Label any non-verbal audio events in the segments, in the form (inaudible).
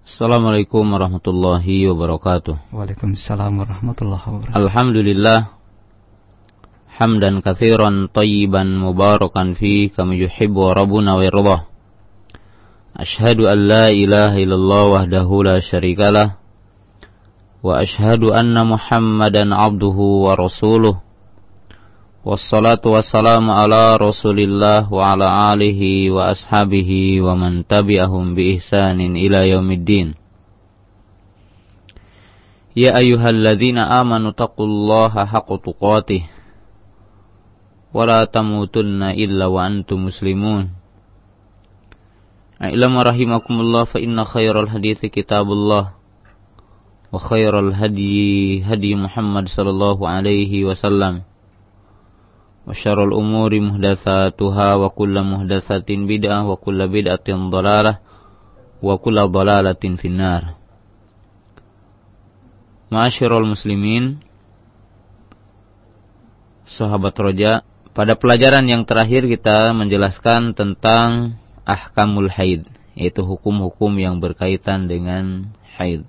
Assalamualaikum warahmatullahi wabarakatuh. Waalaikumsalam warahmatullahi wabarakatuh. Alhamdulillah hamdan katsiran tayyiban mubarakan fi kama yuhibbu rabbuna wa yardah. Ashhadu an la ilaha illallah wahdahu la syarikalah wa ashhadu anna Muhammadan abduhu wa rasuluh. Wassalatu wassalamu ala Rasulillah wa ala alihi wa ashabihi wa man tabi'ahum bi ihsanin ila yaumiddin. Ya ayyuhalladzina amanu taqullaha haqqa tuqatih ولا تموتن إلا وأنتم مسلمون اعلم رحمكم الله فإن خير الحديث كتاب الله وخير الهدي هدي محمد صلى الله عليه وسلم وشر الأمور محدثاتها وكل محدثة بدعة وكل بدعة ضلالة وكل ضلالة في النار معاشر المسلمين sahabat roja pada pelajaran yang terakhir kita menjelaskan tentang ahkamul haid, yaitu hukum-hukum yang berkaitan dengan haid.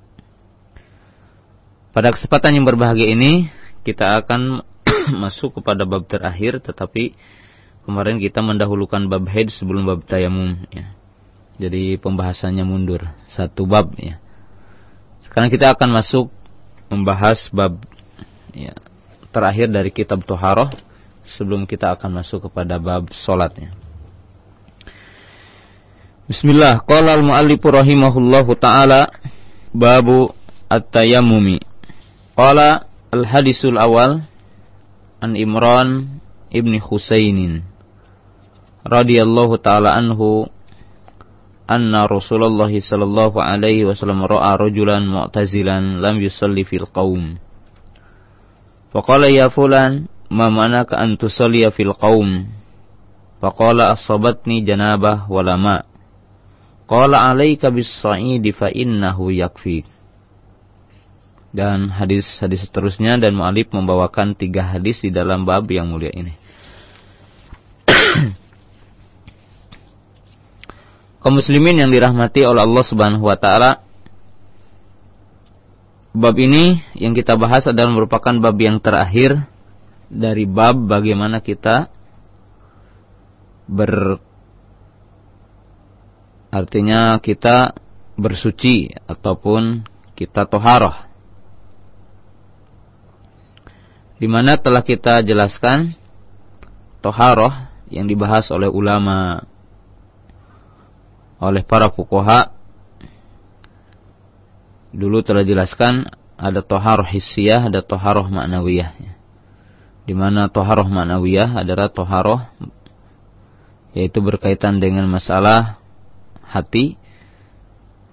Pada kesempatan yang berbahagia ini, kita akan (clears throat) masuk kepada bab terakhir, tetapi kemarin kita mendahulukan bab haid sebelum bab tayamum. Ya. Jadi pembahasannya mundur, satu bab. Ya. Sekarang kita akan masuk membahas bab ya, terakhir dari kitab Tuharoh sebelum kita akan masuk kepada bab solatnya. Bismillah. Qala al-muallifu rahimahullahu taala babu at-tayammumi. Qala al-hadisul awal an Imran ibni Husainin radhiyallahu taala anhu anna Rasulullah sallallahu alaihi wasallam ra'a rajulan mu'tazilan lam yusalli fil qaum. Faqala ya fulan ma manaka an tusalliya fil qaum faqala asabatni janabah wala ma. Qala alayka bis sa'idi fa innahu yakfi dan hadis-hadis seterusnya dan mu'alif membawakan tiga hadis di dalam bab yang mulia ini. (clears throat) kaum muslimin yang dirahmati oleh Allah Subhanahu wa taala bab ini yang kita bahas adalah merupakan bab yang terakhir dari bab bagaimana kita ber artinya kita bersuci ataupun kita toharoh. Di mana telah kita jelaskan toharoh yang dibahas oleh ulama oleh para fukoha dulu telah jelaskan ada toharoh hissiyah, ada toharoh maknawiyah di mana toharoh ma'nawiyah adalah toharoh yaitu berkaitan dengan masalah hati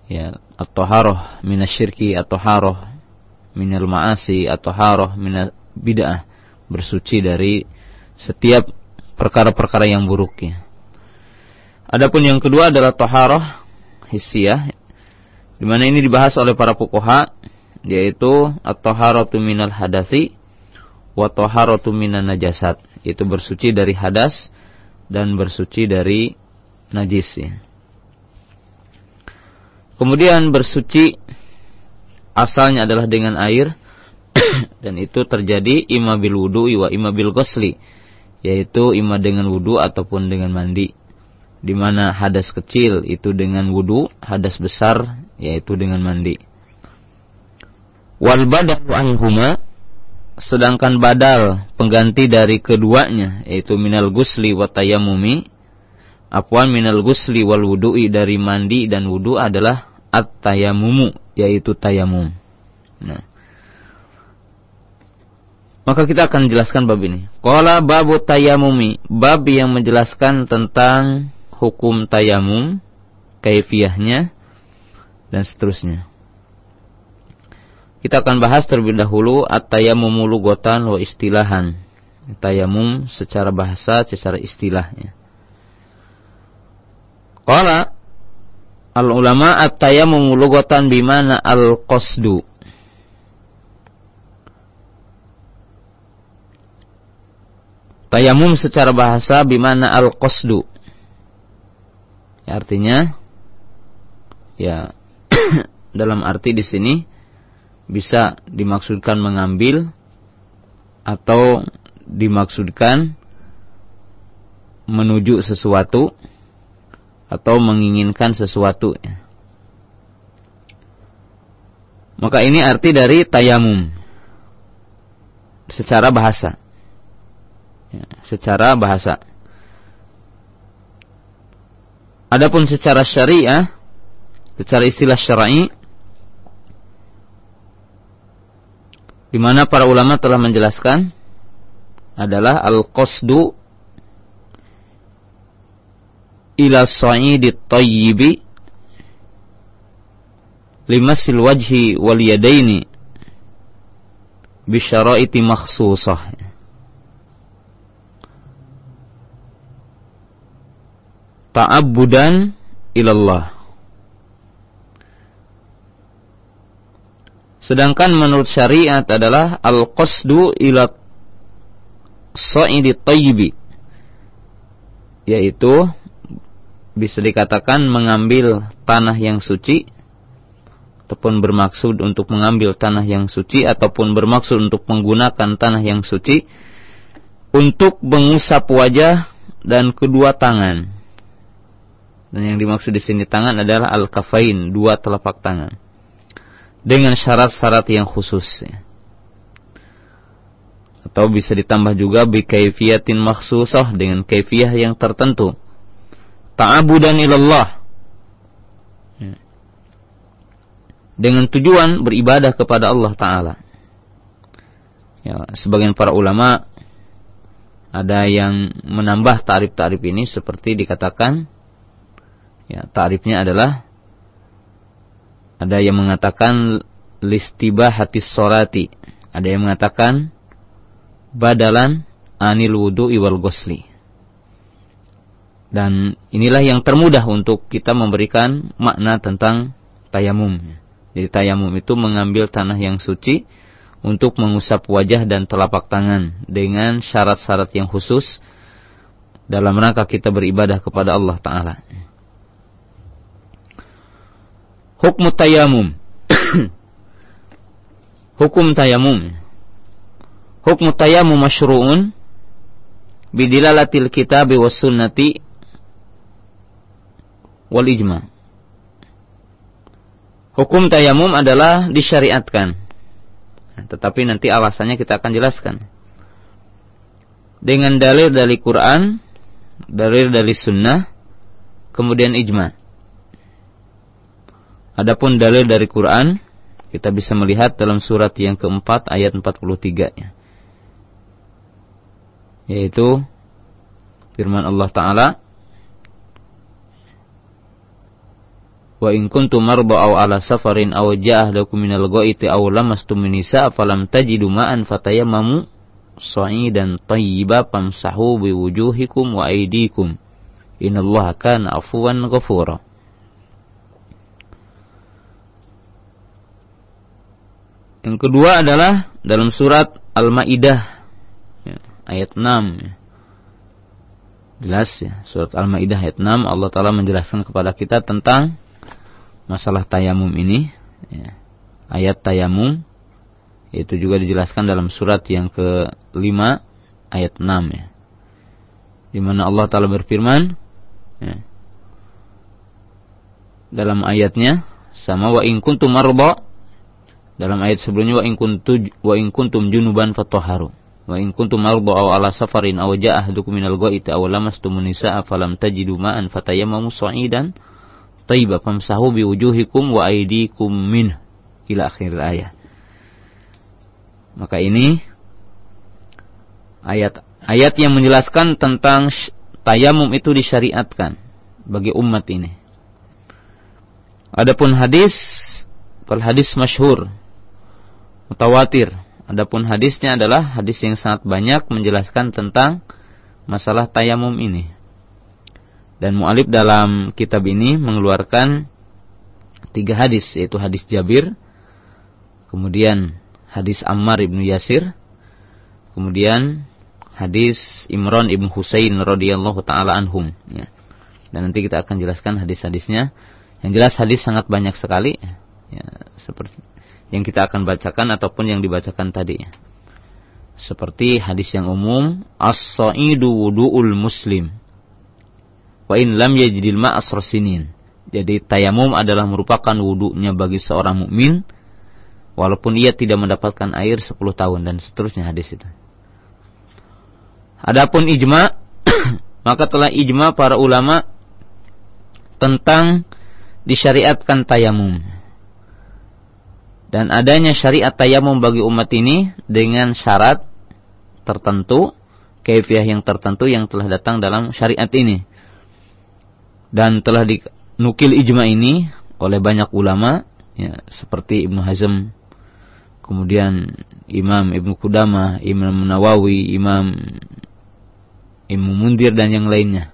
ya at-toharoh minasyirki at-toharoh minal ma'asi at-toharoh minal bid'ah bersuci dari setiap perkara-perkara yang buruk ya. Adapun yang kedua adalah toharoh hissiyah di mana ini dibahas oleh para fuqaha yaitu at-taharatu minal hadasi wa taharatu najasat itu bersuci dari hadas dan bersuci dari najis ya. Kemudian bersuci asalnya adalah dengan air (clears throat) dan itu terjadi ima bil wudu wa ima bil ghusli yaitu ima dengan wudu ataupun dengan mandi di mana hadas kecil itu dengan wudu, hadas besar yaitu dengan mandi. Wal badanu anhuma sedangkan badal pengganti dari keduanya yaitu minal gusli wa tayammumi apwan minal gusli wal wudu'i dari mandi dan wudu adalah at-tayammumu yaitu tayamum. Nah. Maka kita akan jelaskan bab ini. Qala babu tayamumi, bab yang menjelaskan tentang hukum tayamum, kaifiahnya dan seterusnya. Kita akan bahas terlebih dahulu at-tayammum lughatan wa istilahan. Tayamum secara bahasa, secara istilahnya. Qala al-ulama at-tayammum lughatan bimana al-qasdu. Tayamum secara bahasa bimana al-qasdu. Ya, artinya ya (clears throat) dalam arti di sini bisa dimaksudkan mengambil atau dimaksudkan menuju sesuatu atau menginginkan sesuatu. Maka ini arti dari tayamum secara bahasa. Ya, secara bahasa. Adapun secara syariah, secara istilah syar'i, di mana para ulama telah menjelaskan adalah al-qasdu ila sa'idi tayyibi limasil wajhi wal yadaini bisyaraiti makhsusah ta'abbudan ilallah. Sedangkan menurut syariat adalah al-qasdu ila sa'idi tayyibi. Yaitu bisa dikatakan mengambil tanah yang suci ataupun bermaksud untuk mengambil tanah yang suci ataupun bermaksud untuk menggunakan tanah yang suci untuk mengusap wajah dan kedua tangan dan yang dimaksud di sini tangan adalah al-kafain, dua telapak tangan. Dengan syarat-syarat yang khusus. Atau bisa ditambah juga bi kaifiyatin makhsusah dengan kaifiyah yang tertentu. Ta'abudan ilallah. Dengan tujuan beribadah kepada Allah Ta'ala. Ya, sebagian para ulama ada yang menambah tarif-tarif ini seperti dikatakan Ya, tarifnya adalah ada yang mengatakan listibah hati sorati, ada yang mengatakan badalan anil wudu iwal gosli. Dan inilah yang termudah untuk kita memberikan makna tentang tayamum. Jadi tayamum itu mengambil tanah yang suci untuk mengusap wajah dan telapak tangan dengan syarat-syarat yang khusus dalam rangka kita beribadah kepada Allah Ta'ala. (coughs) Hukum tayamum. Hukum tayamum. Hukum tayamum masyru'un bidilalatil kitab was sunnati wal ijma. Hukum tayamum adalah disyariatkan. Tetapi nanti alasannya kita akan jelaskan. Dengan dalil dari Quran, dalil dari sunnah, kemudian ijma. Adapun dalil dari Quran kita bisa melihat dalam surat yang keempat ayat 43 ya. Yaitu firman Allah Ta'ala Wa in kuntum marba aw ala safarin aw ja'ah lakum minal ghaiti aw lamastum nisa falam tajidu ma'an fatayammamu sa'idan tayyiba famsahu biwujuhikum wa aydikum innallaha kana afuwan ghafura Yang kedua adalah dalam surat Al-Maidah ya, ayat 6 ya. Jelas ya, surat Al-Maidah ayat 6 Allah taala menjelaskan kepada kita tentang masalah tayamum ini ya. Ayat tayamum itu juga dijelaskan dalam surat yang ke-5 ayat 6 ya. Di mana Allah taala berfirman ya, dalam ayatnya sama wa in kuntum dalam ayat sebelumnya wa in wa in kuntum junuban fatahharu. Wa in kuntum marḍa aw ala safarin aw ja'a ahadukum minal ghaiti aw lamastumun nisaa falam tajidu ma'an fatayammamu sa'idan tayyiba famsahu biwujuhikum wa aydikum min ila akhir ayat. Maka ini ayat ayat yang menjelaskan tentang tayamum itu disyariatkan bagi umat ini. Adapun hadis, fal hadis masyhur mutawatir. Adapun hadisnya adalah hadis yang sangat banyak menjelaskan tentang masalah tayamum ini. Dan mu'alif dalam kitab ini mengeluarkan tiga hadis, yaitu hadis Jabir, kemudian hadis Ammar ibnu Yasir, kemudian hadis Imran ibnu Husain radhiyallahu taala anhum. Ya. Dan nanti kita akan jelaskan hadis-hadisnya. Yang jelas hadis sangat banyak sekali. Ya. seperti yang kita akan bacakan ataupun yang dibacakan tadi. Seperti hadis yang umum, as-sa'idu wudu'ul muslim. Wa in lam yajidil ma sinin. Jadi tayamum adalah merupakan wudhunya bagi seorang mukmin walaupun ia tidak mendapatkan air 10 tahun dan seterusnya hadis itu. Adapun ijma (clears throat) maka telah ijma para ulama tentang disyariatkan tayamum. Dan adanya syariat tayamum bagi umat ini dengan syarat tertentu, kaifiah yang tertentu yang telah datang dalam syariat ini. Dan telah dinukil ijma ini oleh banyak ulama ya, seperti Ibnu Hazm, kemudian Imam Ibnu Qudamah, Imam Nawawi, Imam Imam Mundir dan yang lainnya.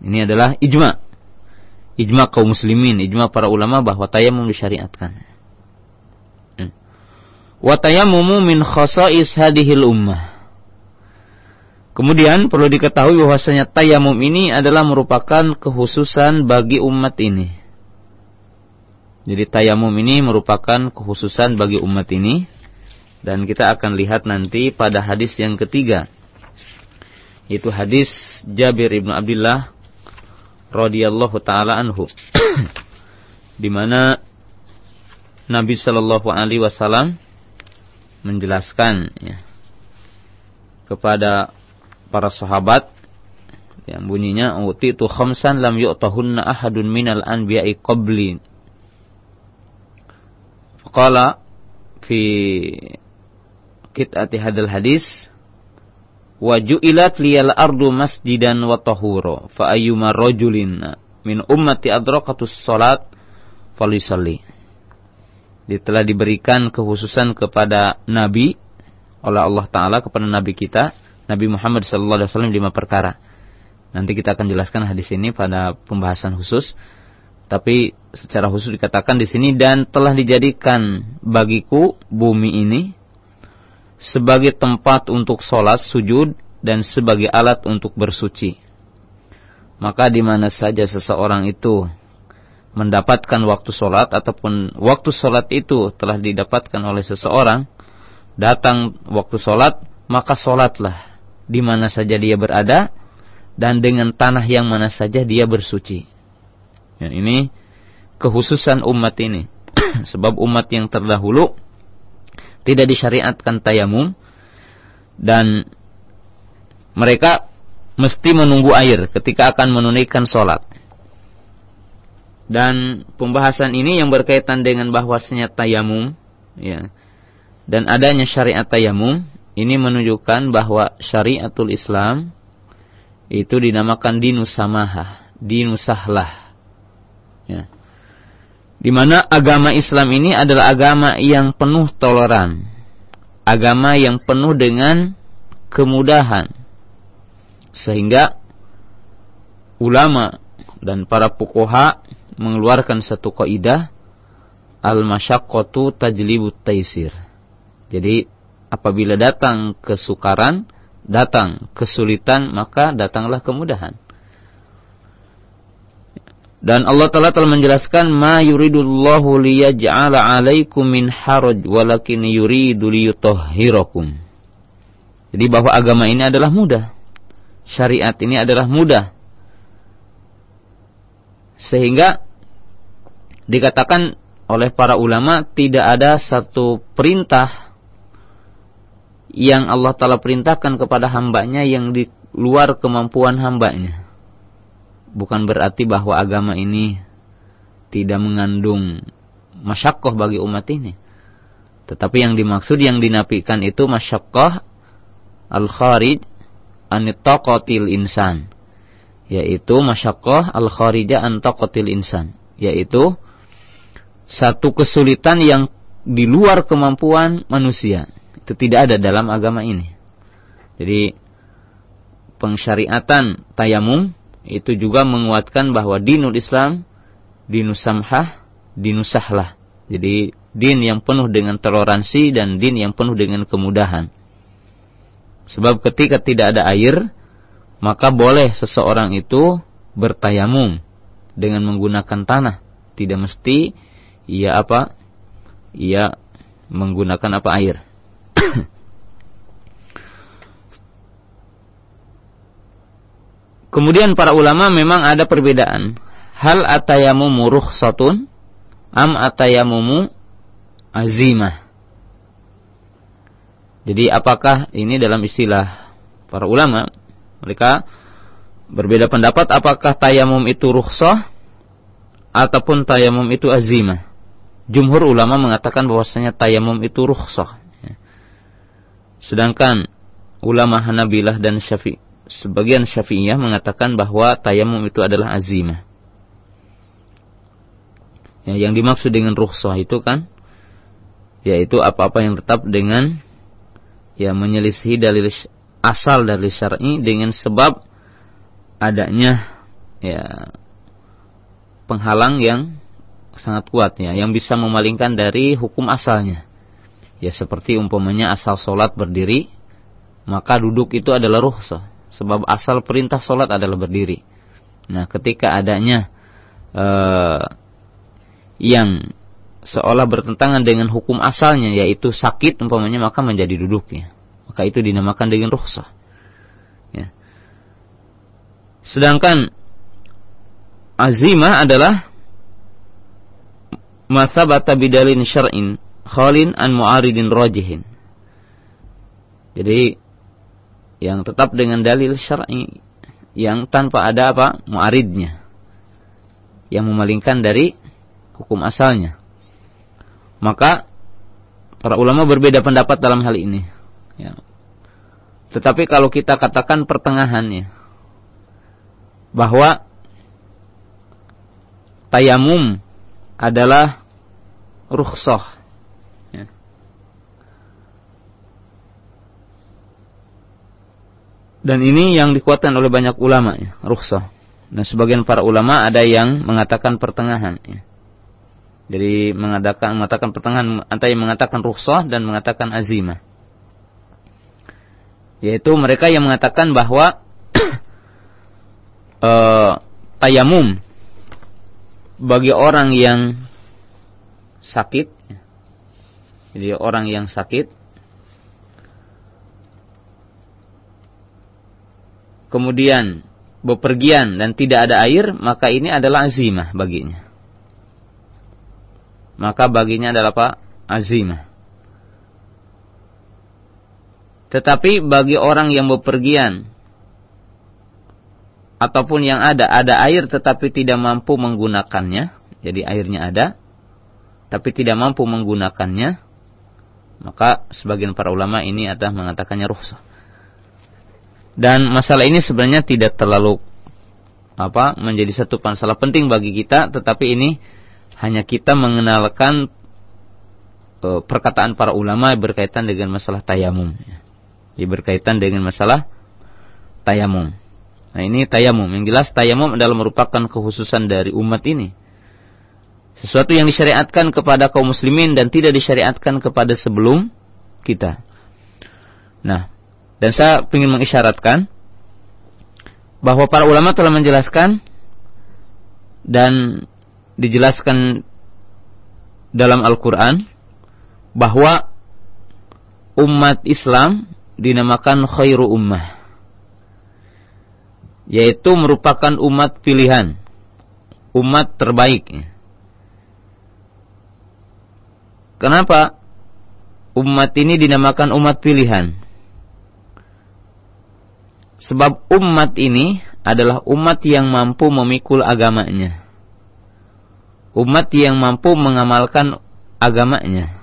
Ini adalah ijma. Ijma kaum muslimin, ijma para ulama bahwa tayamum disyariatkan. Wa tayammumu min khasa'is hadhil ummah. Kemudian perlu diketahui bahwasanya tayamum ini adalah merupakan kekhususan bagi umat ini. Jadi tayamum ini merupakan kekhususan bagi umat ini dan kita akan lihat nanti pada hadis yang ketiga itu hadis Jabir ibnu Abdullah radhiyallahu taala anhu (coughs) di mana Nabi Shallallahu alaihi wasallam menjelaskan ya, kepada para sahabat yang bunyinya utitu khamsan lam yu'tahunna ahadun minal anbiya'i qabli. Faqala fi kit'ati hadal hadis wa ju'ilat liyal ardu masjidan wa tahura fa ayyuma rajulin min ummati adrakatus salat falisalli telah diberikan kekhususan kepada nabi oleh Allah taala kepada nabi kita Nabi Muhammad sallallahu alaihi wasallam lima perkara. Nanti kita akan jelaskan hadis ini pada pembahasan khusus. Tapi secara khusus dikatakan di sini dan telah dijadikan bagiku bumi ini sebagai tempat untuk sholat, sujud, dan sebagai alat untuk bersuci. Maka di mana saja seseorang itu mendapatkan waktu sholat ataupun waktu sholat itu telah didapatkan oleh seseorang, datang waktu sholat, maka sholatlah di mana saja dia berada dan dengan tanah yang mana saja dia bersuci. Ya, ini kekhususan umat ini. (clears throat) Sebab umat yang terdahulu tidak disyariatkan tayamum dan mereka mesti menunggu air ketika akan menunaikan sholat. Dan pembahasan ini yang berkaitan dengan bahwasanya tayamum, ya, dan adanya syariat tayamum, ini menunjukkan bahwa syariatul Islam itu dinamakan dinus samahah, dinus sahlah. Ya di mana agama Islam ini adalah agama yang penuh toleran, agama yang penuh dengan kemudahan, sehingga ulama dan para pukoha mengeluarkan satu kaidah al-masyaqqatu tajlibut taisir. Jadi apabila datang kesukaran, datang kesulitan, maka datanglah kemudahan. Dan Allah Ta'ala telah menjelaskan ma yuridullahu liyaj'ala 'alaikum min haraj walakin yuridu liyutahhirakum. Jadi bahwa agama ini adalah mudah. Syariat ini adalah mudah. Sehingga dikatakan oleh para ulama tidak ada satu perintah yang Allah Ta'ala perintahkan kepada hambanya yang di luar kemampuan hambanya bukan berarti bahwa agama ini tidak mengandung masyakoh bagi umat ini. Tetapi yang dimaksud yang dinafikan itu masyakoh al-kharij anitaqatil insan. Yaitu masyakoh al-kharija antaqatil insan. Yaitu satu kesulitan yang di luar kemampuan manusia. Itu tidak ada dalam agama ini. Jadi pengsyariatan tayamum itu juga menguatkan bahwa dinul Islam dinus samhah, dinus sahlah. Jadi din yang penuh dengan toleransi dan din yang penuh dengan kemudahan. Sebab ketika tidak ada air, maka boleh seseorang itu bertayamum dengan menggunakan tanah. Tidak mesti ia apa? ia menggunakan apa air. (coughs) Kemudian para ulama memang ada perbedaan. Hal atayamumu rukhsatun am atayamumu azimah. Jadi apakah ini dalam istilah para ulama mereka berbeda pendapat apakah tayamum itu rukhsah ataupun tayamum itu azimah. Jumhur ulama mengatakan bahwasanya tayamum itu rukhsah. Sedangkan ulama Hanabilah dan Syafi'i sebagian Syafi'iyah mengatakan bahwa tayamum itu adalah azimah. Ya, yang dimaksud dengan rukhsah itu kan yaitu apa-apa yang tetap dengan ya menyelisih dalil asal dari syar'i dengan sebab adanya ya penghalang yang sangat kuat ya yang bisa memalingkan dari hukum asalnya. Ya seperti umpamanya asal solat berdiri maka duduk itu adalah rukhsah sebab asal perintah solat adalah berdiri. Nah, ketika adanya uh, yang seolah bertentangan dengan hukum asalnya yaitu sakit umpamanya maka menjadi duduknya. Maka itu dinamakan dengan rukhsah. Ya. Sedangkan azimah adalah masabata bidalin syar'in khalin an mu'aridin rajihin. Jadi yang tetap dengan dalil syar'i yang tanpa ada apa muaridnya yang memalingkan dari hukum asalnya maka para ulama berbeda pendapat dalam hal ini ya. tetapi kalau kita katakan pertengahannya bahwa tayamum adalah rukhsah Dan ini yang dikuatkan oleh banyak ulama ya, rukhsah. Nah, sebagian para ulama ada yang mengatakan pertengahan ya. Jadi mengatakan mengatakan pertengahan antara yang mengatakan rukhsah dan mengatakan azimah. Yaitu mereka yang mengatakan bahwa uh, (coughs) tayamum bagi orang yang sakit jadi orang yang sakit kemudian bepergian dan tidak ada air, maka ini adalah azimah baginya. Maka baginya adalah apa? Azimah. Tetapi bagi orang yang bepergian ataupun yang ada ada air tetapi tidak mampu menggunakannya, jadi airnya ada tapi tidak mampu menggunakannya, maka sebagian para ulama ini adalah mengatakannya rukhsah. Dan masalah ini sebenarnya tidak terlalu apa menjadi satu masalah penting bagi kita, tetapi ini hanya kita mengenalkan e, perkataan para ulama berkaitan dengan masalah tayamum. Ya, berkaitan dengan masalah tayamum. Nah ini tayamum. Yang jelas tayamum adalah merupakan kekhususan dari umat ini. Sesuatu yang disyariatkan kepada kaum muslimin dan tidak disyariatkan kepada sebelum kita. Nah, dan saya ingin mengisyaratkan bahwa para ulama telah menjelaskan dan dijelaskan dalam Al-Quran bahwa umat Islam dinamakan khairu ummah yaitu merupakan umat pilihan umat terbaik kenapa umat ini dinamakan umat pilihan Sebab umat ini adalah umat yang mampu memikul agamanya. Umat yang mampu mengamalkan agamanya.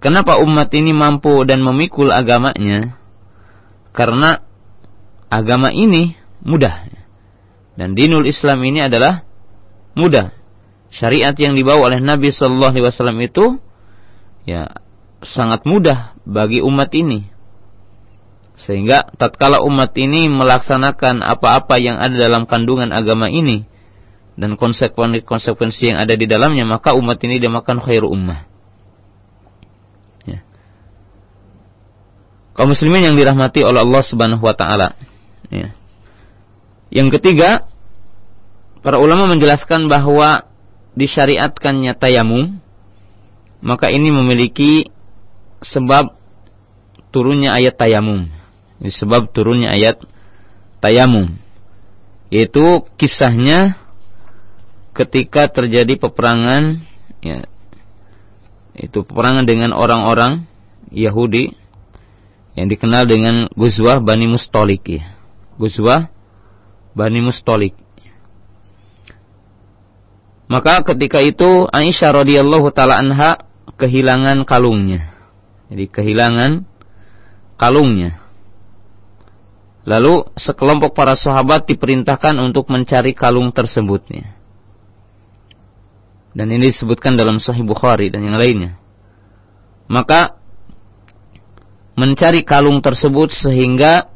Kenapa umat ini mampu dan memikul agamanya? Karena agama ini mudah. Dan dinul Islam ini adalah mudah. Syariat yang dibawa oleh Nabi Sallallahu Alaihi Wasallam itu ya sangat mudah bagi umat ini sehingga tatkala umat ini melaksanakan apa-apa yang ada dalam kandungan agama ini dan konsekuensi-konsekuensi yang ada di dalamnya, maka umat ini dimakan khairu ummah. Ya. Kaum muslimin yang dirahmati oleh Allah Subhanahu wa taala. Ya. Yang ketiga, para ulama menjelaskan bahwa disyariatkannya tayamum maka ini memiliki sebab turunnya ayat tayamum. Sebab turunnya ayat tayamum. Yaitu kisahnya ketika terjadi peperangan ya, itu peperangan dengan orang-orang Yahudi yang dikenal dengan Guzwah Bani Mustolik ya. Guzwah Bani Mustolik. Maka ketika itu Aisyah radhiyallahu taala anha kehilangan kalungnya. Jadi kehilangan kalungnya. Lalu sekelompok para sahabat diperintahkan untuk mencari kalung tersebutnya. Dan ini disebutkan dalam Sahih Bukhari dan yang lainnya. Maka mencari kalung tersebut sehingga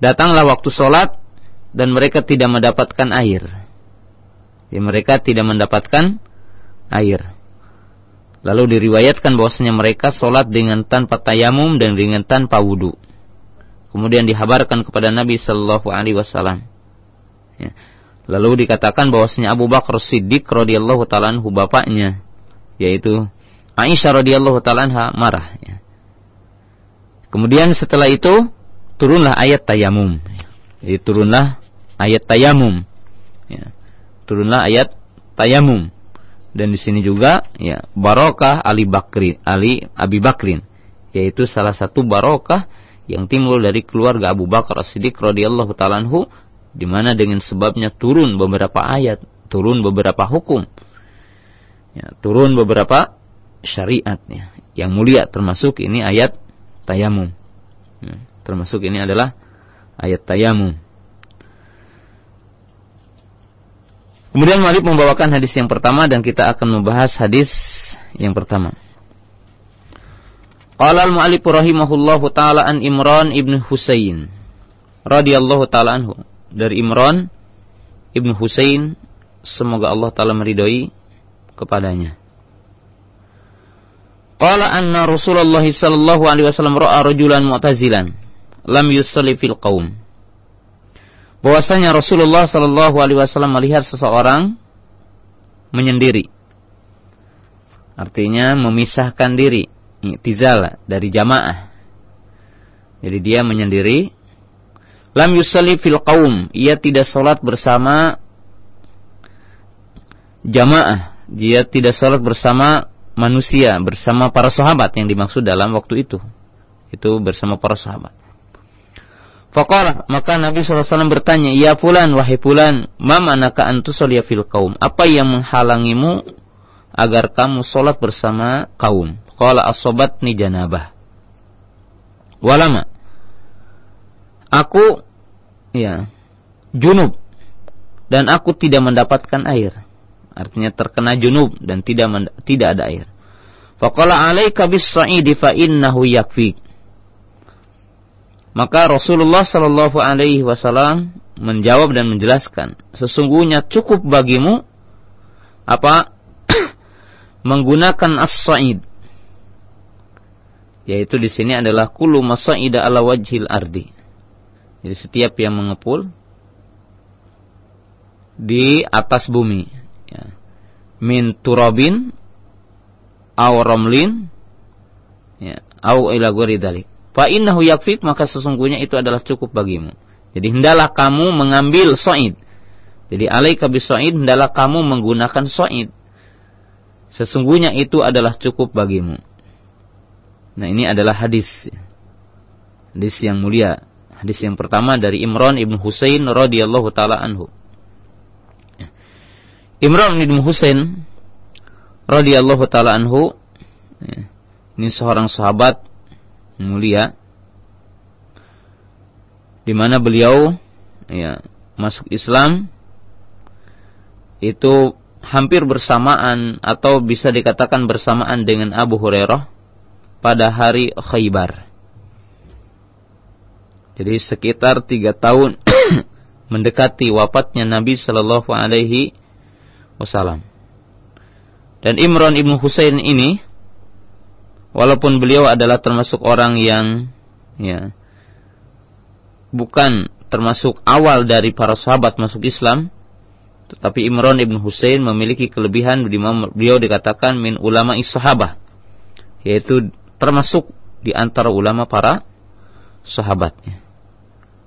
datanglah waktu sholat dan mereka tidak mendapatkan air. Jadi mereka tidak mendapatkan air. Lalu diriwayatkan bahwasanya mereka sholat dengan tanpa tayamum dan dengan tanpa wudhu. Kemudian dihabarkan kepada Nabi Shallallahu Alaihi Wasallam. Ya. Lalu dikatakan bahwasanya Abu Bakar Siddiq radhiyallahu taala anhu bapaknya, yaitu Aisyah radhiyallahu taala anha marah. Ya. Kemudian setelah itu turunlah ayat tayamum. Jadi turunlah ayat tayamum. Ya. Turunlah ayat tayamum dan di sini juga ya barokah Ali Bakri Ali Abi Bakrin yaitu salah satu barokah yang timbul dari keluarga Abu Bakar As-Siddiq radhiyallahu taala di mana dengan sebabnya turun beberapa ayat, turun beberapa hukum. Ya, turun beberapa syariat ya, yang mulia termasuk ini ayat tayamum. Ya, termasuk ini adalah ayat tayamum. Kemudian Malik membawakan hadis yang pertama dan kita akan membahas hadis yang pertama. Qala al-mu'allif rahimahullahu taala an Imran ibn Husain radhiyallahu taala anhu dari Imran ibn Husain semoga Allah taala meridhoi kepadanya. Qala anna Rasulullah sallallahu alaihi wasallam ra'a rajulan mu'tazilan lam yusalli fil qaum bahwasanya Rasulullah Shallallahu Alaihi Wasallam melihat seseorang menyendiri, artinya memisahkan diri, tizal dari jamaah. Jadi dia menyendiri. Lam yusalli fil qaum, ia tidak sholat bersama jamaah, dia tidak sholat bersama manusia, bersama para sahabat yang dimaksud dalam waktu itu. Itu bersama para sahabat. Faqala, maka Nabi SAW bertanya, Ya fulan, wahai fulan, ma manaka antusolia fil kaum? Apa yang menghalangimu agar kamu sholat bersama kaum? Qala asobatni janabah. Walama. Aku, ya, junub. Dan aku tidak mendapatkan air. Artinya terkena junub dan tidak tidak ada air. Faqala alaika bis sa'idi fa innahu. Maka Rasulullah Shallallahu Alaihi Wasallam menjawab dan menjelaskan, sesungguhnya cukup bagimu apa (clears throat) menggunakan as-sa'id yaitu di sini adalah kulu masa'ida ala wajhil ardi. Jadi setiap yang mengepul di atas bumi ya. min turabin aw ramlin ya au ila dalik fa innahu yakfik maka sesungguhnya itu adalah cukup bagimu. Jadi hendaklah kamu mengambil soid. Jadi alaika bisoid hendaklah kamu menggunakan soid. Sesungguhnya itu adalah cukup bagimu. Nah ini adalah hadis. Hadis yang mulia. Hadis yang pertama dari Imran ibn Husain radhiyallahu taala anhu. Imran ibn Husain radhiyallahu taala anhu. Ya, ini seorang sahabat mulia di mana beliau ya masuk Islam itu hampir bersamaan atau bisa dikatakan bersamaan dengan Abu Hurairah pada hari Khaybar. Jadi sekitar tiga tahun (clears throat) mendekati wafatnya Nabi Shallallahu Alaihi Wasallam. Dan Imran ibnu Husain ini walaupun beliau adalah termasuk orang yang ya bukan termasuk awal dari para sahabat masuk Islam Tetapi Imran ibn Husain memiliki kelebihan di beliau dikatakan min ulama sahabah yaitu termasuk di antara ulama para sahabatnya.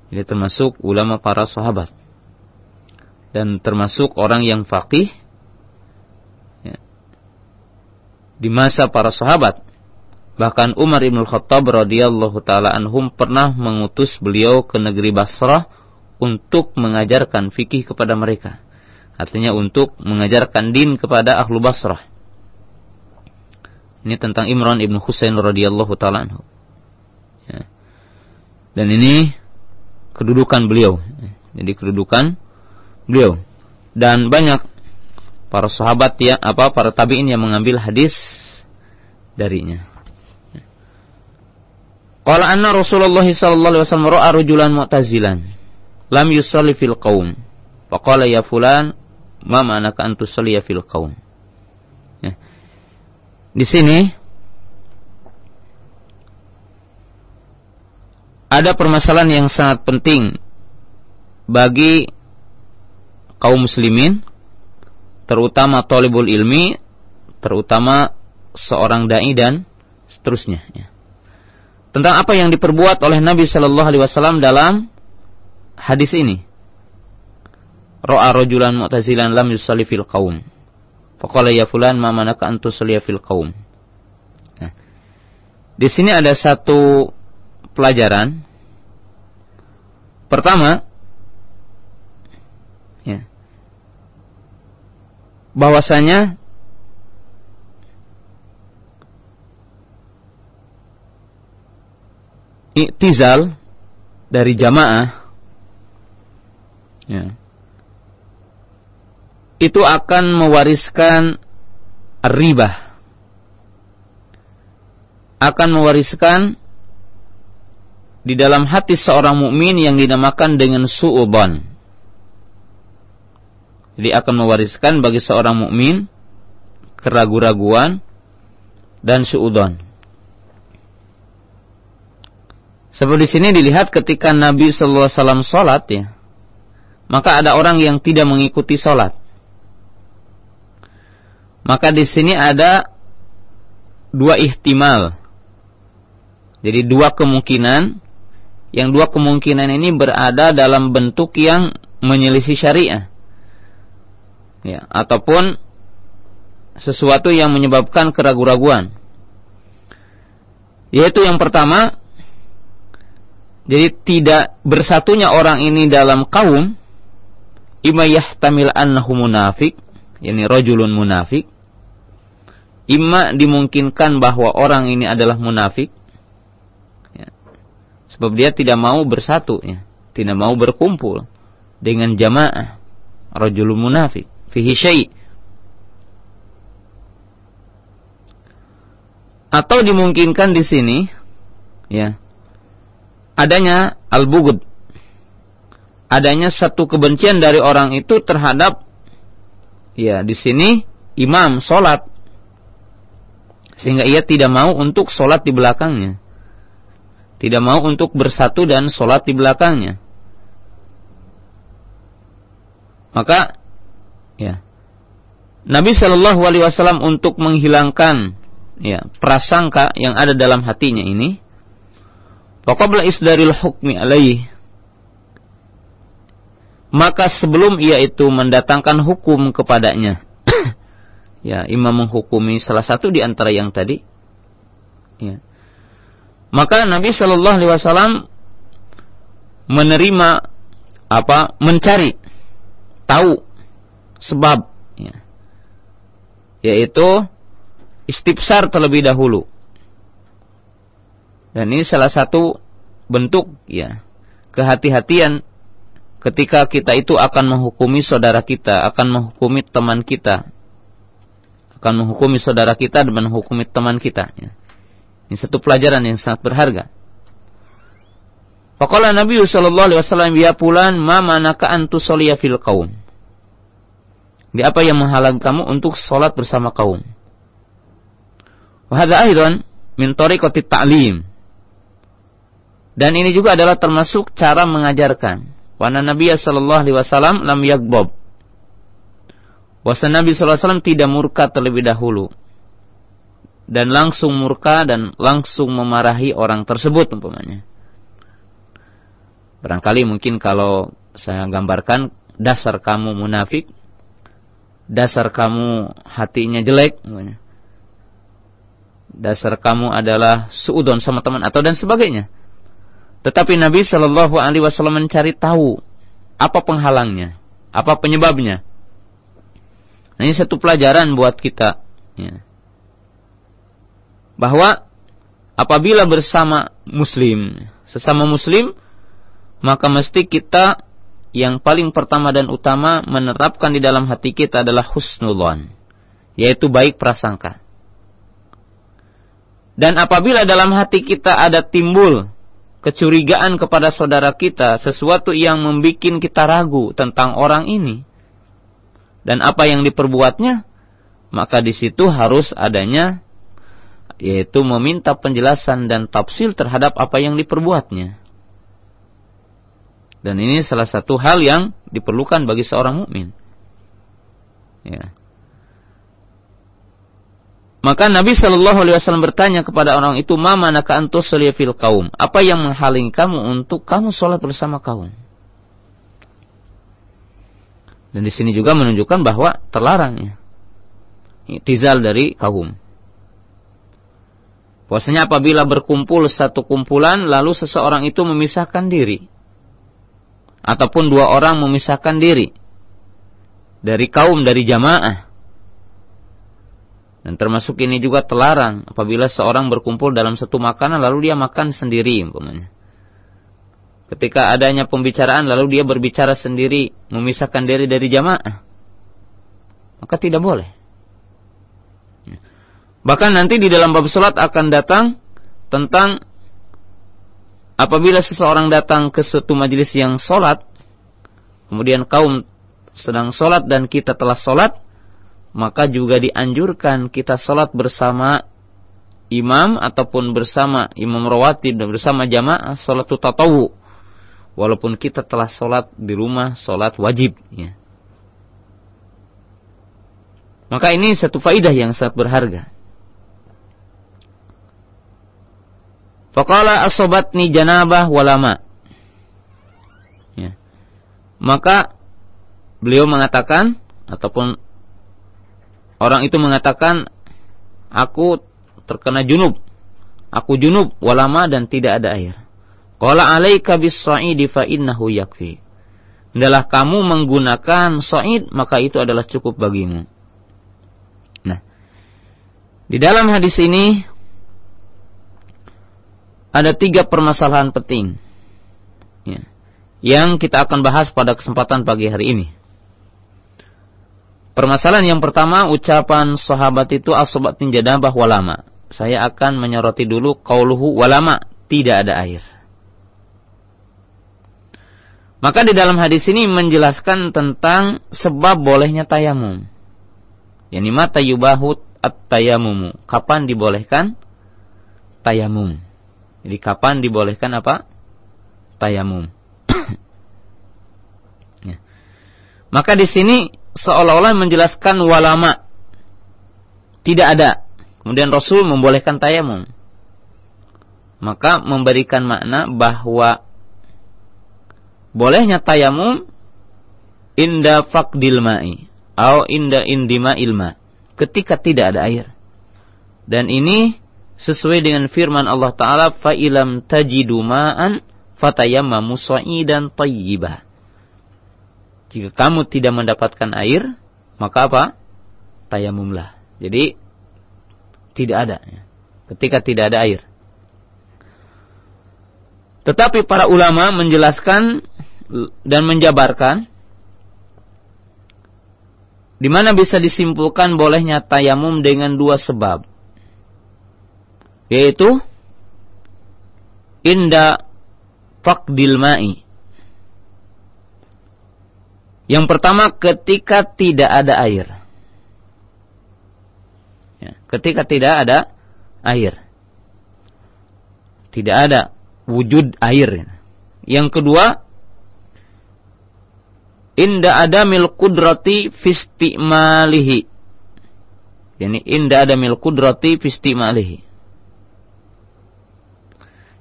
Ini termasuk ulama para sahabat dan termasuk orang yang faqih ya, di masa para sahabat. Bahkan Umar ibn Khattab radhiyallahu taala anhum pernah mengutus beliau ke negeri Basrah untuk mengajarkan fikih kepada mereka. Artinya untuk mengajarkan din kepada ahlu Basrah. Ini tentang Imran ibn Husain radhiyallahu taala anhu. Ya. Dan ini kedudukan beliau. Jadi kedudukan beliau. Dan banyak para sahabat ya apa para tabi'in yang mengambil hadis darinya. Qala anna Rasulullah sallallahu alaihi wasallam ra'a rajulan mu'tazilan lam yusalli fil qaum. Faqala ya fulan ma ma'anaka an tusalliya fil qaum. Ya. Di sini ada permasalahan yang sangat penting bagi kaum muslimin terutama talibul ilmi terutama seorang dai dan seterusnya ya. Tentang apa yang diperbuat oleh Nabi Shallallahu alaihi wasallam dalam hadis ini ra'a rajulan mu'tazilan lam yusalli fil qaum. Faqala ya fulan ma manaka an tusalli fil qaum. Nah, di sini ada satu pelajaran. Pertama, ya, bahwasanya iktizal dari jamaah ya, itu akan mewariskan riba. Akan mewariskan di dalam hati seorang mukmin yang dinamakan dengan su'uban. Jadi akan mewariskan bagi seorang mukmin keraguan-raguan dan su'udon. Seperti di sini dilihat ketika Nabi Sallallahu Alaihi Wasallam sholat ya, maka ada orang yang tidak mengikuti sholat. Maka di sini ada dua ihtimal. Jadi dua kemungkinan. Yang dua kemungkinan ini berada dalam bentuk yang menyelisih syariah. Ya, ataupun sesuatu yang menyebabkan keraguan-raguan. Yaitu yang pertama, jadi tidak bersatunya orang ini dalam kaum, imayah tamil annahu munafik, yakni rojulun munafik, Imma dimungkinkan bahwa orang ini adalah munafik. Ya. Sebab dia tidak mau bersatu. Ya. Tidak mau berkumpul dengan jamaah. Rajulun munafik. Fihi syai' Atau dimungkinkan di sini ya adanya al-bugud adanya satu kebencian dari orang itu terhadap ya di sini imam solat sehingga ia tidak mau untuk sholat di belakangnya. Tidak mau untuk bersatu dan sholat di belakangnya. Maka, ya, Nabi Shallallahu Alaihi Wasallam untuk menghilangkan ya prasangka yang ada dalam hatinya ini, Fakabla isdaril hukmi alaih. Maka sebelum ia itu mendatangkan hukum kepadanya. (coughs) Ya imam menghukumi salah satu di antara yang tadi. Ya. Maka Nabi Shallallahu Alaihi Wasallam menerima apa? Mencari tahu sebab ya, yaitu istibsar terlebih dahulu dan ini salah satu bentuk ya kehati-hatian ketika kita itu akan menghukumi saudara kita akan menghukumi teman kita akan menghukumi saudara kita dan menghukumi teman kita. Ya. Ini satu pelajaran yang sangat berharga. Faqala Nabi sallallahu alaihi wasallam ya pulan ma manaka antu soliya fil qaum. Di apa yang menghalang kamu untuk sholat bersama kaum? Wa hadza aidan min tariqati ta'lim. Dan ini juga adalah termasuk cara mengajarkan. Wa Nabi sallallahu alaihi wasallam lam yagbab. Bahwa Nabi SAW tidak murka terlebih dahulu. Dan langsung murka dan langsung memarahi orang tersebut umpamanya. Barangkali mungkin kalau saya gambarkan dasar kamu munafik, dasar kamu hatinya jelek, dasar kamu adalah suudon sama teman atau dan sebagainya. Tetapi Nabi Shallallahu Alaihi Wasallam mencari tahu apa penghalangnya, apa penyebabnya. Nah, ini satu pelajaran buat kita. Ya. Bahwa apabila bersama muslim, sesama muslim, maka mesti kita yang paling pertama dan utama menerapkan di dalam hati kita adalah husnulon, yaitu baik prasangka. Dan apabila dalam hati kita ada timbul kecurigaan kepada saudara kita, sesuatu yang membuat kita ragu tentang orang ini, dan apa yang diperbuatnya, maka di situ harus adanya yaitu meminta penjelasan dan tafsir terhadap apa yang diperbuatnya. Dan ini salah satu hal yang diperlukan bagi seorang mukmin. Ya. Maka Nabi Shallallahu Alaihi Wasallam bertanya kepada orang itu, "Ma manaka antus fil kaum?" Apa yang menghalangi kamu untuk kamu sholat bersama kaum? Dan di sini juga menunjukkan bahwa terlarangnya tizal dari kaum. Puasanya apabila berkumpul satu kumpulan lalu seseorang itu memisahkan diri ataupun dua orang memisahkan diri dari kaum dari jamaah dan termasuk ini juga terlarang apabila seorang berkumpul dalam satu makanan lalu dia makan sendiri umpamanya. Ketika adanya pembicaraan lalu dia berbicara sendiri memisahkan diri dari jamaah maka tidak boleh. Bahkan nanti di dalam bab salat akan datang tentang apabila seseorang datang ke suatu majelis yang salat kemudian kaum sedang salat dan kita telah salat maka juga dianjurkan kita salat bersama imam ataupun bersama imam rawatib dan bersama jamaah salat tatawu walaupun kita telah sholat di rumah sholat wajib ya. maka ini satu faidah yang sangat berharga Faqala asobatni janabah walama. Ya. Maka beliau mengatakan ataupun orang itu mengatakan aku terkena junub. Aku junub walama dan tidak ada air. Qala alaika bis-sa'idi fa innahu yakfi. Adalah kamu menggunakan sa'id maka itu adalah cukup bagimu. Nah, di dalam hadis ini ada tiga permasalahan penting ya, yang kita akan bahas pada kesempatan pagi hari ini. Permasalahan yang pertama ucapan sahabat itu asobatin jadabah walama. Saya akan menyoroti dulu kauluhu walama tidak ada air. Maka di dalam hadis ini menjelaskan tentang sebab bolehnya tayamum. Yani mata yubahut at-tayamumu. Kapan dibolehkan tayamum? Jadi kapan dibolehkan apa? Tayamum. (coughs) ya. Maka di sini seolah-olah menjelaskan walama tidak ada. Kemudian Rasul membolehkan tayamum. Maka memberikan makna bahwa bolehnya tayamum inda faqdil ma'i atau inda indima ilma ketika tidak ada air. Dan ini sesuai dengan firman Allah taala fa ilam tajidu ma'an fatayammamu sa'idan. Jika kamu tidak mendapatkan air, maka apa? Tayamumlah. Jadi tidak ada ketika tidak ada air. Tetapi para ulama menjelaskan dan menjabarkan di mana bisa disimpulkan bolehnya tayamum dengan dua sebab. Yaitu inda faqdil ma'i. Yang pertama ketika tidak ada air. Ya, ketika tidak ada air. Tidak ada wujud air. Yang kedua, inda adamil qudrati fistimalihi. Yani inda adamil qudrati fistimalihi.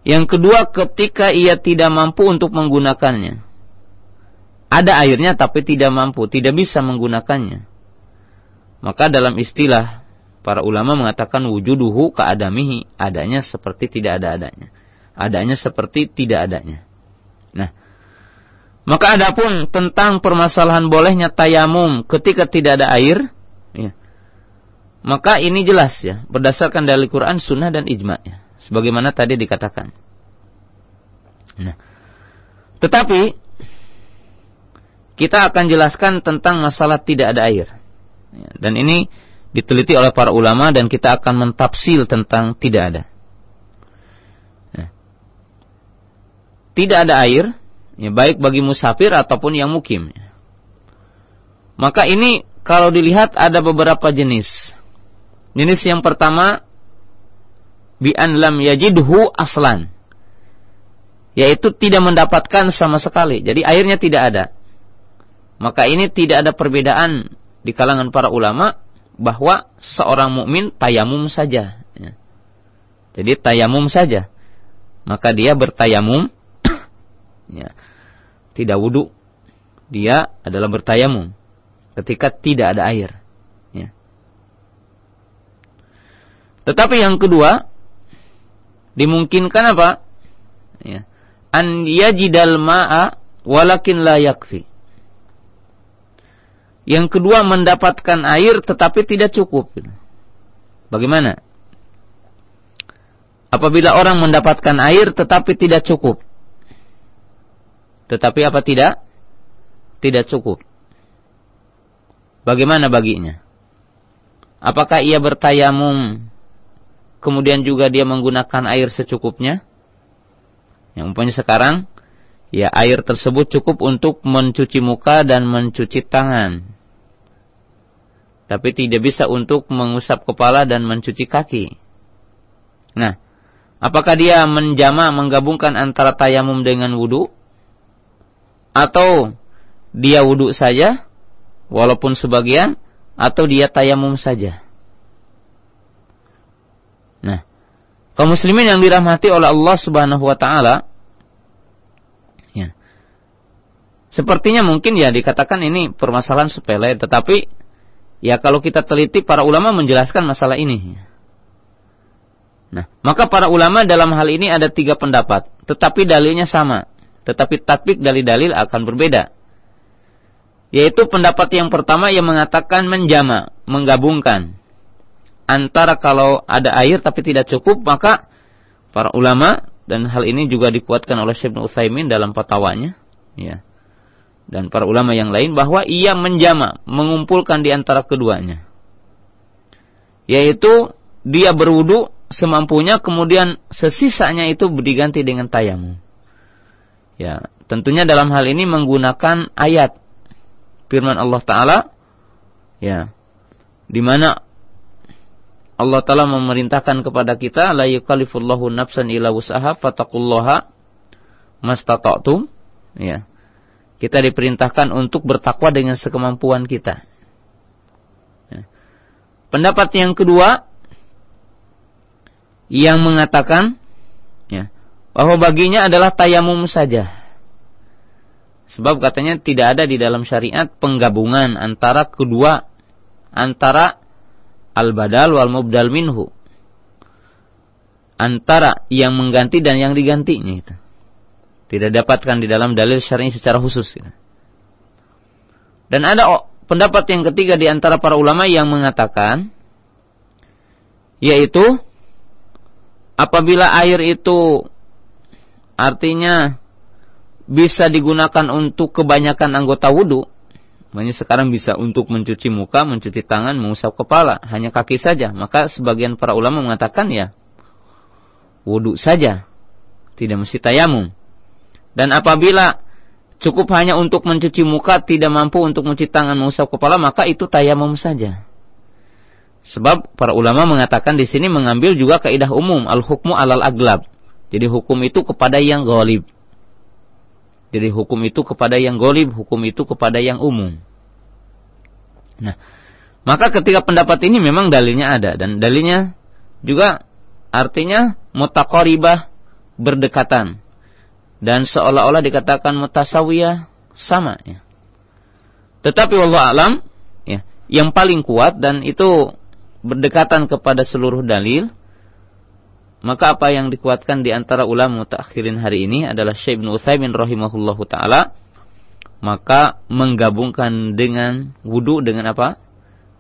Yang kedua ketika ia tidak mampu untuk menggunakannya. Ada airnya tapi tidak mampu, tidak bisa menggunakannya. Maka dalam istilah para ulama mengatakan wujuduhu keadamihi, adanya seperti tidak ada adanya. Adanya seperti tidak adanya. Nah, maka adapun tentang permasalahan bolehnya tayamum ketika tidak ada air, ya, maka ini jelas ya, berdasarkan dari Quran, Sunnah dan ijma ya, sebagaimana tadi dikatakan. Nah, tetapi kita akan jelaskan tentang masalah tidak ada air. Ya, dan ini diteliti oleh para ulama dan kita akan mentafsil tentang tidak ada. Ya. Tidak ada air, ya, baik bagi musafir ataupun yang mukim. Ya. Maka ini kalau dilihat ada beberapa jenis. Jenis yang pertama bi an lam yajidhu aslan. Yaitu tidak mendapatkan sama sekali. Jadi airnya tidak ada. Maka ini tidak ada perbedaan di kalangan para ulama bahwa seorang mukmin tayamum saja. Ya. Jadi tayamum saja. Maka dia bertayamum, (coughs) ya. tidak wudhu. Dia adalah bertayamum ketika tidak ada air. Ya. Tetapi yang kedua, dimungkinkan apa? Ya. An yajidal ma'a walakin la yakfi. Yang kedua mendapatkan air tetapi tidak cukup. Bagaimana? Apabila orang mendapatkan air tetapi tidak cukup. Tetapi apa tidak? Tidak cukup. Bagaimana baginya? Apakah ia bertayamum kemudian juga dia menggunakan air secukupnya? Yang umpamanya sekarang ya air tersebut cukup untuk mencuci muka dan mencuci tangan tapi tidak bisa untuk mengusap kepala dan mencuci kaki. Nah, apakah dia menjama menggabungkan antara tayamum dengan wudhu? Atau dia wudhu saja, walaupun sebagian, atau dia tayamum saja? Nah, kaum muslimin yang dirahmati oleh Allah Subhanahu wa taala ya. Sepertinya mungkin ya dikatakan ini permasalahan sepele tetapi Ya kalau kita teliti para ulama menjelaskan masalah ini. Nah, maka para ulama dalam hal ini ada tiga pendapat, tetapi dalilnya sama. Tetapi tatbik dalil-dalil akan berbeda. Yaitu pendapat yang pertama yang mengatakan menjama, menggabungkan. Antara kalau ada air tapi tidak cukup, maka para ulama dan hal ini juga dikuatkan oleh Syekh Utsaimin dalam fatwanya, ya dan para ulama yang lain bahwa ia menjama, mengumpulkan di antara keduanya. Yaitu dia berwudu semampunya kemudian sesisanya itu diganti dengan tayamum. Ya, tentunya dalam hal ini menggunakan ayat firman Allah taala ya di mana Allah taala memerintahkan kepada kita la yukallifullahu nafsan illa wus'aha fattaqullaha mastata'tum ya kita diperintahkan untuk bertakwa dengan sekemampuan kita. Ya. Pendapat yang kedua yang mengatakan ya, bahwa baginya adalah tayamum saja. Sebab katanya tidak ada di dalam syariat penggabungan antara kedua antara al-badal wal mubdal minhu. Antara yang mengganti dan yang digantinya itu. Tidak dapatkan di dalam dalil syar'i secara khusus. Dan ada pendapat yang ketiga di antara para ulama yang mengatakan yaitu apabila air itu artinya bisa digunakan untuk kebanyakan anggota wudhu, makanya sekarang bisa untuk mencuci muka, mencuci tangan, mengusap kepala, hanya kaki saja. Maka sebagian para ulama mengatakan ya wudhu saja, tidak mesti tayamum. Dan apabila cukup hanya untuk mencuci muka, tidak mampu untuk mencuci tangan, mengusap kepala, maka itu tayamum saja. Sebab para ulama mengatakan di sini mengambil juga kaidah umum al-hukmu alal aglab. Jadi hukum itu kepada yang ghalib. Jadi hukum itu kepada yang golib, hukum itu kepada yang umum. Nah, maka ketika pendapat ini memang dalilnya ada dan dalilnya juga artinya mutaqaribah berdekatan dan seolah-olah dikatakan mutasawiyah sama ya. Tetapi Allah alam ya, yang paling kuat dan itu berdekatan kepada seluruh dalil maka apa yang dikuatkan di antara ulama mutakhirin hari ini adalah Syekh bin Utsaimin rahimahullahu taala maka menggabungkan dengan wudu dengan apa?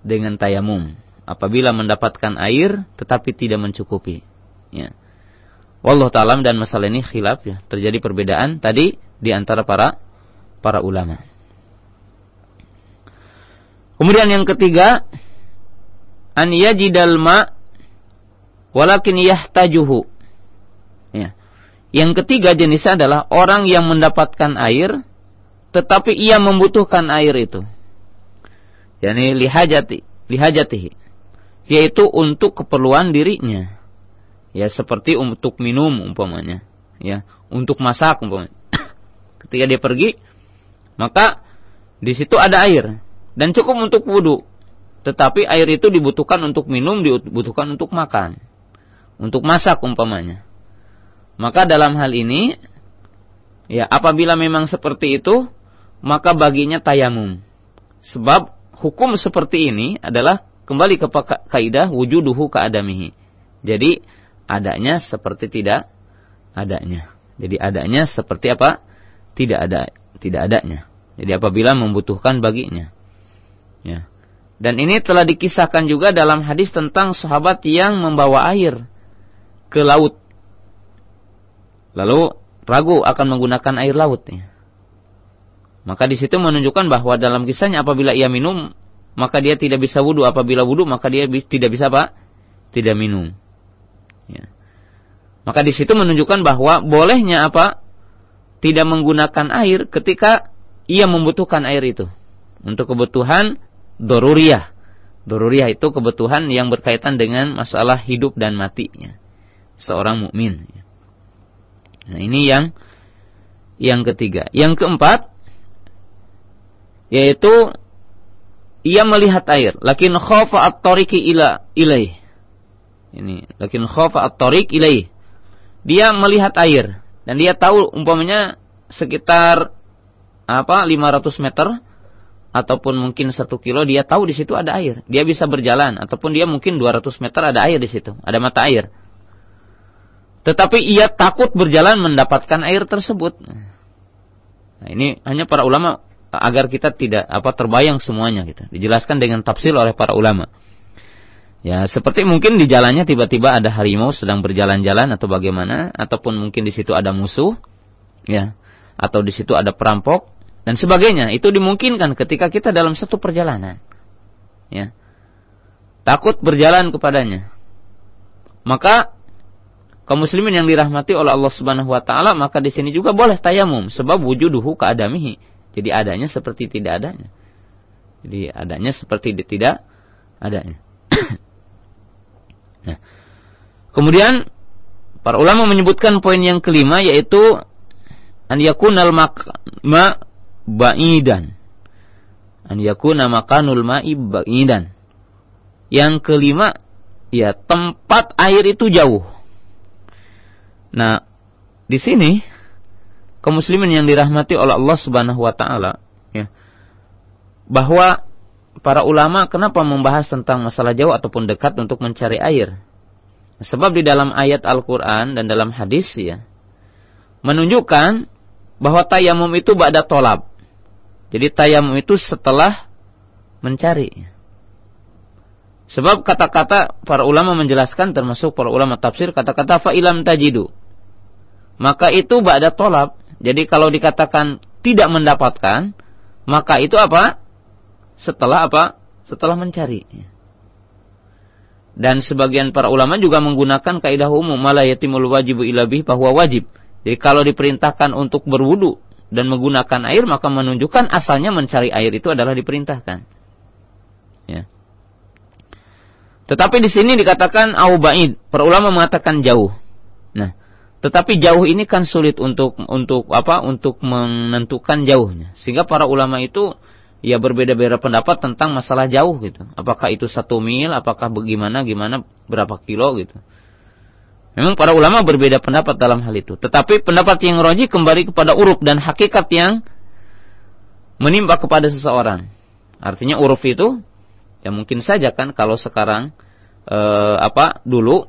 Dengan tayamum. Apabila mendapatkan air tetapi tidak mencukupi. Ya. Wallahu taala dan masalah ini khilaf ya. Terjadi perbedaan tadi di antara para para ulama. Kemudian yang ketiga an yajidal ma walakin yahtajuhu. Ya. Yang ketiga jenisnya adalah orang yang mendapatkan air tetapi ia membutuhkan air itu. Yani lihajati, lihajatihi. Yaitu untuk keperluan dirinya. Ya seperti untuk minum umpamanya, ya, untuk masak umpamanya. (coughs) Ketika dia pergi, maka di situ ada air dan cukup untuk wudhu. Tetapi air itu dibutuhkan untuk minum, dibutuhkan untuk makan untuk masak umpamanya. Maka dalam hal ini ya apabila memang seperti itu maka baginya tayamum. Sebab hukum seperti ini adalah kembali ke kaidah wujuduhu keadamihi. Jadi adanya seperti tidak adanya. Jadi adanya seperti apa? Tidak ada, tidak adanya. Jadi apabila membutuhkan baginya. Ya. Dan ini telah dikisahkan juga dalam hadis tentang sahabat yang membawa air ke laut. Lalu ragu akan menggunakan air laut. Ya. Maka di situ menunjukkan bahwa dalam kisahnya apabila ia minum, maka dia tidak bisa wudhu. Apabila wudhu, maka dia tidak bisa apa? Tidak minum. Ya. Maka di situ menunjukkan bahwa bolehnya apa? Tidak menggunakan air ketika ia membutuhkan air itu. Untuk kebutuhan doruriah. Doruriah itu kebutuhan yang berkaitan dengan masalah hidup dan matinya seorang mukmin. Nah, ini yang yang ketiga. Yang keempat yaitu ia melihat air, lakin khafa at-tariqi ila ilaih. Ini, lakin khafa at-tariq ilaih. Dia melihat air dan dia tahu umpamanya sekitar apa 500 meter ataupun mungkin satu kilo dia tahu di situ ada air. Dia bisa berjalan ataupun dia mungkin 200 meter ada air di situ, ada mata air. Tetapi ia takut berjalan mendapatkan air tersebut. Nah, ini hanya para ulama agar kita tidak apa terbayang semuanya gitu. Dijelaskan dengan tafsir oleh para ulama. Ya, seperti mungkin di jalannya tiba-tiba ada harimau sedang berjalan-jalan atau bagaimana, ataupun mungkin di situ ada musuh, ya, atau di situ ada perampok dan sebagainya. Itu dimungkinkan ketika kita dalam satu perjalanan. Ya. Takut berjalan kepadanya. Maka kaum muslimin yang dirahmati oleh Allah Subhanahu wa taala maka di sini juga boleh tayamum sebab wujuduhu keadamihi. Jadi adanya seperti tidak adanya. Jadi adanya seperti tidak adanya. (coughs) nah. Kemudian para ulama menyebutkan poin yang kelima yaitu an yakunal ma ba'idan. An yakuna makanul ma'i ba'idan. Yang kelima ya tempat air itu jauh Nah, di sini kaum muslimin yang dirahmati oleh Allah Subhanahu wa taala ya. Bahwa para ulama kenapa membahas tentang masalah jauh ataupun dekat untuk mencari air? Sebab di dalam ayat Al-Qur'an dan dalam hadis ya menunjukkan bahwa tayamum itu ba'da tolab. Jadi tayamum itu setelah mencari. Sebab kata-kata para ulama menjelaskan termasuk para ulama tafsir kata-kata fa'ilam tajidu. Maka itu ba'da tolab. Jadi kalau dikatakan tidak mendapatkan, maka itu apa? Setelah apa? Setelah mencari. Dan sebagian para ulama juga menggunakan kaidah umum malah yatimul wajibu ilabih bahwa wajib. Jadi kalau diperintahkan untuk berwudu dan menggunakan air maka menunjukkan asalnya mencari air itu adalah diperintahkan. Ya. Tetapi di sini dikatakan au ba'id. Para ulama mengatakan jauh. Nah, Tetapi jauh ini kan sulit untuk untuk apa? Untuk menentukan jauhnya. Sehingga para ulama itu ya berbeda-beda pendapat tentang masalah jauh gitu. Apakah itu satu mil? Apakah bagaimana? Gimana? Berapa kilo gitu? Memang para ulama berbeda pendapat dalam hal itu. Tetapi pendapat yang roji kembali kepada uruf dan hakikat yang menimpa kepada seseorang. Artinya uruf itu ya mungkin saja kan kalau sekarang eh, apa dulu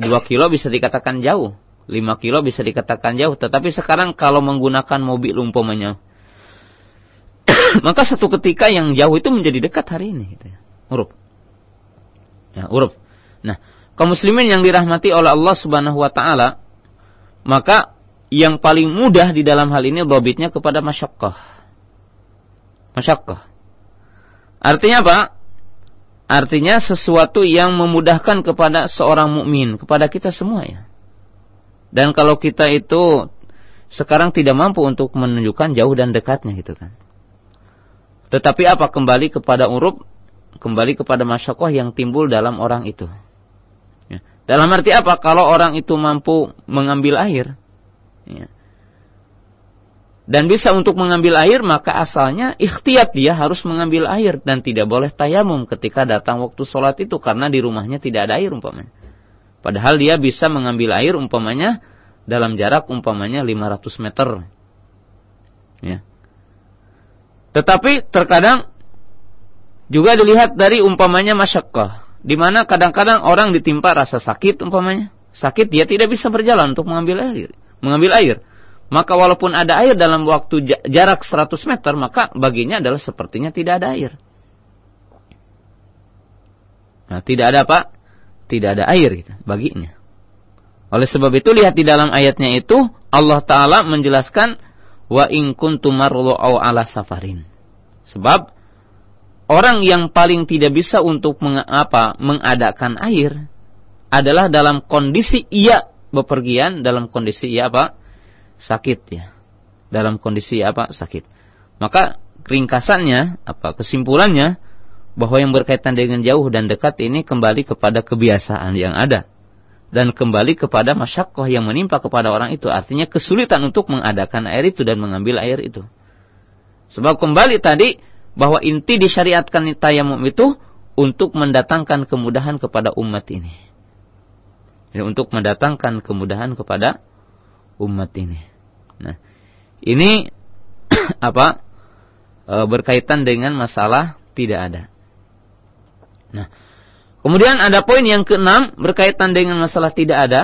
dua kilo bisa dikatakan jauh 5 kilo bisa dikatakan jauh. Tetapi sekarang kalau menggunakan mobil umpamanya. Maka satu ketika yang jauh itu menjadi dekat hari ini. Gitu ya. Uruf. Ya, uruf. Nah, kaum muslimin yang dirahmati oleh Allah subhanahu wa ta'ala. Maka yang paling mudah di dalam hal ini dobitnya kepada masyakkah. Masyakkah. Artinya apa? Artinya sesuatu yang memudahkan kepada seorang mukmin, kepada kita semua ya. Dan kalau kita itu sekarang tidak mampu untuk menunjukkan jauh dan dekatnya gitu kan. Tetapi apa kembali kepada urub, kembali kepada masyakoh yang timbul dalam orang itu. Ya. Dalam arti apa? Kalau orang itu mampu mengambil air, ya. dan bisa untuk mengambil air, maka asalnya ikhtiat dia harus mengambil air dan tidak boleh tayamum ketika datang waktu sholat itu karena di rumahnya tidak ada air umpamanya. Padahal dia bisa mengambil air umpamanya dalam jarak umpamanya 500 meter. Ya. Tetapi terkadang juga dilihat dari umpamanya masyakkah. Di mana kadang-kadang orang ditimpa rasa sakit umpamanya. Sakit dia tidak bisa berjalan untuk mengambil air. Mengambil air. Maka walaupun ada air dalam waktu jarak 100 meter, maka baginya adalah sepertinya tidak ada air. Nah, tidak ada apa? tidak ada air gitu, baginya. Oleh sebab itu lihat di dalam ayatnya itu Allah taala menjelaskan wa in kuntum au ala safarin. Sebab orang yang paling tidak bisa untuk mengapa mengadakan air adalah dalam kondisi ia bepergian dalam kondisi ia apa? sakit ya. Dalam kondisi apa? sakit. Maka ringkasannya apa kesimpulannya bahwa yang berkaitan dengan jauh dan dekat ini kembali kepada kebiasaan yang ada dan kembali kepada masyakoh yang menimpa kepada orang itu. Artinya kesulitan untuk mengadakan air itu dan mengambil air itu. Sebab kembali tadi bahwa inti disyariatkan tayamum itu untuk mendatangkan kemudahan kepada umat ini. Ya, untuk mendatangkan kemudahan kepada umat ini. Nah ini (clears throat) apa e, berkaitan dengan masalah tidak ada. Nah, kemudian ada poin yang keenam berkaitan dengan masalah tidak ada,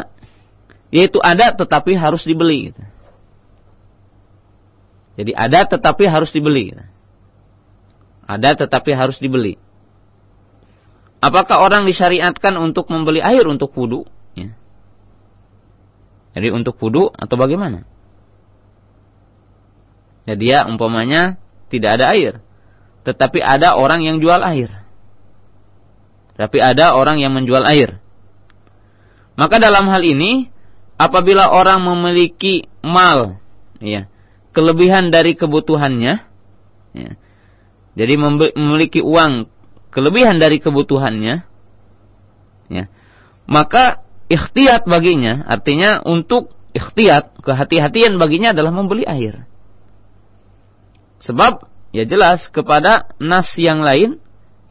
yaitu ada tetapi harus dibeli. Gitu. Jadi ada tetapi harus dibeli. Gitu. Ada tetapi harus dibeli. Apakah orang disyariatkan untuk membeli air untuk wudhu? Ya. Jadi untuk wudhu atau bagaimana? Ya dia umpamanya tidak ada air. Tetapi ada orang yang jual air. Tapi ada orang yang menjual air. Maka dalam hal ini, apabila orang memiliki mal, ya, kelebihan dari kebutuhannya, ya, jadi memiliki uang kelebihan dari kebutuhannya, ya, maka ikhtiat baginya, artinya untuk ikhtiat, kehati-hatian baginya adalah membeli air. Sebab ya jelas kepada nas yang lain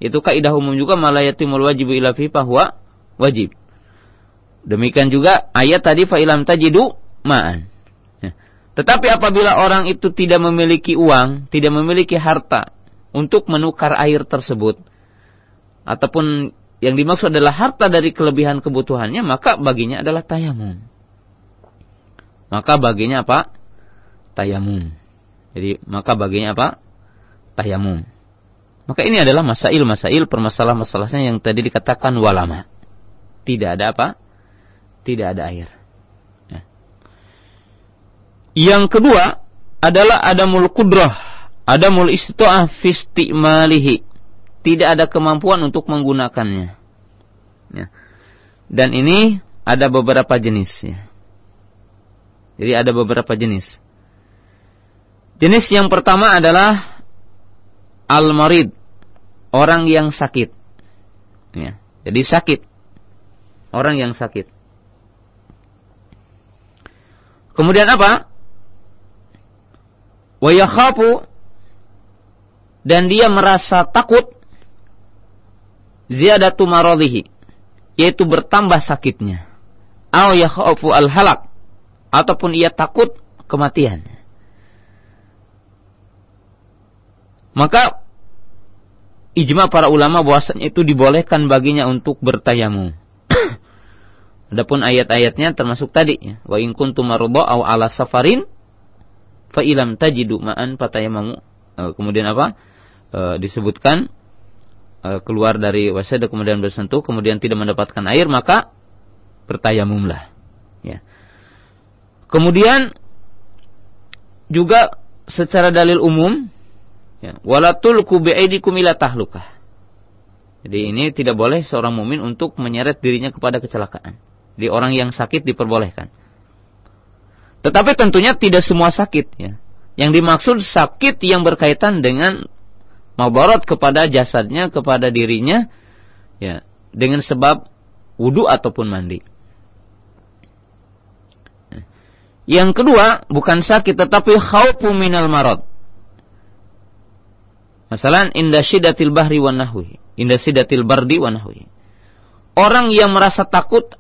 itu kaidah umum juga malayatimul wajib ila fi bahwa wajib. Demikian juga ayat tadi fa ilam tajidu ma'an. Ya. Tetapi apabila orang itu tidak memiliki uang, tidak memiliki harta untuk menukar air tersebut ataupun yang dimaksud adalah harta dari kelebihan kebutuhannya, maka baginya adalah tayamum. Maka baginya apa? Tayamum. Jadi maka baginya apa? Tayamum. Maka ini adalah masail-masail permasalahan-masalahnya yang tadi dikatakan walama. Tidak ada apa? Tidak ada air. Ya. Yang kedua adalah adamul kudrah, adamul istita'ah fi istimalihi. Tidak ada kemampuan untuk menggunakannya. Ya. Dan ini ada beberapa jenis. Ya. Jadi ada beberapa jenis. Jenis yang pertama adalah al-marid, orang yang sakit. Ya, jadi sakit. Orang yang sakit. Kemudian apa? Wa dan dia merasa takut ziyadatu maradhihi yaitu bertambah sakitnya. Au yakhafu al-halak ataupun ia takut kematian. Maka ijma para ulama bahwasanya itu dibolehkan baginya untuk bertayamum. (coughs) Adapun ayat-ayatnya termasuk tadi ya, wa in kuntum marudha aw ala safarin fa ilam tajidu ma'an fatayamamu. Eh, kemudian apa? E, disebutkan e, keluar dari wasada kemudian bersentuh kemudian tidak mendapatkan air maka bertayamumlah. Ya. Kemudian juga secara dalil umum ya, wala tulku bi'aidikum ila. Jadi ini tidak boleh seorang mumin untuk menyeret dirinya kepada kecelakaan. Di orang yang sakit diperbolehkan. Tetapi tentunya tidak semua sakit ya. Yang dimaksud sakit yang berkaitan dengan mabarat kepada jasadnya, kepada dirinya ya, dengan sebab wudu ataupun mandi. Yang kedua, bukan sakit tetapi khaufu minal marad. Masalah inda syiddatil bahri wa nahwi, inda syiddatil bardi wa nahwi. Orang yang merasa takut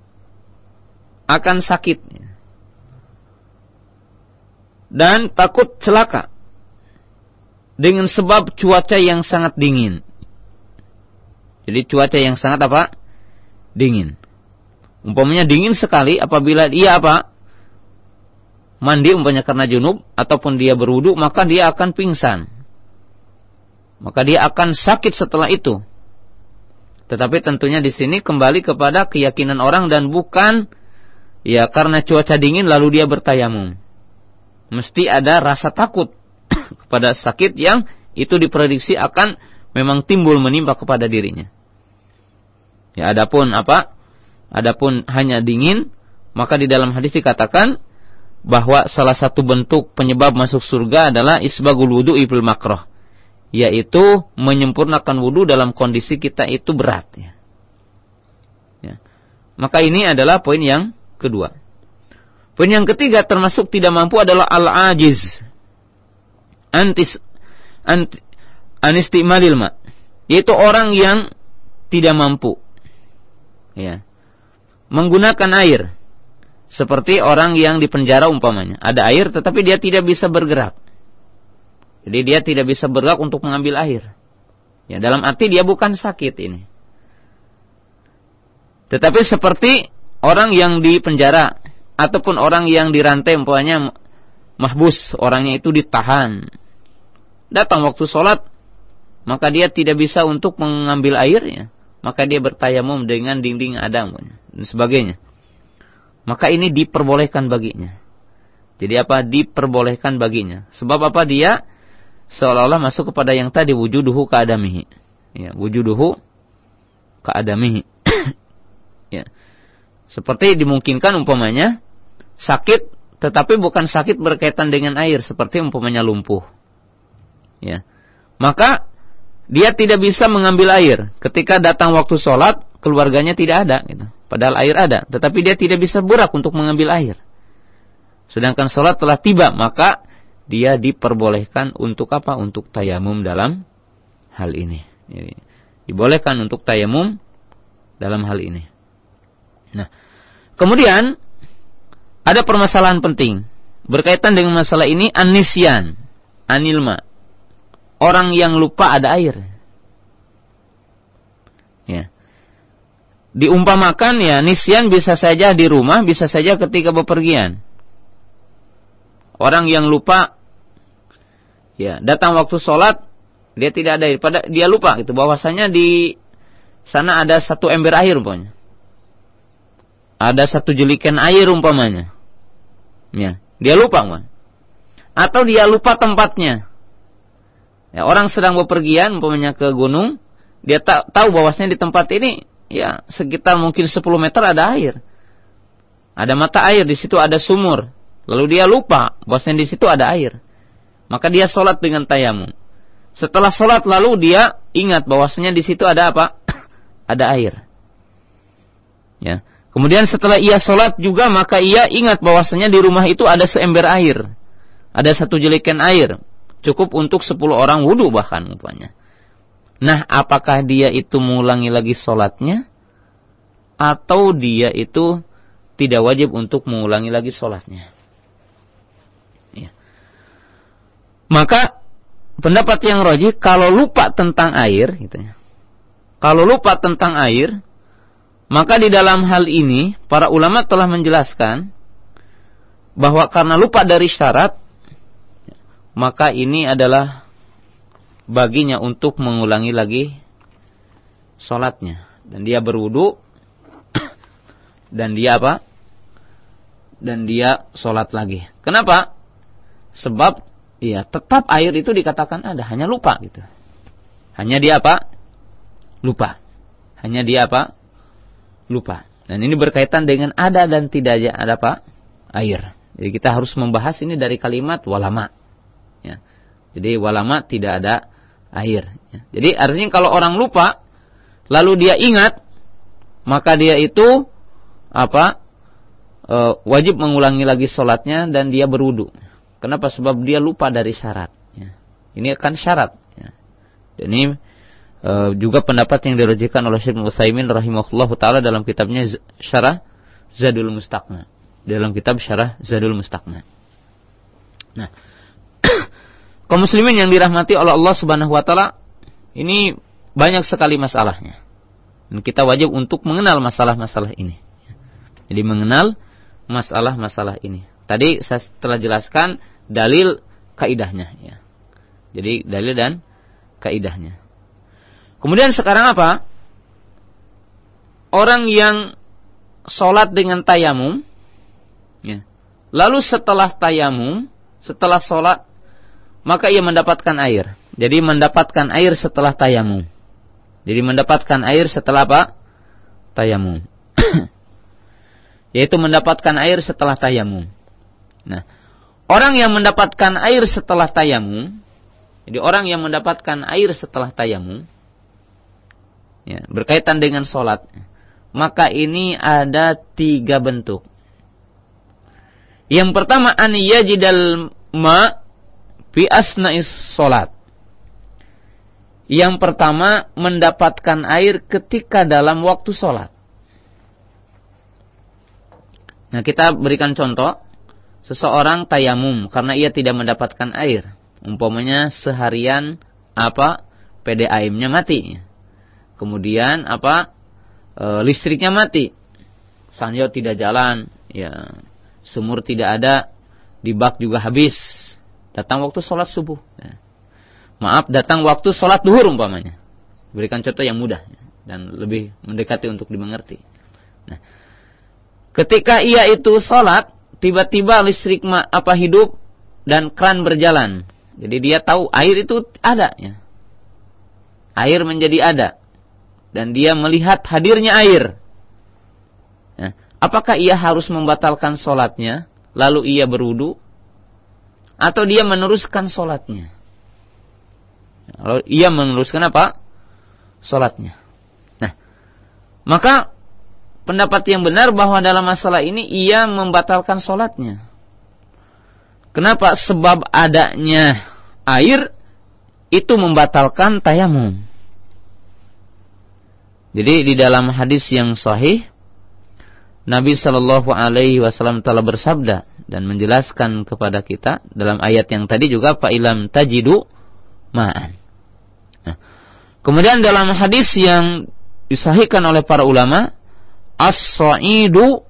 akan sakitnya dan takut celaka dengan sebab cuaca yang sangat dingin. Jadi cuaca yang sangat apa? Dingin. Umpamanya dingin sekali apabila dia apa? Mandi umpamanya karena junub ataupun dia berwudu maka dia akan pingsan. Maka dia akan sakit setelah itu. Tetapi tentunya di sini kembali kepada keyakinan orang dan bukan ya karena cuaca dingin lalu dia bertayamum mesti ada rasa takut (clears throat) kepada sakit yang itu diprediksi akan memang timbul menimpa kepada dirinya. Ya, adapun apa? Adapun hanya dingin, maka di dalam hadis dikatakan bahwa salah satu bentuk penyebab masuk surga adalah isbagul wudu ibul makroh, yaitu menyempurnakan wudu dalam kondisi kita itu berat. Ya. Ya. Maka ini adalah poin yang kedua. Poin yang ketiga termasuk tidak mampu adalah al-ajiz. Antis anti, anistimalil ma. Yaitu orang yang tidak mampu. Ya. Menggunakan air. Seperti orang yang di penjara umpamanya. Ada air tetapi dia tidak bisa bergerak. Jadi dia tidak bisa bergerak untuk mengambil air. Ya, dalam arti dia bukan sakit ini. Tetapi seperti orang yang di penjara ataupun orang yang dirantai umpamanya mahbus orangnya itu ditahan. Datang waktu sholat maka dia tidak bisa untuk mengambil airnya. Maka dia bertayamum dengan dinding adam dan sebagainya. Maka ini diperbolehkan baginya. Jadi apa? Diperbolehkan baginya. Sebab apa? Dia seolah-olah masuk kepada yang tadi wujuduhu keadamihi ya wujuduhu keadamihi (coughs) ya seperti dimungkinkan umpamanya sakit tetapi bukan sakit berkaitan dengan air seperti umpamanya lumpuh. Ya. Maka dia tidak bisa mengambil air ketika datang waktu sholat keluarganya tidak ada gitu. Padahal air ada, tetapi dia tidak bisa berak untuk mengambil air. Sedangkan sholat telah tiba, maka dia diperbolehkan untuk apa? Untuk tayamum dalam hal ini. Jadi, dibolehkan untuk tayamum dalam hal ini. Nah, kemudian ada permasalahan penting berkaitan dengan masalah ini anisian, anilma. Orang yang lupa ada air. Ya. Diumpamakan ya nisyan bisa saja di rumah, bisa saja ketika bepergian. Orang yang lupa ya datang waktu sholat dia tidak ada air pada dia lupa gitu bahwasanya di sana ada satu ember air umpamanya ada satu jelikan air umpamanya. Ya, dia lupa, man. Atau dia lupa tempatnya. Ya, orang sedang bepergian umpamanya ke gunung, dia tak tahu bahwasanya di tempat ini ya sekitar mungkin 10 meter ada air. Ada mata air, di situ ada sumur. Lalu dia lupa bahwasanya di situ ada air. Maka dia sholat dengan tayamum. Setelah sholat lalu dia ingat bahwasanya di situ ada apa? (coughs) ada air. Ya. Kemudian setelah ia sholat juga maka ia ingat bahwasanya di rumah itu ada seember air. Ada satu jelikan air. Cukup untuk sepuluh orang wudhu bahkan umpamanya. Nah apakah dia itu mengulangi lagi sholatnya? Atau dia itu tidak wajib untuk mengulangi lagi sholatnya? Ya. Maka pendapat yang rojih kalau lupa tentang air gitu ya. Kalau lupa tentang air maka di dalam hal ini para ulama telah menjelaskan bahwa karena lupa dari syarat maka ini adalah baginya untuk mengulangi lagi sholatnya. Dan dia berwudu (coughs) dan dia apa? Dan dia sholat lagi. Kenapa? Sebab ya tetap air itu dikatakan ada hanya lupa gitu hanya dia apa lupa hanya dia apa lupa. Dan ini berkaitan dengan ada dan tidak ada apa? Air. Jadi kita harus membahas ini dari kalimat walama. Ya. Jadi walama tidak ada air. Ya. Jadi artinya kalau orang lupa, lalu dia ingat, maka dia itu apa? E, wajib mengulangi lagi sholatnya dan dia berwudu. Kenapa? Sebab dia lupa dari syarat. Ya. Ini akan syarat. Ya. Dan ini Uh, juga pendapat yang dirujukan oleh Syekh Utsaimin rahimahullah taala dalam kitabnya Syarah Zadul Mustaqna. Dalam kitab Syarah Zadul Mustaqna. Nah, (coughs) kaum muslimin yang dirahmati oleh Allah Subhanahu wa taala, ini banyak sekali masalahnya. Dan kita wajib untuk mengenal masalah-masalah ini. Jadi mengenal masalah-masalah ini. Tadi saya telah jelaskan dalil kaidahnya ya. Jadi dalil dan kaidahnya. Kemudian sekarang apa? Orang yang sholat dengan tayamum, ya. lalu setelah tayamum, setelah sholat, maka ia mendapatkan air. Jadi mendapatkan air setelah tayamum. Jadi mendapatkan air setelah apa? Tayamum. (coughs) Yaitu mendapatkan air setelah tayamum. Nah, orang yang mendapatkan air setelah tayamum, jadi orang yang mendapatkan air setelah tayamum, ya, berkaitan dengan sholat, maka ini ada tiga bentuk. Yang pertama an yajidal ma fi asna'is sholat. Yang pertama mendapatkan air ketika dalam waktu sholat. Nah kita berikan contoh. Seseorang tayamum karena ia tidak mendapatkan air. Umpamanya seharian apa PDAM-nya mati. Kemudian apa e, listriknya mati. Sanyo tidak jalan ya sumur tidak ada di bak juga habis. Datang waktu sholat subuh ya. maaf datang waktu sholat duhur umpamanya. Berikan contoh yang mudah ya, dan lebih mendekati untuk dimengerti. Nah ketika ia itu sholat tiba-tiba listrik ma, apa hidup dan kran berjalan jadi dia tahu air itu ada ya air menjadi ada dan dia melihat hadirnya air. Ya. Apakah ia harus membatalkan sholatnya, lalu ia berwudu, atau dia meneruskan sholatnya? Lalu ia meneruskan apa? Sholatnya. Nah, maka pendapat yang benar bahwa dalam masalah ini ia membatalkan sholatnya. Kenapa? Sebab adanya air itu membatalkan tayamum. Jadi di dalam hadis yang sahih Nabi Shallallahu Alaihi Wasallam telah bersabda dan menjelaskan kepada kita dalam ayat yang tadi juga Pak Ilam tajidu ma'an. Nah, kemudian dalam hadis yang disahihkan oleh para ulama, as-sa'idu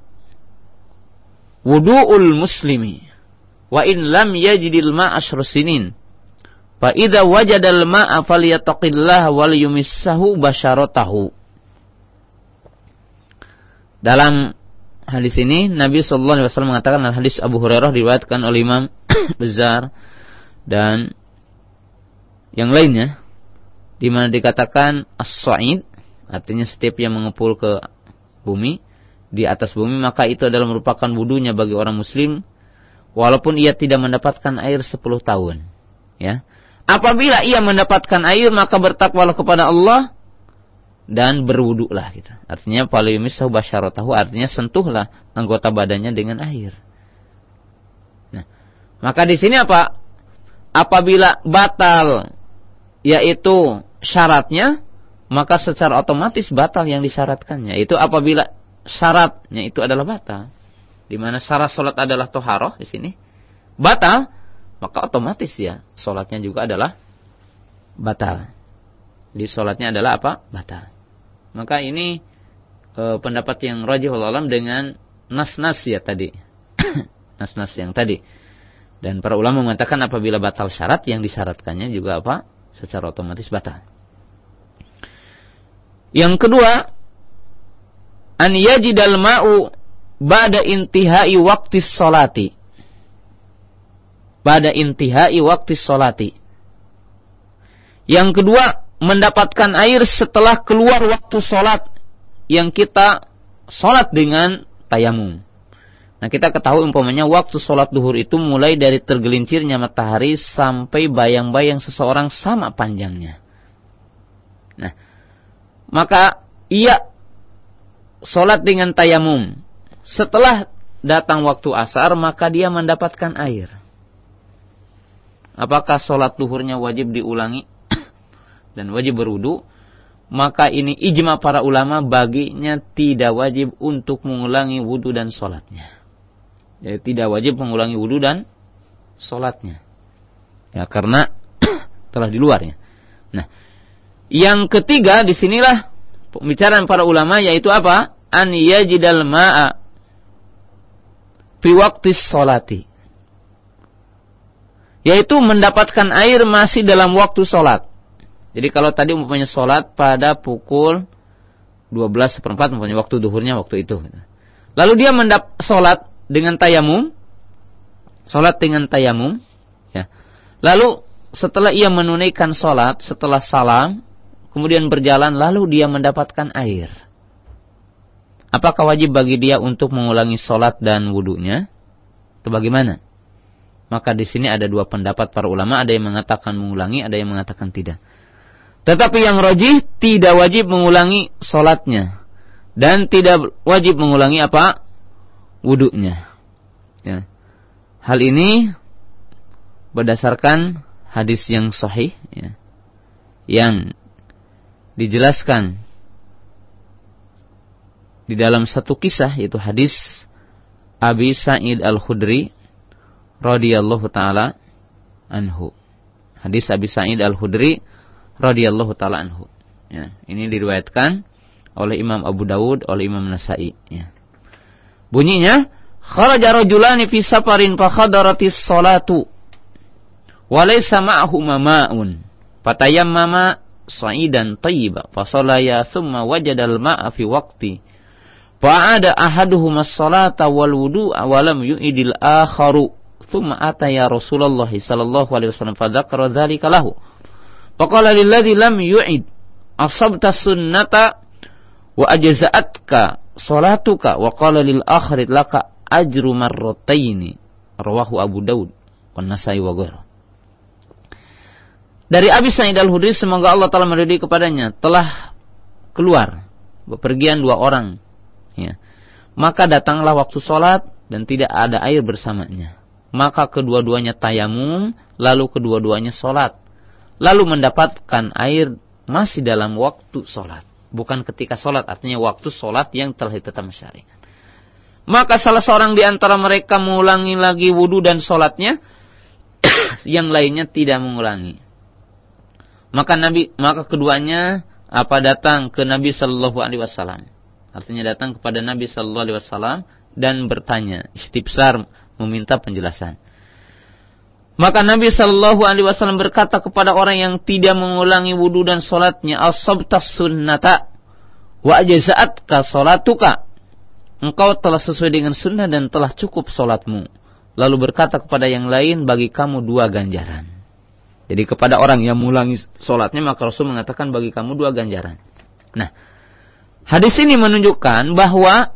wudu'ul muslimi. Wa in lam yajidil ma'a sinin. Fa idza wajadal ma'a falyattaqillaha wal yumissahu basyaratahu dalam hadis ini Nabi Shallallahu Alaihi Wasallam mengatakan dalam hadis Abu Hurairah diriwayatkan oleh Imam (coughs) Besar dan yang lainnya di mana dikatakan as-sa'id artinya setiap yang mengepul ke bumi di atas bumi maka itu adalah merupakan wudunya bagi orang muslim walaupun ia tidak mendapatkan air 10 tahun ya apabila ia mendapatkan air maka bertakwalah kepada Allah dan berwuduklah gitu. Artinya falyumissahu basyaratahu artinya sentuhlah anggota badannya dengan air. Nah, maka di sini apa? Apabila batal yaitu syaratnya maka secara otomatis batal yang disyaratkannya. Itu apabila syaratnya itu adalah batal. Di mana syarat salat adalah toharoh di sini batal, maka otomatis ya salatnya juga adalah batal. Di salatnya adalah apa? Batal. Maka ini e, pendapat yang rajihul alam dengan nas-nas ya tadi. (coughs) nas-nas yang tadi. Dan para ulama mengatakan apabila batal syarat yang disyaratkannya juga apa? Secara otomatis batal. Yang kedua, an yajidal ma'u ba'da intihai waktu salati. Ba'da intihai waktu salati. Yang kedua, mendapatkan air setelah keluar waktu sholat yang kita sholat dengan tayamum. Nah kita ketahui umpamanya waktu sholat duhur itu mulai dari tergelincirnya matahari sampai bayang-bayang seseorang sama panjangnya. Nah maka ia sholat dengan tayamum. Setelah datang waktu asar maka dia mendapatkan air. Apakah sholat duhurnya wajib diulangi? (coughs) dan wajib berwudu, maka ini ijma para ulama baginya tidak wajib untuk mengulangi wudu dan sholatnya. Ya, tidak wajib mengulangi wudu dan sholatnya. Ya, karena (coughs) telah di luarnya. Nah, yang ketiga di sinilah pembicaraan para ulama yaitu apa? An yajidal ma'a fi sholati. Yaitu mendapatkan air masih dalam waktu sholat. Jadi kalau tadi umpamanya sholat pada pukul 12 seperempat umpamanya waktu duhurnya waktu itu. Lalu dia mendap sholat dengan tayamum. Sholat dengan tayamum. Ya. Lalu setelah ia menunaikan sholat, setelah salam, kemudian berjalan, lalu dia mendapatkan air. Apakah wajib bagi dia untuk mengulangi sholat dan wudhunya? Atau bagaimana? Maka di sini ada dua pendapat para ulama, ada yang mengatakan mengulangi, ada yang mengatakan tidak. Tetapi yang rojih tidak wajib mengulangi solatnya. Dan tidak wajib mengulangi apa? Wuduknya. Ya. Hal ini berdasarkan hadis yang sahih. Ya. Yang dijelaskan di dalam satu kisah yaitu hadis Abi Sa'id Al-Khudri radhiyallahu taala anhu. Hadis Abi Sa'id Al-Khudri radhiyallahu taala anhu. Ya, ini diriwayatkan oleh Imam Abu Dawud, oleh Imam Nasai. Ya. Bunyinya, kharaja rajulani fi safarin fa khadaratis salatu wa laysa ma'ahu ma'un. Fatayammama sa'idan tayyiba fa salaya thumma wajada al-ma'a fi waqti. Fa'ada ahaduhuma as-salata wal wudu'a wa lam yu'idil akharu. Thumma ataya Rasulullah sallallahu alaihi wasallam fa dzakara dzalika lahu. Faqala lilladzi lam yu'id asabta sunnata wa ajza'atka salatuka wa qala lil akhirit laka ajru marrataini rawahu Abu Daud wa Nasai wa ghairu. Dari Abi Sa'id Al-Hudri semoga Allah taala meridai kepadanya telah keluar bepergian dua orang ya. Maka datanglah waktu sholat dan tidak ada air bersamanya. Maka kedua-duanya tayamum, lalu kedua-duanya sholat lalu mendapatkan air masih dalam waktu sholat. Bukan ketika sholat, artinya waktu sholat yang telah ditetapkan syariat. Maka salah seorang di antara mereka mengulangi lagi wudhu dan sholatnya, (coughs) yang lainnya tidak mengulangi. Maka Nabi, maka keduanya apa datang ke Nabi Shallallahu Alaihi Wasallam. Artinya datang kepada Nabi Shallallahu Alaihi Wasallam dan bertanya, istibsar meminta penjelasan. Maka Nabi Shallallahu Alaihi Wasallam berkata kepada orang yang tidak mengulangi wudhu dan sholatnya, asabtas sunnata wa ka sholatuka. Engkau telah sesuai dengan sunnah dan telah cukup sholatmu. Lalu berkata kepada yang lain, bagi kamu dua ganjaran. Jadi kepada orang yang mengulangi sholatnya, maka Rasul mengatakan bagi kamu dua ganjaran. Nah, hadis ini menunjukkan bahwa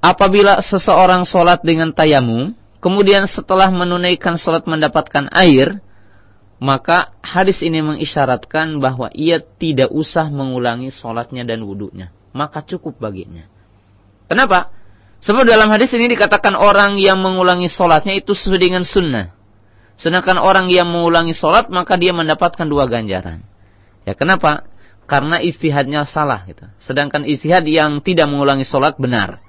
apabila seseorang sholat dengan tayamum, kemudian setelah menunaikan sholat mendapatkan air, maka hadis ini mengisyaratkan bahwa ia tidak usah mengulangi sholatnya dan wudhunya. Maka cukup baginya. Kenapa? Sebab dalam hadis ini dikatakan orang yang mengulangi sholatnya itu sesuai dengan sunnah. Sedangkan orang yang mengulangi sholat maka dia mendapatkan dua ganjaran. Ya kenapa? Karena istihadnya salah. Gitu. Sedangkan istihad yang tidak mengulangi sholat benar.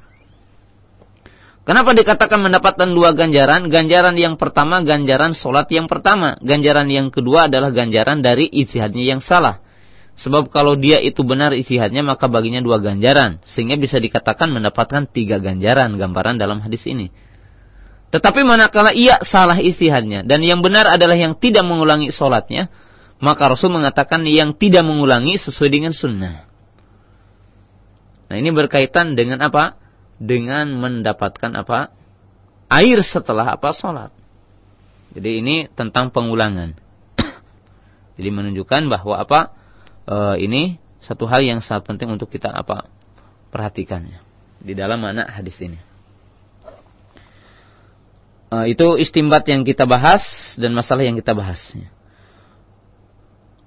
Kenapa dikatakan mendapatkan dua ganjaran? Ganjaran yang pertama ganjaran solat yang pertama. Ganjaran yang kedua adalah ganjaran dari isihadnya yang salah. Sebab kalau dia itu benar isihadnya maka baginya dua ganjaran. Sehingga bisa dikatakan mendapatkan tiga ganjaran gambaran dalam hadis ini. Tetapi manakala ia salah istihadnya dan yang benar adalah yang tidak mengulangi solatnya, maka Rasul mengatakan yang tidak mengulangi sesuai dengan sunnah. Nah ini berkaitan dengan apa? dengan mendapatkan apa? Air setelah apa? Sholat. Jadi ini tentang pengulangan. (coughs) Jadi menunjukkan bahwa apa? E, ini satu hal yang sangat penting untuk kita apa? Perhatikannya di dalam mana hadis ini. E, itu istimbat yang kita bahas dan masalah yang kita bahas.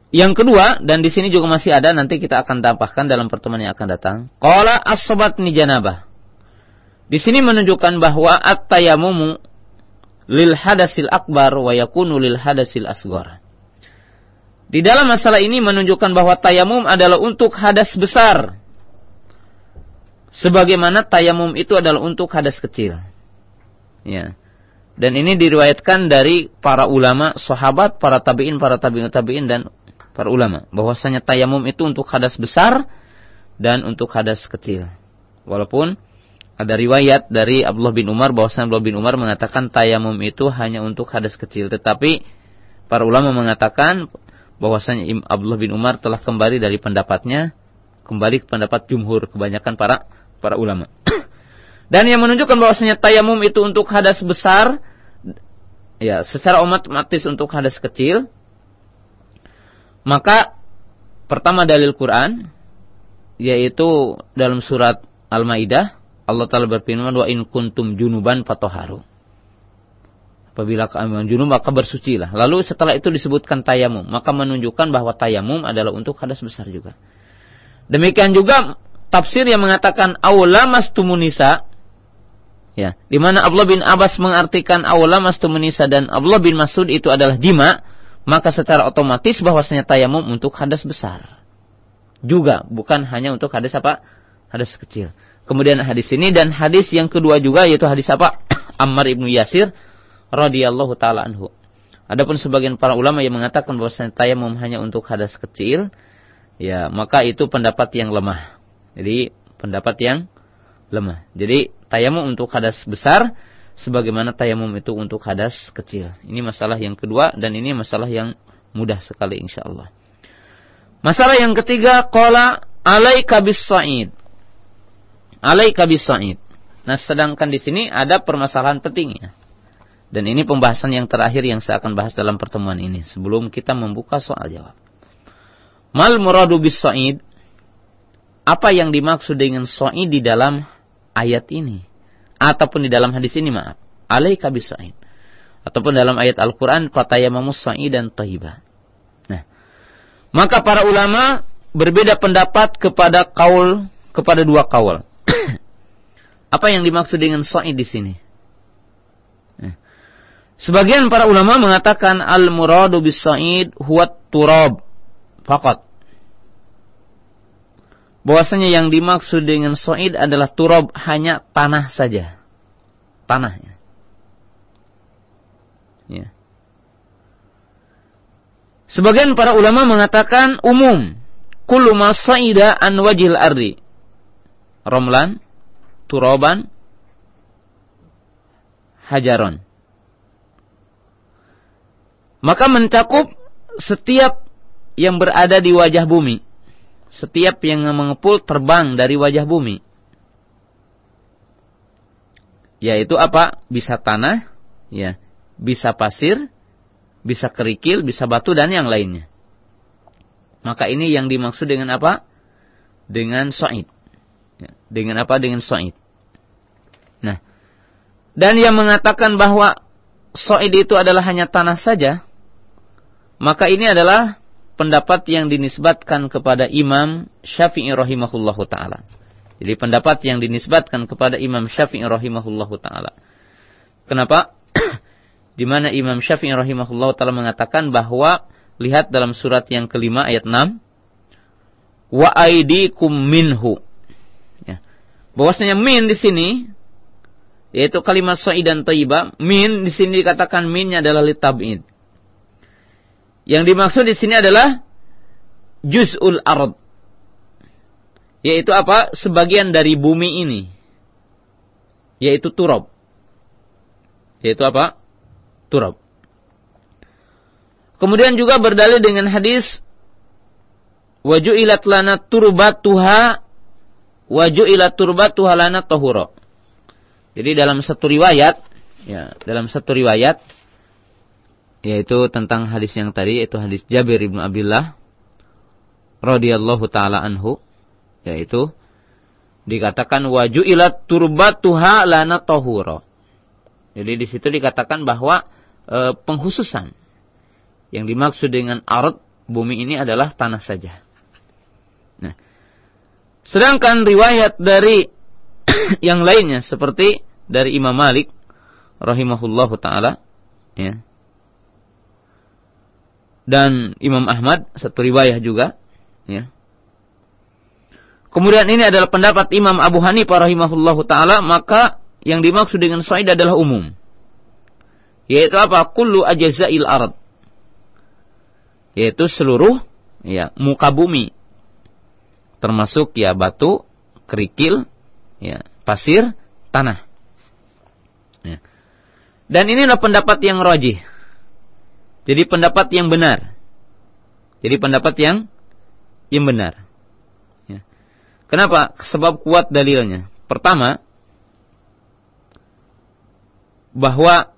Yang kedua dan di sini juga masih ada nanti kita akan tambahkan dalam pertemuan yang akan datang. Qala as-sobat ni janabah. Di sini menunjukkan bahwa at-tayamumu lil hadasil akbar wa yakunu lil hadasil asghar. Di dalam masalah ini menunjukkan bahwa tayamum adalah untuk hadas besar. Sebagaimana tayamum itu adalah untuk hadas kecil. Ya. Dan ini diriwayatkan dari para ulama, sahabat, para tabi'in, para tabi'in tabi'in dan para ulama. Bahwasanya tayamum itu untuk hadas besar dan untuk hadas kecil. Walaupun ada riwayat dari Abdullah bin Umar bahwasanya Abdullah bin Umar mengatakan tayamum itu hanya untuk hadas kecil. Tetapi para ulama mengatakan bahwasanya Abdullah bin Umar telah kembali dari pendapatnya kembali ke pendapat jumhur kebanyakan para para ulama dan yang menunjukkan bahwasanya tayamum itu untuk hadas besar ya secara otomatis untuk hadas kecil maka pertama dalil Quran yaitu dalam surat Al-Maidah Allah Ta'ala berfirman, wa in kuntum junuban fatoharu. Apabila kamu junub maka bersucilah. Lalu setelah itu disebutkan tayamum. Maka menunjukkan bahwa tayamum adalah untuk hadas besar juga. Demikian juga tafsir yang mengatakan awlamas tumunisa. Ya, di mana Abdullah bin Abbas mengartikan awlamas tumunisa dan Abdullah bin Masud itu adalah jima. Maka secara otomatis bahwasanya tayamum untuk hadas besar. Juga, bukan hanya untuk hadas apa? Hadas kecil. Kemudian hadis ini dan hadis yang kedua juga yaitu hadis apa? (coughs) Ammar ibnu Yasir radhiyallahu taala anhu. Adapun sebagian para ulama yang mengatakan bahwa tayamum hanya untuk hadas kecil, ya maka itu pendapat yang lemah. Jadi pendapat yang lemah. Jadi tayamum untuk hadas besar sebagaimana tayamum itu untuk hadas kecil. Ini masalah yang kedua dan ini masalah yang mudah sekali insyaallah. Masalah yang ketiga qala alaika bis sa'id alaika bisa'id. Nah, sedangkan di sini ada permasalahan pentingnya. Dan ini pembahasan yang terakhir yang saya akan bahas dalam pertemuan ini sebelum kita membuka soal jawab. Mal muradu bisa'id apa yang dimaksud dengan sa'id di dalam ayat ini ataupun di dalam hadis ini maaf. Alaika bisa'id. Ataupun dalam ayat Al-Qur'an fatayamamus sa'idan thayyiba. Nah, maka para ulama berbeda pendapat kepada kaul kepada dua kaul. (coughs) Apa yang dimaksud dengan sa'id di sini? Eh. Sebagian para ulama mengatakan al-muradu bis sa'id huwa turab faqat. Bahwasanya yang dimaksud dengan sa'id adalah turab hanya tanah saja. Tanahnya. Ya. Sebagian para ulama mengatakan umum. Kullu ma an wajil ardi. Romlan, turoban hajaron. Maka mencakup setiap yang berada di wajah bumi. Setiap yang mengepul terbang dari wajah bumi. Yaitu apa? Bisa tanah, ya, bisa pasir, bisa kerikil, bisa batu dan yang lainnya. Maka ini yang dimaksud dengan apa? Dengan so'id. Ya, dengan apa? Dengan so'id. Nah, dan yang mengatakan bahwa so'id itu adalah hanya tanah saja, Maka ini adalah pendapat yang dinisbatkan kepada Imam Syafi'i rahimahullahu taala. Jadi pendapat yang dinisbatkan kepada Imam Syafi'i rahimahullahu taala. Kenapa? (clears throat) Di mana Imam Syafi'i rahimahullahu taala mengatakan bahwa lihat dalam surat yang kelima ayat 6 wa aidikum minhu. Ya. Bahwasanya min di sini yaitu kalimat dan thayyibah, min di sini dikatakan minnya adalah litab'id. Yang dimaksud di sini adalah juz'ul ard. Yaitu apa? Sebagian dari bumi ini. Yaitu turab. Yaitu apa? Turab. Kemudian juga berdalil dengan hadis waju'ilat lana turbatuha waju'ilat turbatuha lana tahura. Jadi dalam satu riwayat, ya, dalam satu riwayat yaitu tentang hadis yang tadi yaitu hadis Jabir bin Abdullah radhiyallahu taala anhu yaitu dikatakan waju'ilat turbatuha lana tahura. Jadi di situ dikatakan bahwa e, penghususan yang dimaksud dengan ard bumi ini adalah tanah saja. Nah, sedangkan riwayat dari (coughs) yang lainnya seperti dari Imam Malik rahimahullahu taala ya. Dan Imam Ahmad satu riwayah juga ya. Kemudian ini adalah pendapat Imam Abu Hanifah rahimahullahu taala maka yang dimaksud dengan sa'id adalah umum. Yaitu apa? Kullu ajza'il ard. Yaitu seluruh ya muka bumi termasuk ya batu, kerikil, ya pasir, tanah. Dan inilah pendapat yang rajih. Jadi pendapat yang benar. Jadi pendapat yang yang benar. Ya. Kenapa? Sebab kuat dalilnya. Pertama, bahwa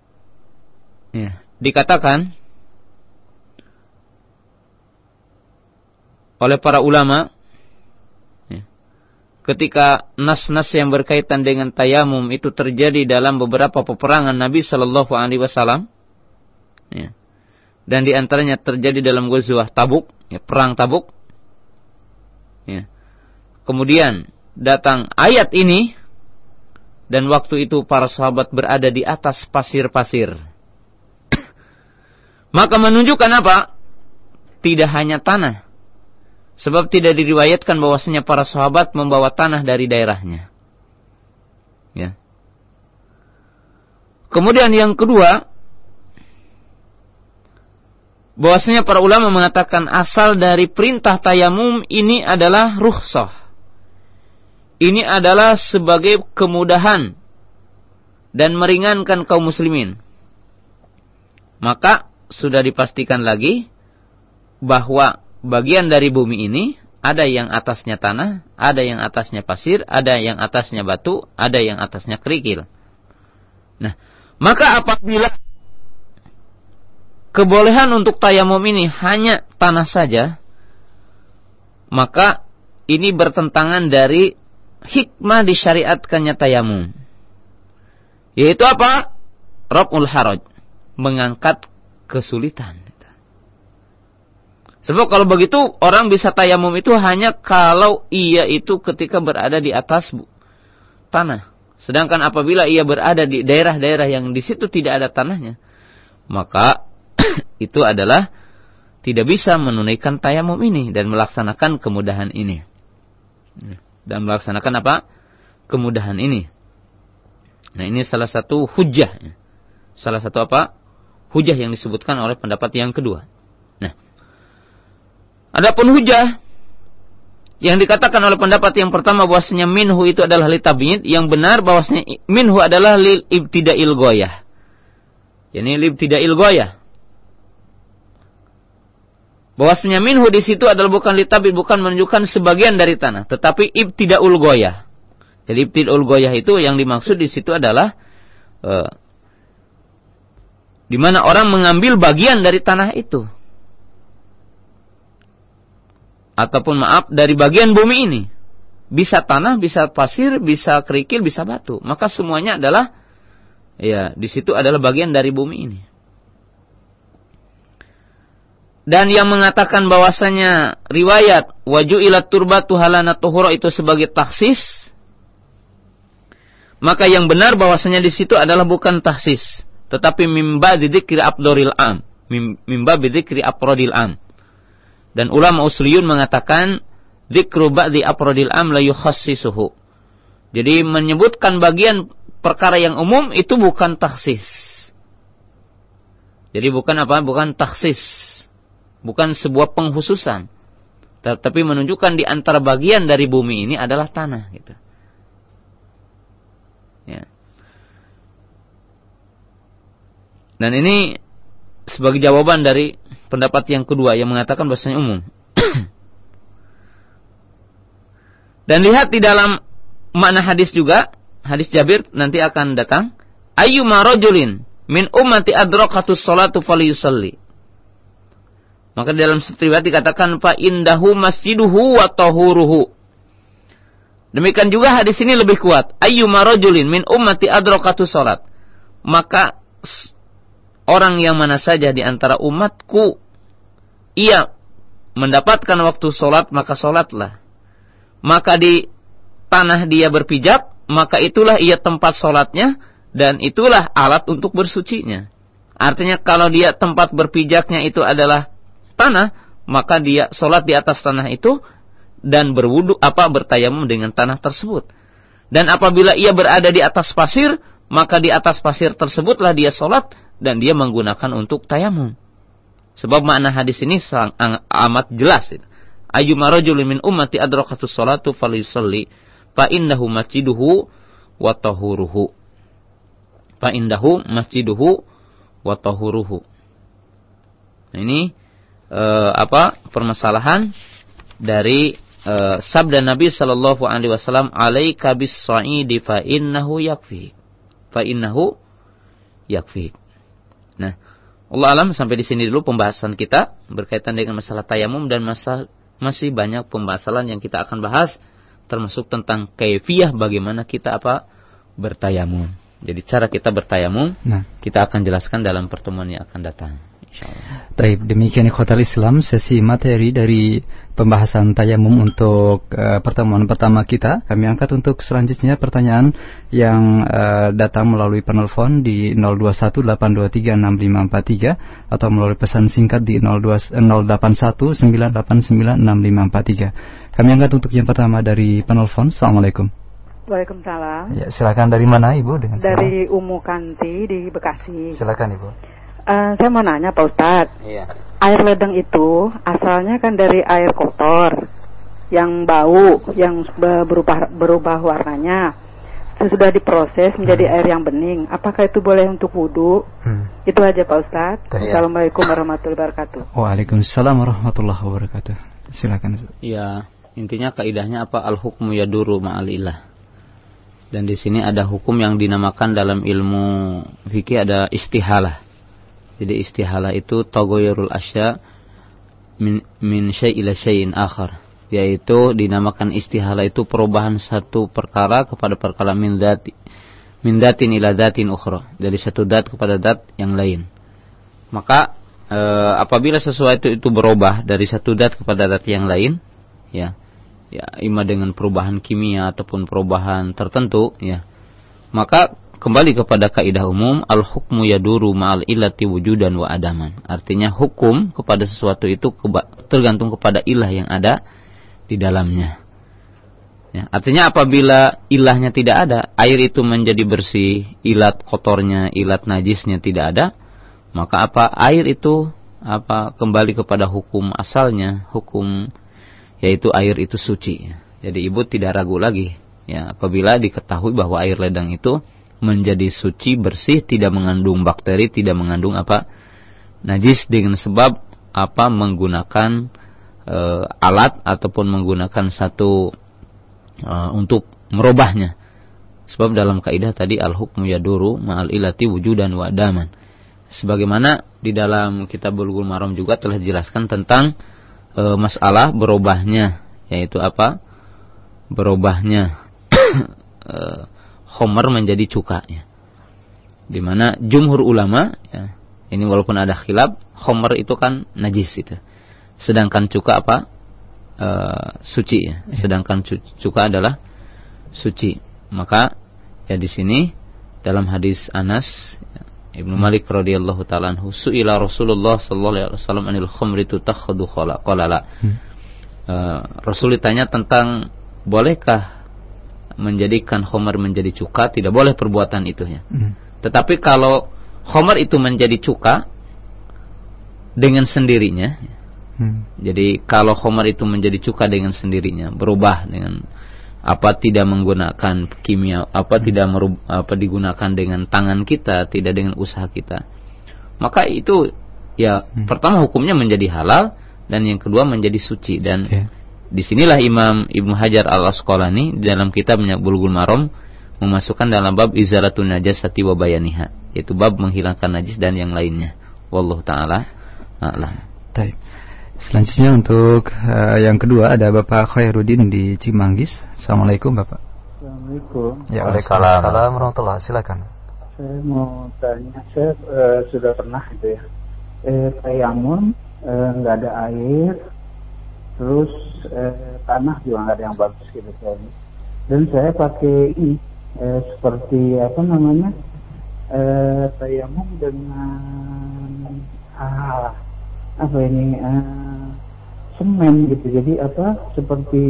ya, dikatakan oleh para ulama ketika nas-nas yang berkaitan dengan tayamum itu terjadi dalam beberapa peperangan Nabi Shallallahu Alaihi Wasallam, ya. Dan di antaranya terjadi dalam Ghazwah Tabuk, ya, perang Tabuk. Ya. Kemudian datang ayat ini dan waktu itu para sahabat berada di atas pasir-pasir. (coughs) Maka menunjukkan apa? Tidak hanya tanah, Sebab tidak diriwayatkan bahwasanya para sahabat membawa tanah dari daerahnya. Ya. Kemudian yang kedua, bahwasanya para ulama mengatakan asal dari perintah tayamum ini adalah rukhsah. Ini adalah sebagai kemudahan dan meringankan kaum muslimin. Maka sudah dipastikan lagi bahwa bagian dari bumi ini ada yang atasnya tanah, ada yang atasnya pasir, ada yang atasnya batu, ada yang atasnya kerikil. Nah, maka apabila kebolehan untuk tayamum ini hanya tanah saja, maka ini bertentangan dari hikmah disyariatkannya tayamum. Yaitu apa? Raf'ul haraj, mengangkat kesulitan. Sebab kalau begitu orang bisa tayamum itu hanya kalau ia itu ketika berada di atas tanah. Sedangkan apabila ia berada di daerah-daerah yang di situ tidak ada tanahnya, maka (coughs) itu adalah tidak bisa menunaikan tayamum ini dan melaksanakan kemudahan ini. Dan melaksanakan apa? Kemudahan ini. Nah, ini salah satu hujah. Salah satu apa? Hujah yang disebutkan oleh pendapat yang kedua. Adapun hujah yang dikatakan oleh pendapat yang pertama bahwasanya minhu itu adalah litabid, yang benar bahwasanya minhu adalah lil ibtida'il goyah. Yani lil ibtida'il goyah. Bahwasanya minhu di situ adalah bukan litabid, bukan menunjukkan sebagian dari tanah, tetapi ibtida'ul goyah. Jadi ibtida'ul goyah itu yang dimaksud di situ adalah uh, di mana orang mengambil bagian dari tanah itu ataupun maaf dari bagian bumi ini. Bisa tanah, bisa pasir, bisa kerikil, bisa batu. Maka semuanya adalah ya di situ adalah bagian dari bumi ini. Dan yang mengatakan bahwasanya riwayat waju ilat turbatu halana tuhura itu sebagai taksis maka yang benar bahwasanya di situ adalah bukan taksis tetapi mimba didikri abdoril am mimba bidikri aprodil am. Dan ulama usliyun mengatakan dzikru ba'di aprodil am la yukhassisuhu. Jadi menyebutkan bagian perkara yang umum itu bukan taksis. Jadi bukan apa? Bukan taksis bukan sebuah penghususan tapi menunjukkan di antara bagian dari bumi ini adalah tanah gitu. Ya. Dan ini sebagai jawaban dari pendapat yang kedua yang mengatakan bahasanya umum. (coughs) Dan lihat di dalam makna hadis juga, hadis Jabir nanti akan datang, ayyuma rajulin min ummati adrakatus salatu falyusalli. Maka dalam riwayat dikatakan fa indahu masjiduhu wa tahuruhu. Demikian juga hadis ini lebih kuat. Ayyuma rajulin min ummati adrakatu salat. Maka orang yang mana saja di antara umatku ia mendapatkan waktu salat maka salatlah. Maka di tanah dia berpijak, maka itulah ia tempat salatnya dan itulah alat untuk bersucinya. Artinya kalau dia tempat berpijaknya itu adalah tanah, maka dia sholat di atas tanah itu dan berwudu apa bertayamum dengan tanah tersebut. Dan apabila ia berada di atas pasir, maka di atas pasir tersebutlah dia sholat dan dia menggunakan untuk tayamum. Sebab makna hadis ini sangat amat jelas. Ayyuma rajulin min ummati adrakatu sholatu falisalli fa innahu masjiduhu wa tahuruhu. Fa indahu masjiduhu wa tahuruhu. Nah, ini uh, apa permasalahan dari uh, sabda Nabi Shallallahu Alaihi Wasallam alaika bis sa'idi fa innahu yakfi fa innahu yakfi nah Allah alam sampai di sini dulu pembahasan kita berkaitan dengan masalah tayamum dan masa masih banyak pembahasan yang kita akan bahas termasuk tentang kaifiyah bagaimana kita apa bertayamum. Jadi cara kita bertayamum nah. kita akan jelaskan dalam pertemuan yang akan datang. Baik, demikian ikhwatal Islam sesi materi dari pembahasan tayamum untuk uh, pertemuan pertama kita. Kami angkat untuk selanjutnya pertanyaan yang uh, datang melalui penelpon di 0218236543 atau melalui pesan singkat di 0819896543. Kami angkat untuk yang pertama dari penelpon. Assalamualaikum. Waalaikumsalam. Ya, silakan dari mana Ibu dengan Dari Umu Kanti di Bekasi. Silakan Ibu. Uh, saya mau nanya Pak Ustadz. Iya. Air ledeng itu asalnya kan dari air kotor yang bau, yang berubah berubah warnanya. Sesudah diproses menjadi hmm. air yang bening. Apakah itu boleh untuk wudhu? Hmm. Itu aja Pak Ustadz. Ya. Assalamualaikum warahmatullahi wabarakatuh. Waalaikumsalam warahmatullahi wabarakatuh. Silakan. Iya, intinya kaidahnya apa? Al hukmu yaduru ma'alilah. Dan di sini ada hukum yang dinamakan dalam ilmu fikih ada istihalah jadi istihala itu tagoyurul asya min, min syai' ila syai'in akhar. Yaitu dinamakan istihala itu perubahan satu perkara kepada perkara min dati. Min datin ila datin ukhra. Dari satu dat kepada dat yang lain. Maka e, apabila sesuatu itu berubah dari satu dat kepada dat yang lain, ya, ya, ima dengan perubahan kimia ataupun perubahan tertentu, ya, maka kembali kepada kaidah umum al hukmu yaduru ma'al illati wujudan wa adaman. Artinya hukum kepada sesuatu itu tergantung kepada ilah yang ada di dalamnya. Ya, artinya apabila ilahnya tidak ada, air itu menjadi bersih, ilat kotornya, ilat najisnya tidak ada, maka apa air itu apa kembali kepada hukum asalnya, hukum yaitu air itu suci. Jadi ibu tidak ragu lagi ya apabila diketahui bahwa air ledang itu menjadi suci bersih tidak mengandung bakteri tidak mengandung apa? Najis dengan sebab apa? Menggunakan e, alat ataupun menggunakan satu e, untuk merubahnya. Sebab dalam kaidah tadi al hukmu yaduru ma'al ilati wujudan wa adaman. Sebagaimana di dalam kitab Bulughul Maram juga telah dijelaskan tentang e, masalah berubahnya yaitu apa? Berubahnya (coughs) e, homer menjadi cuka ya. Di mana jumhur ulama ya, Ini walaupun ada khilaf, khomer itu kan najis itu. Sedangkan cuka apa? E, suci ya. Sedangkan cuka adalah suci. Maka ya di sini dalam hadis Anas Ibnu Malik radhiyallahu taala anhu suila Rasulullah sallallahu alaihi wasallam anil khamri tutakhadu qala qala la. Hmm. Uh, Rasul ditanya tentang bolehkah menjadikan khamar menjadi cuka? Tidak boleh perbuatan itu ya. Hmm. Tetapi kalau khamar itu menjadi cuka dengan sendirinya hmm. Jadi kalau khamar itu menjadi cuka dengan sendirinya, berubah dengan apa tidak menggunakan kimia apa hmm. tidak merub, apa digunakan dengan tangan kita tidak dengan usaha kita maka itu ya hmm. pertama hukumnya menjadi halal dan yang kedua menjadi suci dan yeah. Di sinilah Imam Ibnu Hajar al Asqalani dalam kitabnya Bulughul Maram memasukkan dalam bab izalatun najasati wa bayaniha yaitu bab menghilangkan najis dan yang lainnya wallahu taala a'lam Selanjutnya untuk uh, yang kedua ada Bapak Khairuddin di Cimanggis. Assalamualaikum Bapak. Assalamualaikum. Ya, Waalaikumsalam warahmatullahi Silakan. Saya mau tanya, saya uh, sudah pernah gitu ya. Eh, tayamun nggak uh, ada air, terus uh, tanah juga nggak ada yang bagus gitu kan. Dan saya pakai ini uh, seperti apa namanya uh, tayamum dengan ah apa ini uh, semen gitu. Jadi apa seperti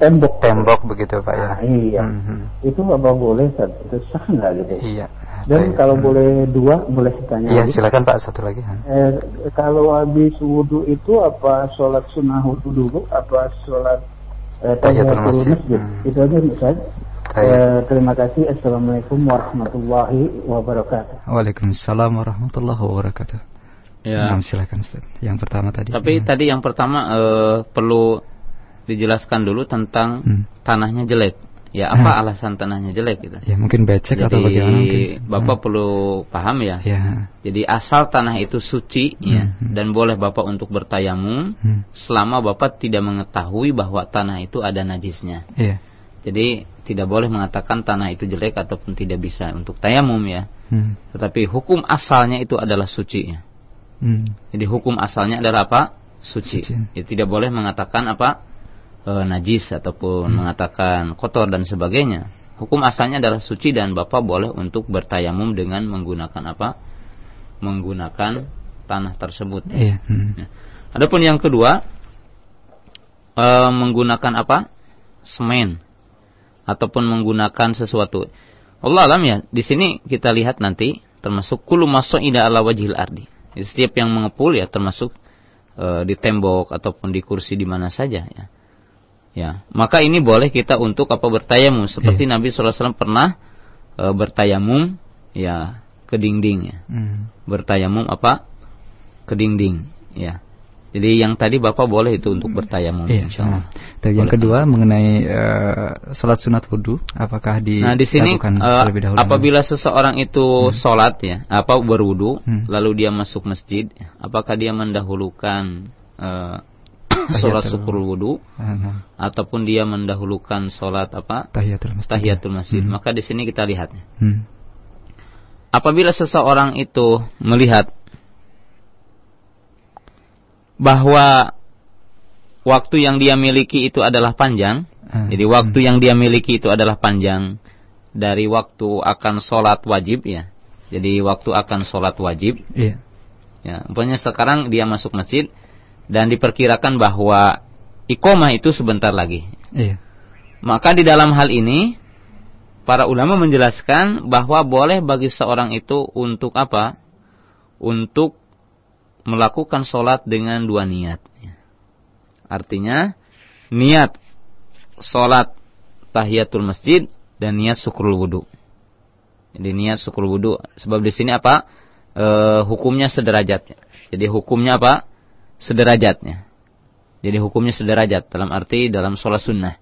tembok. Tembok begitu pak ya? Nah, iya. Mm -hmm. itu apa boleh itu sah nggak gitu? Iya dan kalau hmm. boleh dua boleh tanya iya silakan pak satu lagi eh, kalau habis wudhu itu apa sholat sunnah wudhu dulu apa sholat eh, tahiyatul masjid hmm. itu aja bisa Eh, terima kasih. Assalamualaikum warahmatullahi wabarakatuh. Waalaikumsalam warahmatullahi wabarakatuh. Ya. Nah, silakan Ustaz. Yang pertama tadi. Tapi hmm. tadi yang pertama uh, perlu dijelaskan dulu tentang hmm. tanahnya jelek. Ya apa nah. alasan tanahnya jelek gitu? Ya mungkin becek Jadi, atau bagaimana mungkin. Bapak hmm. perlu paham ya. ya. Jadi asal tanah itu suci hmm. ya hmm. dan boleh Bapak untuk bertayamum hmm. selama Bapak tidak mengetahui bahwa tanah itu ada najisnya. Ya. Jadi tidak boleh mengatakan tanah itu jelek ataupun tidak bisa untuk tayamum ya. Hmm. Tetapi hukum asalnya itu adalah suci ya. Hmm. Jadi hukum asalnya adalah apa? Suci. Suci. Ya, tidak boleh mengatakan apa? E, najis ataupun hmm. mengatakan kotor dan sebagainya. Hukum asalnya adalah suci dan Bapak boleh untuk bertayamum dengan menggunakan apa? Menggunakan tanah tersebut. Iya. Hmm. Ya. Adapun yang kedua e, menggunakan apa? Semen ataupun menggunakan sesuatu. Allah alam ya, di sini kita lihat nanti termasuk kulu masuk ida ala wajhil ardi setiap yang mengepul ya termasuk e, di tembok ataupun di kursi di mana saja ya. Ya, maka ini boleh kita untuk apa bertayamum seperti yeah. Nabi SAW pernah e, bertayamum ya ke dinding ya. Mm. Bertayamum apa? Ke dinding ya. Jadi yang tadi Bapak boleh itu untuk bertayamum iya. insyaallah. Nah, yang kedua mengenai uh, salat sunat wudu, apakah di Nah, di sini uh, apabila seseorang itu hmm. salat ya, apa berwudu, hmm. lalu dia masuk masjid, apakah dia mendahulukan uh, salat syukur wudu uh, ataupun dia mendahulukan salat apa? Tahiyatul masjid. Tahiyatul masjid. Hmm. Maka di sini kita lihat. Hmm. Apabila seseorang itu melihat bahwa waktu yang dia miliki itu adalah panjang. Hmm. Jadi waktu yang dia miliki itu adalah panjang dari waktu akan sholat wajib ya. Jadi waktu akan sholat wajib. Iya. Ya, umpamanya sekarang dia masuk masjid dan diperkirakan bahwa ikomah itu sebentar lagi. Iya. Maka di dalam hal ini para ulama menjelaskan bahwa boleh bagi seorang itu untuk apa? Untuk melakukan sholat dengan dua niat. Artinya niat sholat tahiyatul masjid dan niat syukur wudhu. Jadi niat syukur wudhu. Sebab di sini apa? E, hukumnya sederajat. Jadi hukumnya apa? Sederajatnya. Jadi hukumnya sederajat dalam arti dalam sholat sunnah.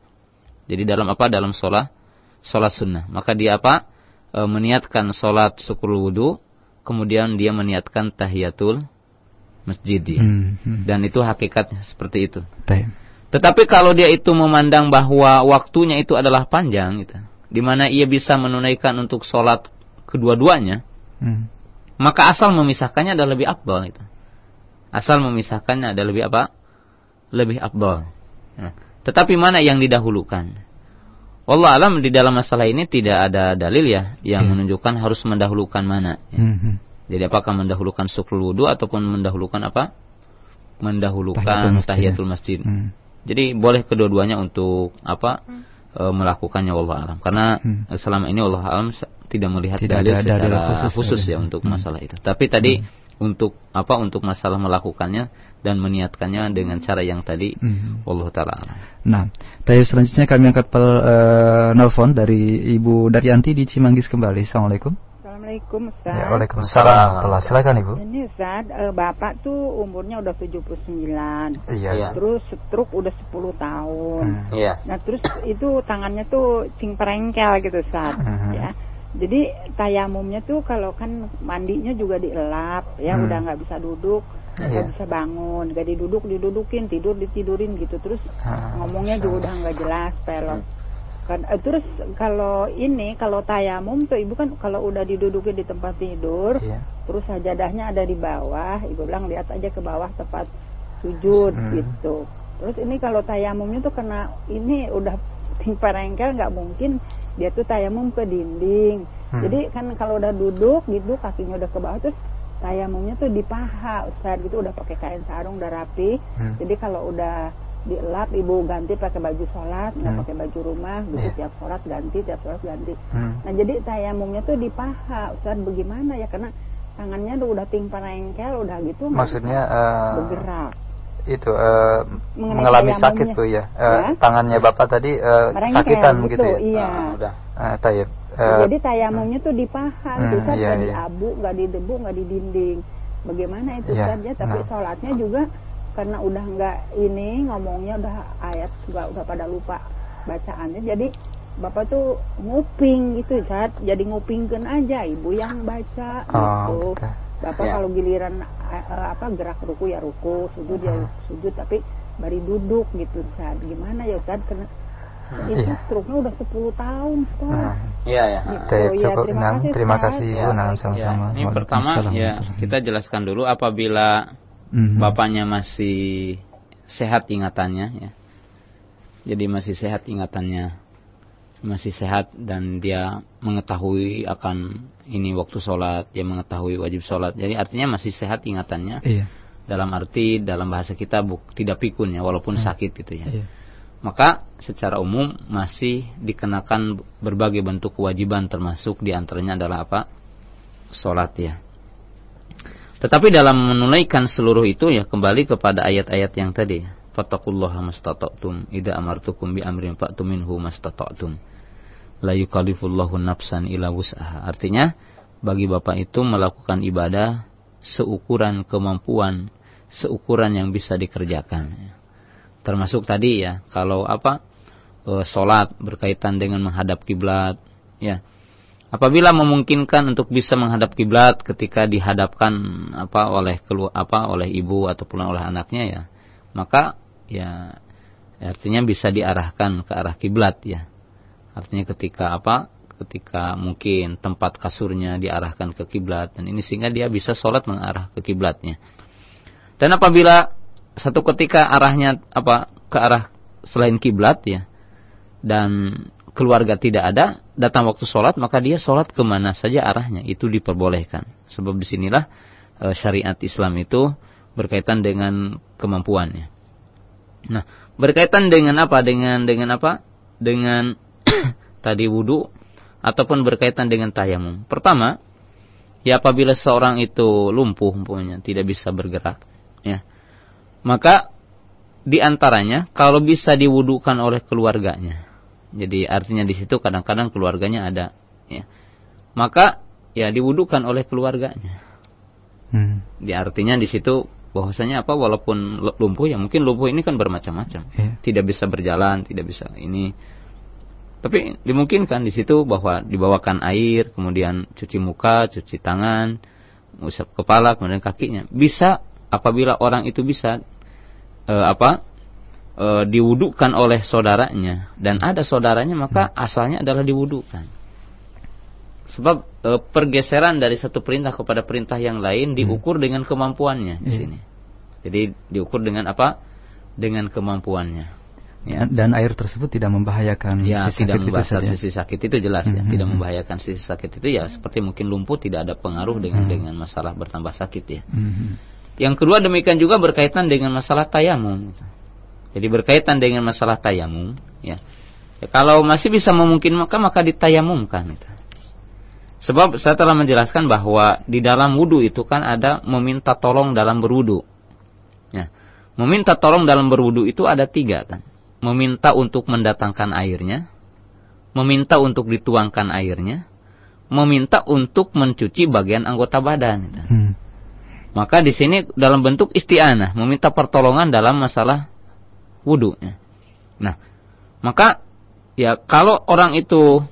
Jadi dalam apa? Dalam sholat sholat sunnah. Maka dia apa? E, meniatkan sholat syukur wudhu. Kemudian dia meniatkan tahiyatul masjid ya. Hmm, hmm. Dan itu hakikatnya seperti itu. Taim. Tetapi kalau dia itu memandang bahwa waktunya itu adalah panjang gitu, di mana ia bisa menunaikan untuk sholat kedua-duanya, hmm. maka asal memisahkannya adalah lebih abdol itu. Asal memisahkannya adalah lebih apa? Lebih abdol. Nah, tetapi mana yang didahulukan? Allah alam di dalam masalah ini tidak ada dalil ya yang hmm. menunjukkan harus mendahulukan mana. Ya. Hmm. Jadi apakah mendahulukan syukrul wudu ataupun mendahulukan apa? Mendahulukan tahiyatul masjid. masjid. Hmm. Jadi boleh kedua-duanya untuk apa? Hmm. E, melakukannya Allah alam. Karena hmm. selama ini Allah alam tidak melihat tidak dalil ada secara khusus, khusus ya untuk hmm. masalah itu. Tapi tadi hmm. Untuk apa? Untuk masalah melakukannya dan meniatkannya dengan cara yang tadi mm-hmm. Allah taala. Nah, tadi selanjutnya kami angkat pel, uh, nelfon dari Ibu Daryanti di Cimanggis kembali. Assalamualaikum. Assalamualaikum Ustaz. Ya, Waalaikumsalam. Telah silakan Ibu. Ini Ustaz, uh, Bapak tuh umurnya udah 79. Iya. iya. Terus stroke udah 10 tahun. Hmm. Iya. Nah, terus itu tangannya tuh cing perengkel gitu Ustaz, hmm. ya. Jadi tayamumnya tuh kalau kan mandinya juga dielap ya hmm. udah nggak bisa duduk nggak yeah. bisa bangun gak diduduk didudukin tidur ditidurin gitu terus ah, ngomongnya juga udah nggak jelas pelot kan uh, terus kalau ini kalau tayamum tuh ibu kan kalau udah didudukin di tempat tidur yeah. terus sajadahnya ada di bawah ibu bilang lihat aja ke bawah tempat sujud hmm. gitu terus ini kalau tayamumnya tuh kena ini udah (laughs) timpa rengkel nggak mungkin dia tuh tayamum ke dinding hmm. jadi kan kalau udah duduk gitu kakinya udah ke bawah terus tayamumnya tuh di paha Ustaz gitu udah pakai kain sarung udah rapi hmm. jadi kalau udah dielap ibu ganti pakai baju sholat nggak hmm. pakai baju rumah gitu yeah. tiap sholat ganti tiap sholat ganti hmm. nah jadi tayamumnya tuh di paha Ustaz bagaimana ya karena tangannya tuh udah timpa engkel udah gitu maksudnya uh, bergerak itu uh, mengalami sakit tuh ya. Uh, ya tangannya bapak tadi uh, sakitan gitu, gitu ya iya. uh, udah uh, tayyip Uh, Jadi tayamumnya tuh di paha, hmm, kan, iya, iya. di abu, nggak di debu, nggak di dinding. Bagaimana itu iya, saja? Tapi nah. sholatnya juga karena udah nggak ini ngomongnya udah ayat juga udah pada lupa bacaannya. Jadi bapak tuh nguping gitu, saat jadi ngupingkan aja ibu yang baca oh, gitu. Okay. Bapak yeah. kalau giliran uh, apa gerak ruku ya ruku, sujud ya hmm. sujud, tapi bari duduk gitu, saat gimana ya Ustaz? Karena Nah, itu iya. struknya udah 10 tahun sekarang. Nah, iya ya. Gitu. Ya, cukup terima kasih, terima kasih Bu ya, sama-sama. Ya. Ini pertama ya kita jelaskan dulu apabila mm-hmm. bapaknya masih sehat ingatannya ya. Jadi masih sehat ingatannya. Masih sehat dan dia mengetahui akan ini waktu sholat, dia mengetahui wajib sholat. Jadi artinya masih sehat ingatannya. Iya. Dalam arti dalam bahasa kita buk, tidak pikun ya, walaupun hmm. sakit gitu ya. Iya maka secara umum masih dikenakan berbagai bentuk kewajiban termasuk di antaranya adalah apa? Sholat ya. Tetapi dalam menunaikan seluruh itu ya kembali kepada ayat-ayat yang tadi. Fattakullaha mastata'tum idza amartukum bi amrin fa'tu minhu mastata'tum. La yukallifullahu nafsan ila wus'aha. Artinya bagi Bapak itu melakukan ibadah seukuran kemampuan, seukuran yang bisa dikerjakan termasuk tadi ya kalau apa e, berkaitan dengan menghadap kiblat ya apabila memungkinkan untuk bisa menghadap kiblat ketika dihadapkan apa oleh kelu apa oleh ibu ataupun oleh anaknya ya maka ya artinya bisa diarahkan ke arah kiblat ya. Artinya ketika apa? Ketika mungkin tempat kasurnya diarahkan ke kiblat dan ini sehingga dia bisa sholat mengarah ke kiblatnya. Dan apabila satu ketika arahnya apa? Ke arah selain kiblat ya dan keluarga tidak ada datang waktu sholat maka dia sholat ke mana saja arahnya. Itu diperbolehkan. Sebab di sinilah e, syariat Islam itu berkaitan dengan kemampuannya nah berkaitan dengan apa dengan dengan apa dengan (clears throat) tadi wudhu ataupun berkaitan dengan tayamum pertama ya apabila seorang itu lumpuh umpamanya tidak bisa bergerak ya maka di antaranya kalau bisa diwudukan oleh keluarganya. Jadi artinya di situ kadang-kadang keluarganya ada ya. Maka ya diwudukan oleh keluarganya. Hmm. Di artinya di situ bahwasanya apa walaupun lumpuh ya mungkin lumpuh ini kan bermacam-macam. Yeah. Tidak bisa berjalan, tidak bisa ini. Tapi dimungkinkan di situ bahwa dibawakan air, kemudian cuci muka, cuci tangan, usap kepala, kemudian kakinya. Bisa apabila orang itu bisa e, apa e, diwudukan oleh saudaranya dan ada saudaranya maka hmm. asalnya adalah diwudukan. Sebab e, pergeseran dari satu perintah kepada perintah yang lain hmm. diukur dengan kemampuannya di iya. sini. Jadi diukur dengan apa? Dengan kemampuannya. Ya. Dan air tersebut tidak membahayakan ya, sisi tidak sakit membahayakan itu sisi sakit itu jelas ya. Hmm. Tidak membahayakan sisi sakit itu ya seperti mungkin lumpuh tidak ada pengaruh dengan hmm. dengan masalah bertambah sakit ya. Hmm. Yang kedua demikian juga berkaitan dengan masalah tayamum. Jadi berkaitan dengan masalah tayamum ya. ya kalau masih bisa memungkinkan maka maka ditayamumkan itu. Sebab saya telah menjelaskan bahwa di dalam wudhu itu kan ada meminta tolong dalam berwudhu. Ya. Meminta tolong dalam berwudhu itu ada tiga kan meminta untuk mendatangkan airnya, meminta untuk dituangkan airnya, meminta untuk mencuci bagian anggota badan. Hmm. Maka di sini dalam bentuk isti'anah, meminta pertolongan dalam masalah wudhu. Nah, maka ya kalau orang itu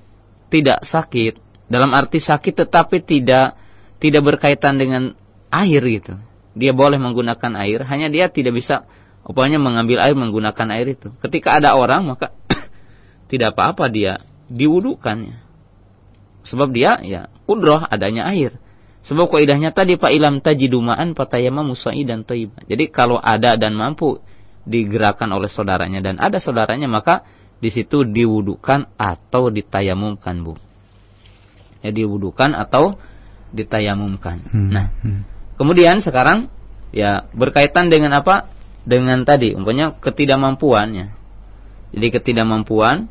tidak sakit, dalam arti sakit tetapi tidak tidak berkaitan dengan air gitu. Dia boleh menggunakan air, hanya dia tidak bisa Upanya mengambil air menggunakan air itu. Ketika ada orang maka (coughs) tidak apa-apa dia diwudukannya. Sebab dia ya kudroh adanya air. Sebab kaidahnya tadi Pak Ilam tajidumaan patayama musai dan toiba. Jadi kalau ada dan mampu digerakkan oleh saudaranya dan ada saudaranya maka di situ diwudukan atau ditayamumkan bu. Ya diwudukan atau ditayamumkan. Hmm. Nah, hmm. kemudian sekarang ya berkaitan dengan apa? dengan tadi umpamanya ketidakmampuannya. Jadi ketidakmampuan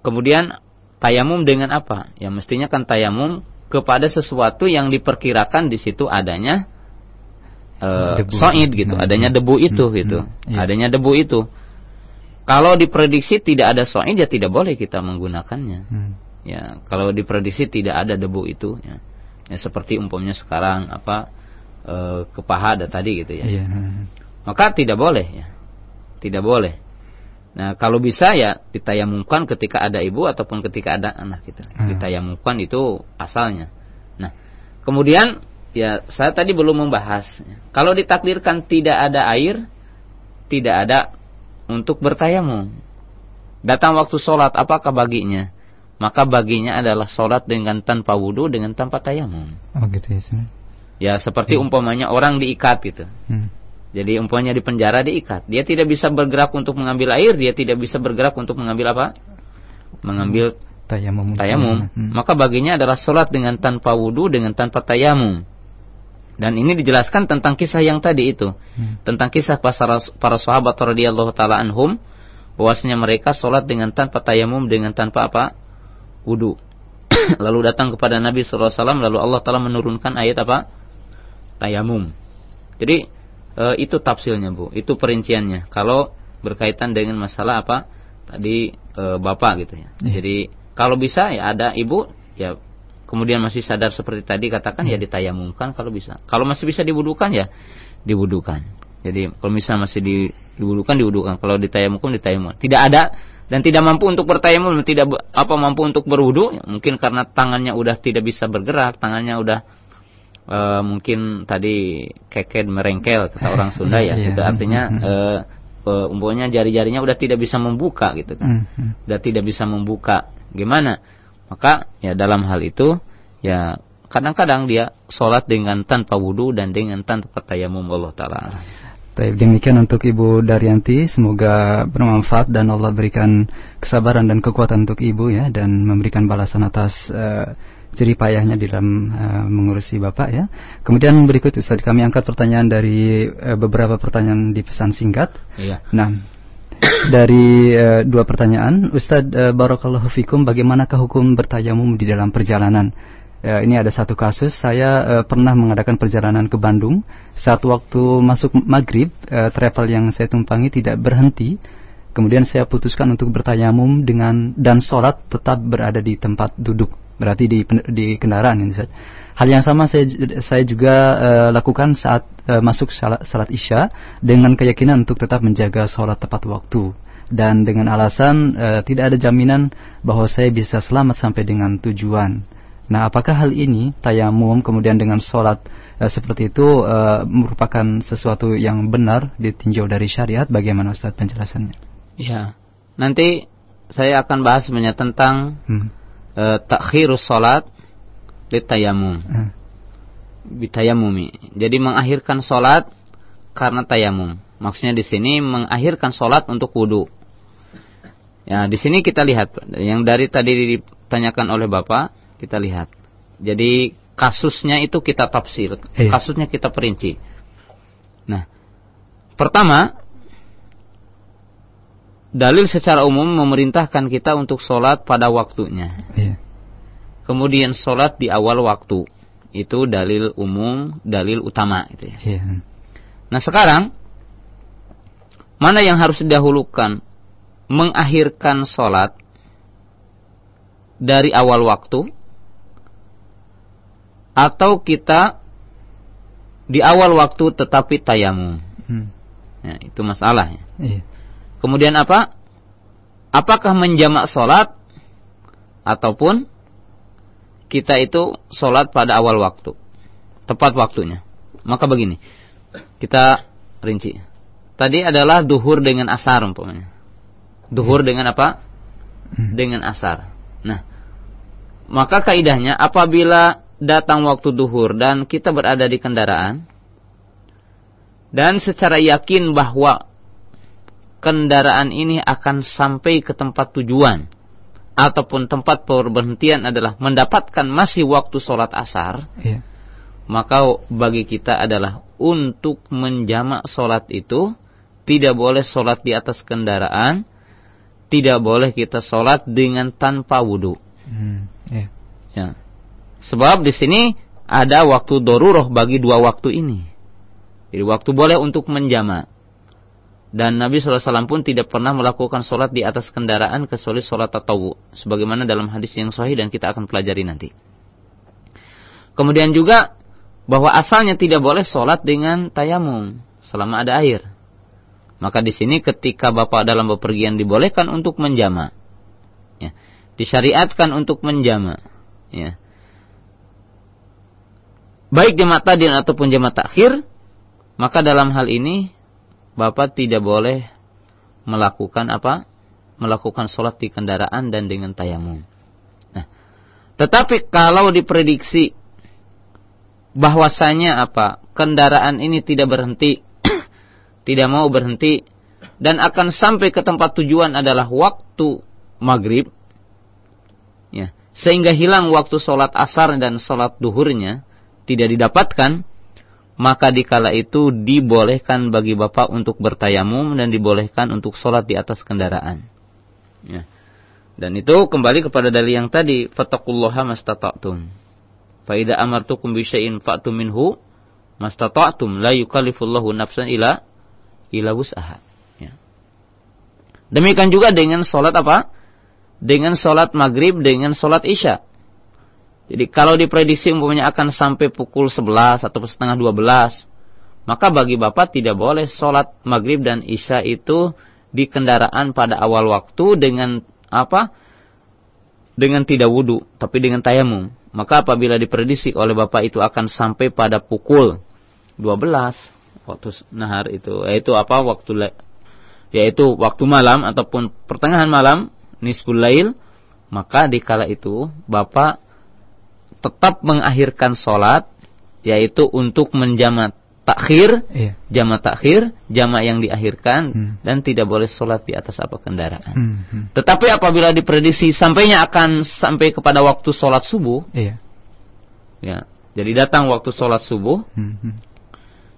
kemudian tayamum dengan apa? Ya mestinya kan tayamum kepada sesuatu yang diperkirakan di situ adanya uh, soid gitu, nah, adanya debu itu hmm, gitu. Hmm, iya. Adanya debu itu. Kalau diprediksi tidak ada soid ya tidak boleh kita menggunakannya. Hmm. Ya, kalau diprediksi tidak ada debu itu ya. Ya seperti umpamanya sekarang apa uh, kepaha ada tadi gitu ya. Iya. Hmm maka tidak boleh ya. Tidak boleh. Nah, kalau bisa ya ditayamumkan ketika ada ibu ataupun ketika ada anak kita. Hmm. Ditayamumkan itu asalnya. Nah, kemudian ya saya tadi belum membahas. Kalau ditakdirkan tidak ada air, tidak ada untuk bertayamum. Datang waktu sholat, apakah baginya? Maka baginya adalah sholat dengan tanpa wudhu, dengan tanpa tayamum. Oh gitu ya. Ya seperti ya. umpamanya orang diikat gitu. Hmm. Jadi umpamanya di penjara diikat. Dia tidak bisa bergerak untuk mengambil air, dia tidak bisa bergerak untuk mengambil apa? Mengambil tayamum. Tayamum. Hmm. Maka baginya adalah sholat dengan tanpa wudhu, dengan tanpa tayamum. Dan ini dijelaskan tentang kisah yang tadi itu. Hmm. Tentang kisah para, para sahabat radhiyallahu taala anhum bahwasanya mereka sholat dengan tanpa tayamum, dengan tanpa apa? Wudhu. (coughs) lalu datang kepada Nabi SAW, lalu Allah Taala menurunkan ayat apa? Tayamum. Jadi e, itu tafsilnya Bu, itu perinciannya. Kalau berkaitan dengan masalah apa tadi e, bapak gitu ya. Yeah. Jadi kalau bisa ya ada ibu ya kemudian masih sadar seperti tadi katakan yeah. ya iya. ditayamumkan kalau bisa. Kalau masih bisa diwudukan ya diwudukan. Jadi kalau misalnya masih di, diwudukan diwudukan. Kalau ditayamumkan ditayamumkan. Tidak ada dan tidak mampu untuk bertayamum, tidak apa mampu untuk berwudu, mungkin karena tangannya udah tidak bisa bergerak, tangannya udah uh, mungkin tadi keket merengkel kata orang Sunda ya, (laughs) iya. itu artinya uh, uh, umpamanya jari-jarinya udah tidak bisa membuka gitu kan, mm-hmm. udah tidak bisa membuka, gimana? Maka ya dalam hal itu ya kadang-kadang dia sholat dengan tanpa wudhu dan dengan tanpa tayamum Allah Taala. Baik, demikian untuk Ibu Daryanti. Semoga bermanfaat dan Allah berikan kesabaran dan kekuatan untuk Ibu ya dan memberikan balasan atas uh, jerih payahnya di dalam uh, mengurusi Bapak ya. Kemudian berikut Ustaz kami angkat pertanyaan dari uh, beberapa pertanyaan di pesan singkat. Iya. Nah, dari uh, dua pertanyaan, Ustadz uh, Barakallahu Fikum, bagaimanakah hukum bertayamum di dalam perjalanan? Uh, ini ada satu kasus, saya uh, pernah mengadakan perjalanan ke Bandung. Saat waktu masuk maghrib, uh, travel yang saya tumpangi tidak berhenti. Kemudian saya putuskan untuk bertayamum dengan dan sholat tetap berada di tempat duduk berarti di di kendaraan ini Hal yang sama saya saya juga uh, lakukan saat uh, masuk salat, salat isya dengan keyakinan untuk tetap menjaga sholat tepat waktu dan dengan alasan uh, tidak ada jaminan bahwa saya bisa selamat sampai dengan tujuan. Nah, apakah hal ini tayamum kemudian dengan sholat uh, seperti itu uh, merupakan sesuatu yang benar ditinjau dari syariat? Bagaimana Ustaz penjelasannya? Ya, nanti saya akan bahas sebenarnya tentang hmm e, takhirus salat litayamum. Hmm. Bitayamumi. Jadi mengakhirkan solat karena tayamum. Maksudnya di sini mengakhirkan solat untuk wudhu. Ya, di sini kita lihat yang dari tadi ditanyakan oleh Bapak, kita lihat. Jadi kasusnya itu kita tafsir, iya. kasusnya kita perinci. Nah, pertama dalil secara umum memerintahkan kita untuk sholat pada waktunya. Iya. Kemudian sholat di awal waktu. Itu dalil umum, dalil utama. Gitu ya. Iya. Nah sekarang, mana yang harus didahulukan? mengakhirkan sholat dari awal waktu atau kita di awal waktu tetapi tayamum. Hmm. Ya, itu masalahnya. Iya. Kemudian apa? Apakah menjamak sholat ataupun kita itu sholat pada awal waktu, tepat waktunya. Maka begini, kita rinci. Tadi adalah duhur dengan asar umpamanya. Duhur hmm. dengan apa? Hmm. Dengan asar. Nah, maka kaidahnya apabila datang waktu duhur dan kita berada di kendaraan dan secara yakin bahwa kendaraan ini akan sampai ke tempat tujuan ataupun tempat perberhentian adalah mendapatkan masih waktu sholat asar, yeah. maka bagi kita adalah untuk menjamak sholat itu tidak boleh sholat di atas kendaraan, tidak boleh kita sholat dengan tanpa wudhu. Hmm, yeah. ya. Sebab di sini ada waktu doruroh bagi dua waktu ini. Jadi waktu boleh untuk menjamak. Dan Nabi SAW pun tidak pernah melakukan sholat di atas kendaraan kecuali sholat tatawu. Sebagaimana dalam hadis yang sahih dan kita akan pelajari nanti. Kemudian juga bahwa asalnya tidak boleh sholat dengan tayamum selama ada air. Maka di sini ketika bapak dalam bepergian dibolehkan untuk menjama, ya, disyariatkan untuk menjama, ya. Baik jamaah tadi ataupun jamaah takhir, maka dalam hal ini bapak tidak boleh melakukan apa? Melakukan sholat di kendaraan dan dengan tayamum. Nah, tetapi kalau diprediksi bahwasanya apa? Kendaraan ini tidak berhenti (clears throat) tidak mau berhenti dan akan sampai ke tempat tujuan adalah waktu maghrib ya sehingga hilang waktu sholat asar dan sholat duhurnya tidak didapatkan maka dikala itu dibolehkan bagi bapak untuk bertayamum dan dibolehkan untuk sholat di atas kendaraan ya. dan itu kembali kepada dalil yang tadi fatakullaha mastata'tum faida amartukum bisyai'in fa'tum minhu mastata'tum la yukallifullahu nafsan ila ila wus'aha. Ya. Demikian juga dengan sholat apa? Dengan sholat maghrib, dengan sholat isya. Jadi kalau diprediksi umpamanya akan sampai pukul 11 atau setengah 12, maka bagi bapak tidak boleh sholat maghrib dan isya itu di kendaraan pada awal waktu dengan apa? Dengan tidak wudhu, tapi dengan tayamum. Maka apabila diprediksi oleh bapak itu akan sampai pada pukul 12, waktu nahar itu yaitu apa waktu yaitu waktu malam ataupun pertengahan malam nisful lail maka di kala itu bapak tetap mengakhirkan sholat yaitu untuk menjamat takhir, iya. jamak takhir, jamak yang diakhirkan hmm. dan tidak boleh sholat di atas apa kendaraan. Hmm. Hmm. Tetapi apabila diprediksi sampainya akan sampai kepada waktu sholat subuh, iya. ya, jadi datang waktu sholat subuh, hmm. hmm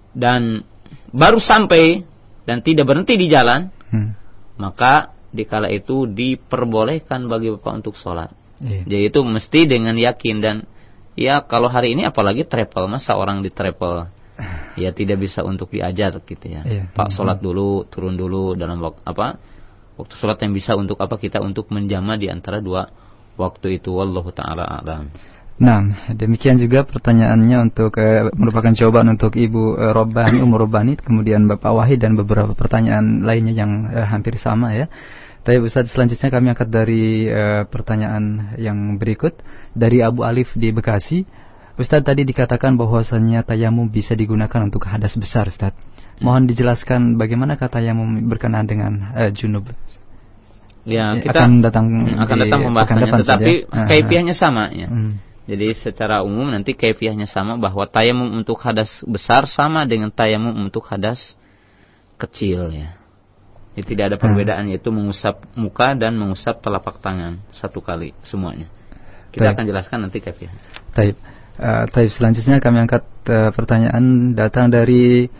dan baru sampai dan tidak berhenti di jalan, hmm. maka dikala itu diperbolehkan bagi bapak untuk sholat. Iya. Jadi itu mesti dengan yakin dan ya kalau hari ini apalagi travel masa orang di travel (laughs) ya tidak bisa untuk diajar gitu ya. Iya. Pak sholat dulu, turun dulu dalam waktu apa waktu sholat yang bisa untuk apa kita untuk menjama di antara dua waktu itu. Wallahu taala alam. Nah, demikian juga pertanyaannya untuk uh, merupakan jawaban untuk Ibu uh, Robbani, Umur Robbani, kemudian Bapak Wahid dan beberapa pertanyaan lainnya yang uh, hampir sama ya. Tapi Ustaz selanjutnya kami angkat dari uh, pertanyaan yang berikut dari Abu Alif di Bekasi. Ustaz tadi dikatakan bahwasannya tayamum bisa digunakan untuk hadas besar, Ustaz. Mohon dijelaskan bagaimana kata tayamum berkenaan dengan uh, junub. Ya, kita akan datang akan datang pembahasannya, tetapi kaifiahnya sama ya. Hmm Jadi secara umum nanti kaifiahnya sama bahwa tayamum untuk hadas besar sama dengan tayamum untuk hadas kecil ya. Jadi tidak ada perbedaan hmm. yaitu mengusap muka dan mengusap telapak tangan satu kali semuanya. Kita Taib. akan jelaskan nanti kaifiah. Taib. Uh, taib selanjutnya kami angkat uh, pertanyaan datang dari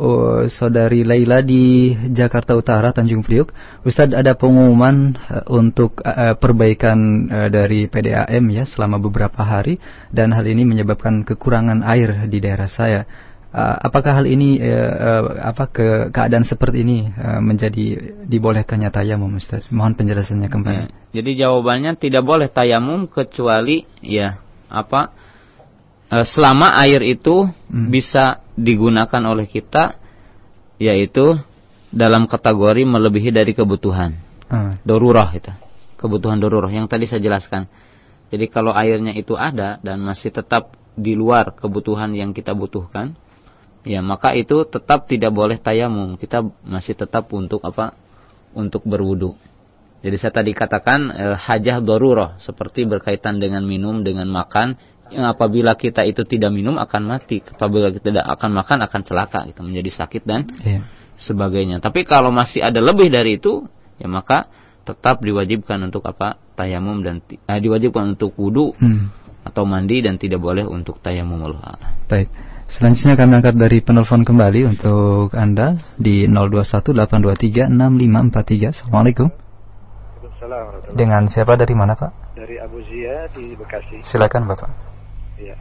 oh, saudari Laila di Jakarta Utara Tanjung Priuk. Ustadz ada pengumuman uh, untuk uh, perbaikan uh, dari PDAM ya selama beberapa hari dan hal ini menyebabkan kekurangan air di daerah saya. Uh, apakah hal ini uh, uh, apa ke keadaan seperti ini uh, menjadi dibolehkannya tayamum Ustaz? Mohon penjelasannya kembali. Ya, jadi jawabannya tidak boleh tayamum kecuali ya apa uh, selama air itu hmm. bisa digunakan oleh kita yaitu dalam kategori melebihi dari kebutuhan. Hmm. Dorurah itu. Kebutuhan dorurah yang tadi saya jelaskan. Jadi kalau airnya itu ada dan masih tetap di luar kebutuhan yang kita butuhkan, ya maka itu tetap tidak boleh tayamum. Kita masih tetap untuk apa? Untuk berwudu. Jadi saya tadi katakan eh, hajah dorurah seperti berkaitan dengan minum, dengan makan yang apabila kita itu tidak minum akan mati, apabila kita tidak akan makan akan celaka, itu menjadi sakit dan yeah. sebagainya. Tapi kalau masih ada lebih dari itu, ya maka tetap diwajibkan untuk apa? Tayamum dan eh, diwajibkan untuk wudhu hmm. atau mandi dan tidak boleh untuk tayamum Allah. Baik. Selanjutnya kami angkat dari penelpon kembali untuk Anda di 0218236543. Assalamualaikum. Dengan siapa dari mana Pak? Dari Abu Zia di Bekasi. Silakan Bapak. Iya.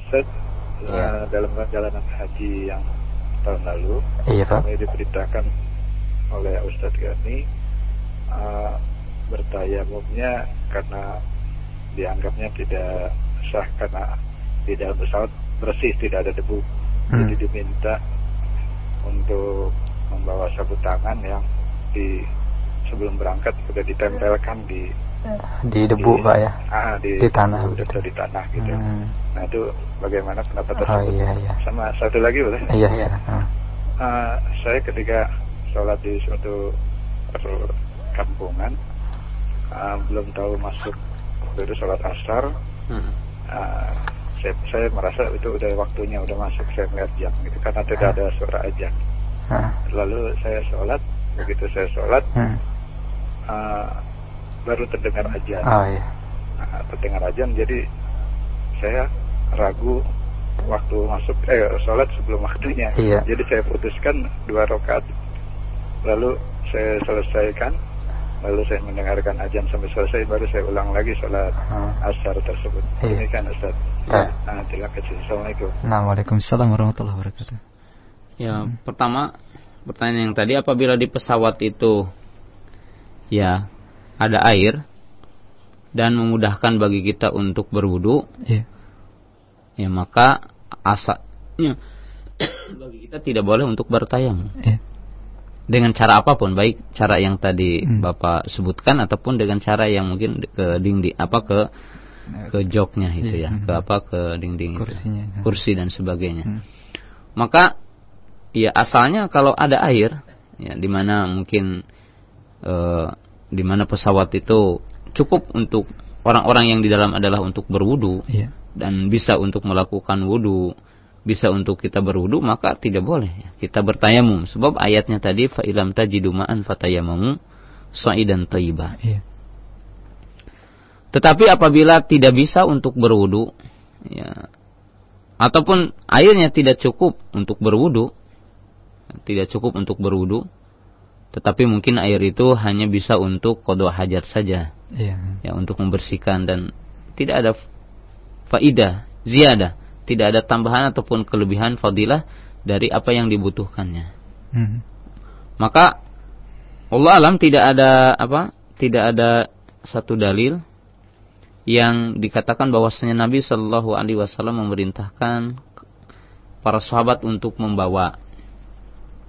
Ustaz, ya. uh, dalam perjalanan haji yang tahun lalu, iya, Pak. kami diberitakan oleh Ustadz Gani uh, bertayamumnya karena dianggapnya tidak sah karena di dalam pesawat bersih tidak ada debu. Hmm. Jadi diminta untuk membawa sapu tangan yang di sebelum berangkat sudah ditempelkan di di debu di, pak ya ah, di, di tanah begitu di tanah gitu hmm. nah itu bagaimana pendapat oh, tersebut oh, iya, iya. sama satu lagi boleh iya iya uh, saya ketika sholat di suatu kampungan uh, belum tahu masuk waktu itu sholat asar hmm. uh, saya, saya merasa itu udah waktunya udah masuk saya melihat jam gitu karena tidak ada suara aja hmm. lalu saya sholat begitu saya sholat hmm. uh, baru terdengar ajan. Oh iya. Nah, terdengar ajan jadi saya ragu waktu masuk eh sholat sebelum (laughs) waktunya. Iya. Jadi saya putuskan dua rakaat. Lalu saya selesaikan lalu saya mendengarkan ajan sampai selesai baru saya ulang lagi sholat hmm. asar tersebut. Iya. kan Ustaz. Ya. Nah, terima kasih. Assalamualaikum. Nah, Waalaikumsalam warahmatullahi wabarakatuh. Ya, hmm. pertama pertanyaan yang tadi apabila di pesawat itu ya ada air dan memudahkan bagi kita untuk berwudu, yeah. ya maka asalnya (coughs) bagi kita tidak boleh untuk bertayamum. Yeah. Dengan cara apa pun, baik cara yang tadi hmm. Bapak sebutkan ataupun dengan cara yang mungkin ke dinding apa ke ke joknya itu yeah. ya, hmm. ke apa ke dinding Kursinya. itu, kursi dan sebagainya. Hmm. Maka ya asalnya kalau ada air ya di mana mungkin uh, di mana pesawat itu cukup untuk orang-orang yang di dalam adalah untuk berwudu yeah. dan bisa untuk melakukan wudu bisa untuk kita berwudu maka tidak boleh kita bertayamum sebab ayatnya tadi fa ilam tajidu ma'an fatayamamu sa'idan thayyibah yeah. tetapi apabila tidak bisa untuk berwudu ya ataupun airnya tidak cukup untuk berwudu tidak cukup untuk berwudu tetapi mungkin air itu hanya bisa untuk kodok hajat saja. Yeah. Ya, untuk membersihkan dan tidak ada faidah, ziyadah, tidak ada tambahan ataupun kelebihan fadilah dari apa yang dibutuhkannya. Hmm. Maka Allah alam tidak ada apa? Tidak ada satu dalil yang dikatakan bahwasanya Nabi Shallallahu Alaihi Wasallam memerintahkan para sahabat untuk membawa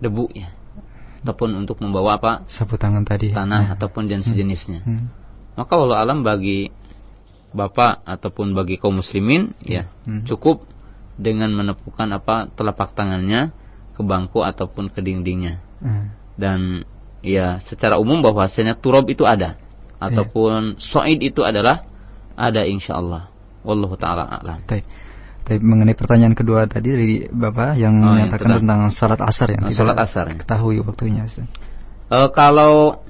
debu ya ataupun untuk membawa apa sapu tangan tadi tanah ya. ataupun dan sejenisnya hmm. Hmm. maka Allah alam bagi bapak ataupun bagi kaum muslimin ya hmm. cukup dengan menepukan apa telapak tangannya ke bangku ataupun ke dindingnya hmm. dan ya secara umum bahwasanya turab itu ada ataupun yeah. soid itu adalah ada insya Allah Wallahu taala alam. Tapi mengenai pertanyaan kedua tadi dari Bapak yang oh, menyatakan tentang salat asar yang salat asar. Ya. Ketahui waktunya Ustaz. Uh, kalau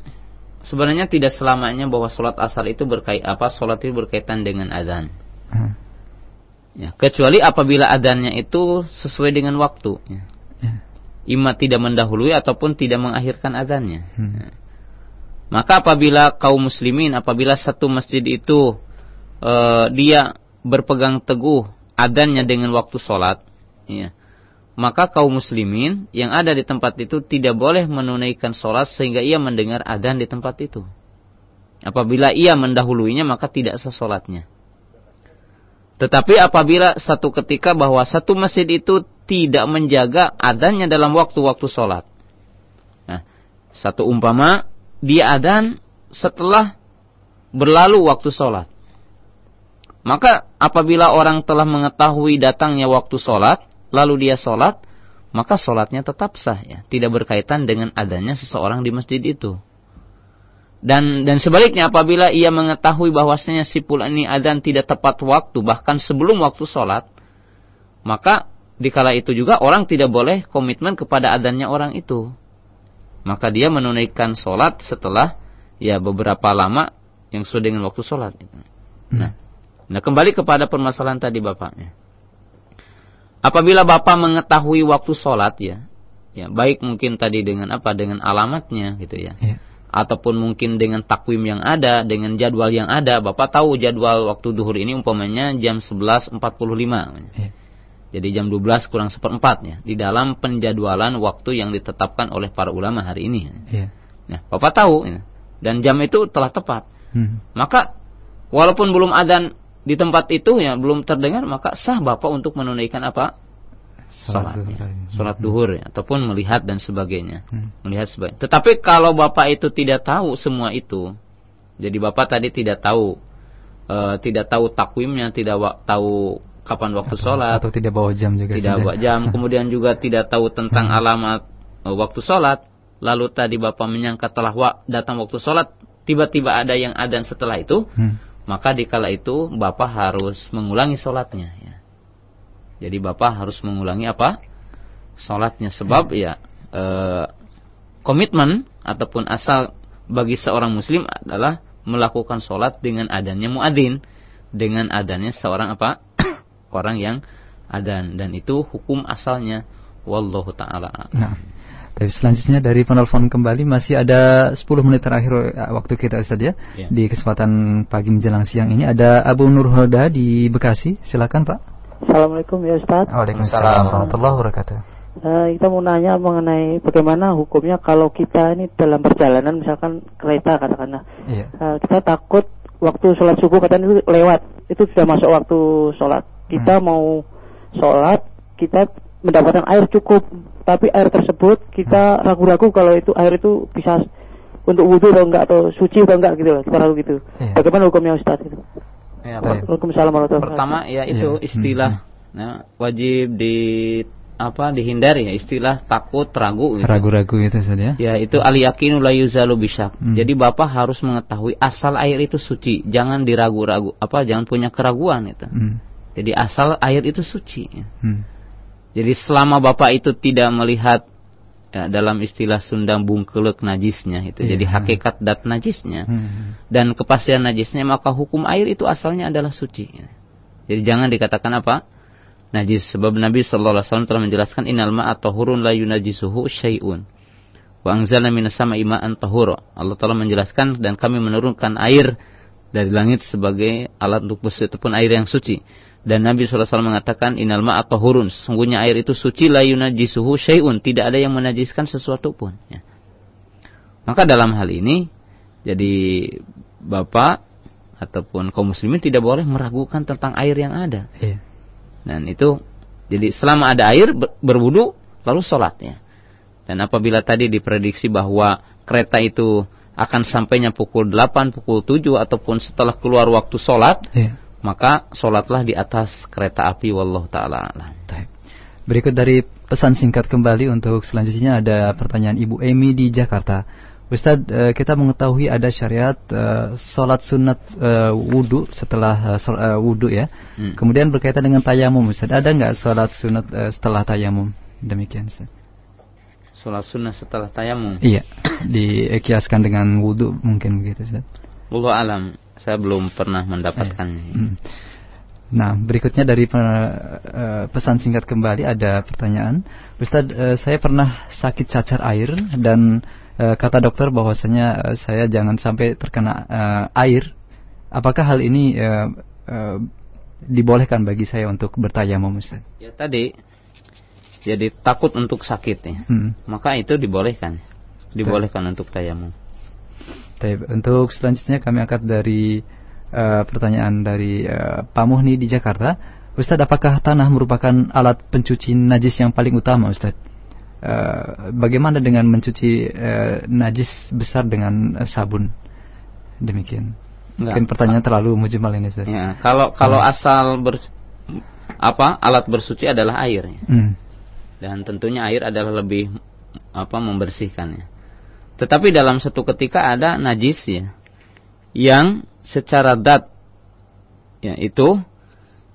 sebenarnya tidak selamanya bahwa salat asar itu berkait apa salat itu berkaitan dengan azan. Hmm. Ya, kecuali apabila adanya itu sesuai dengan waktu. Ya. Ya. Ima tidak mendahului ataupun tidak mengakhirkan azannya. Hmm. Ya. Maka apabila kaum muslimin, apabila satu masjid itu uh, dia berpegang teguh adanya dengan waktu sholat, ya, maka kaum muslimin yang ada di tempat itu tidak boleh menunaikan sholat sehingga ia mendengar adan di tempat itu. Apabila ia mendahuluinya maka tidak sesolatnya. Tetapi apabila satu ketika bahwa satu masjid itu tidak menjaga adanya dalam waktu-waktu sholat. Nah, satu umpama dia adan setelah berlalu waktu sholat. Maka apabila orang telah mengetahui datangnya waktu sholat, lalu dia sholat, maka sholatnya tetap sah ya. Tidak berkaitan dengan adanya seseorang di masjid itu. Dan dan sebaliknya apabila ia mengetahui bahwasanya si pula ini adzan tidak tepat waktu bahkan sebelum waktu sholat, maka dikala itu juga orang tidak boleh komitmen kepada adanya orang itu. Maka dia menunaikan sholat setelah ya beberapa lama yang sesuai dengan waktu sholat. Nah, Nah kembali kepada permasalahan tadi bapaknya. Apabila bapak mengetahui waktu sholat ya, ya baik mungkin tadi dengan apa dengan alamatnya gitu ya, ya. ataupun mungkin dengan takwim yang ada, dengan jadwal yang ada, bapak tahu jadwal waktu duhur ini umpamanya jam 11.45. Ya. Jadi jam 12 kurang seperempat ya di dalam penjadwalan waktu yang ditetapkan oleh para ulama hari ini. Ya. Nah, bapak tahu ya, dan jam itu telah tepat. Hmm. Maka walaupun belum adzan di tempat itu ya belum terdengar maka sah bapak untuk menunaikan apa? Sholat sholat duhur. Ya, ataupun melihat dan sebagainya. Hmm. melihat sebagainya. Tetapi kalau bapak itu tidak tahu semua itu jadi bapak tadi tidak tahu uh, tidak tahu takwimnya tidak tahu kapan waktu atau, sholat. atau tidak bawa jam juga tidak bawa jam (laughs) kemudian juga tidak tahu tentang hmm. alamat uh, waktu sholat. Lalu tadi bapak menyangka telah wa datang waktu sholat tiba-tiba ada yang adan setelah itu. Hmm maka dikala itu bapak harus mengulangi sholatnya ya. Jadi bapak harus mengulangi apa? Sholatnya sebab ya e, komitmen ataupun asal bagi seorang muslim adalah melakukan sholat dengan adanya muadzin, dengan adanya seorang apa? (coughs) orang yang adan dan itu hukum asalnya wallahu taala. Nah. Tapi selanjutnya dari penelpon kembali masih ada 10 menit terakhir eh, waktu kita Ustaz ya. ya. Di kesempatan pagi menjelang siang ini ada Abu Nur Hoda di Bekasi. Silakan Pak. Assalamualaikum ya Ustaz. Waalaikumsalam warahmatullahi wabarakatuh. Uh, kita mau nanya mengenai bagaimana hukumnya kalau kita ini dalam perjalanan misalkan kereta katakanlah. Iya. Uh, kita takut waktu sholat subuh katanya itu lewat. Itu sudah masuk waktu sholat. Kita hmm. mau sholat, kita mendapatkan air cukup tapi air tersebut kita ragu-ragu kalau itu air itu bisa untuk wudhu atau enggak atau suci atau enggak gitu loh kita ragu gitu iya. bagaimana hukumnya Ustaz gitu ya, Waalaikumsalam pertama ya itu iya. istilah hmm. nah, wajib di apa dihindari ya istilah takut ragu gitu. ragu-ragu itu saja ya itu aliyakinu la yuzalu bisyak hmm. jadi bapak harus mengetahui asal air itu suci jangan diragu-ragu apa jangan punya keraguan itu hmm. jadi asal air itu suci hmm. Jadi selama bapak itu tidak melihat ya, dalam istilah Sunda bungkelek najisnya itu yeah. jadi hakikat dat najisnya hmm. dan kepastian najisnya maka hukum air itu asalnya adalah suci. Jadi jangan dikatakan apa? Najis sebab Nabi sallallahu alaihi wasallam telah menjelaskan innal ma'a tahurun la yunajisuhu syai'un. Wa anzalna minas sama'i ma'an tahura. Allah telah menjelaskan dan kami menurunkan air dari langit sebagai alat untuk bersih ataupun air yang suci. Dan Nabi SAW mengatakan inal ma'a tahurun. Sungguhnya air itu suci la yunajisuhu syai'un. Tidak ada yang menajiskan sesuatu pun. Ya. Maka dalam hal ini, jadi Bapak ataupun kaum muslimin tidak boleh meragukan tentang air yang ada. Ya. Dan itu, jadi selama ada air berwudu lalu sholat ya. Dan apabila tadi diprediksi bahwa kereta itu akan sampainya pukul 8, pukul 7 ataupun setelah keluar waktu sholat, ya maka sholatlah di atas kereta api wallahu taala Berikut dari pesan singkat kembali untuk selanjutnya ada pertanyaan Ibu Emi di Jakarta. Ustaz, uh, kita mengetahui ada syariat uh, sholat sunat uh, wudhu setelah uh, uh, wudhu ya. Hmm. Kemudian berkaitan dengan tayamum, Ustaz. Ada nggak sholat sunat uh, setelah tayamum? Demikian, Ustaz. Sholat sunat setelah tayamum? Iya, (coughs) dikiaskan dengan wudhu mungkin begitu, Ustaz. Allah alam, saya belum pernah mendapatkan. Hmm. Nah, berikutnya dari uh, pesan singkat kembali ada pertanyaan. Ustaz, uh, saya pernah sakit cacar air dan Eh, kata dokter bahwasanya saya jangan sampai terkena air. Apakah hal ini dibolehkan bagi saya untuk bertayamum Ustaz? Ya tadi jadi takut untuk sakit ya. Hmm. Maka itu dibolehkan. Dibolehkan Tuh. untuk tayamum. Untuk selanjutnya kami angkat dari uh, pertanyaan dari uh, Pak Muhni di Jakarta. Ustaz, apakah tanah merupakan alat pencuci najis yang paling utama, Ustaz? Eh, bagaimana dengan mencuci uh, najis besar dengan uh, sabun? Demikian. Enggak. Mungkin pertanyaan terlalu mujmal ini Ustaz. Ya, kalau kalau hmm. asal ber, apa alat bersuci adalah air. Hmm. Dan tentunya air adalah lebih apa membersihkannya. Tetapi dalam satu ketika ada najis ya yang secara dat ya itu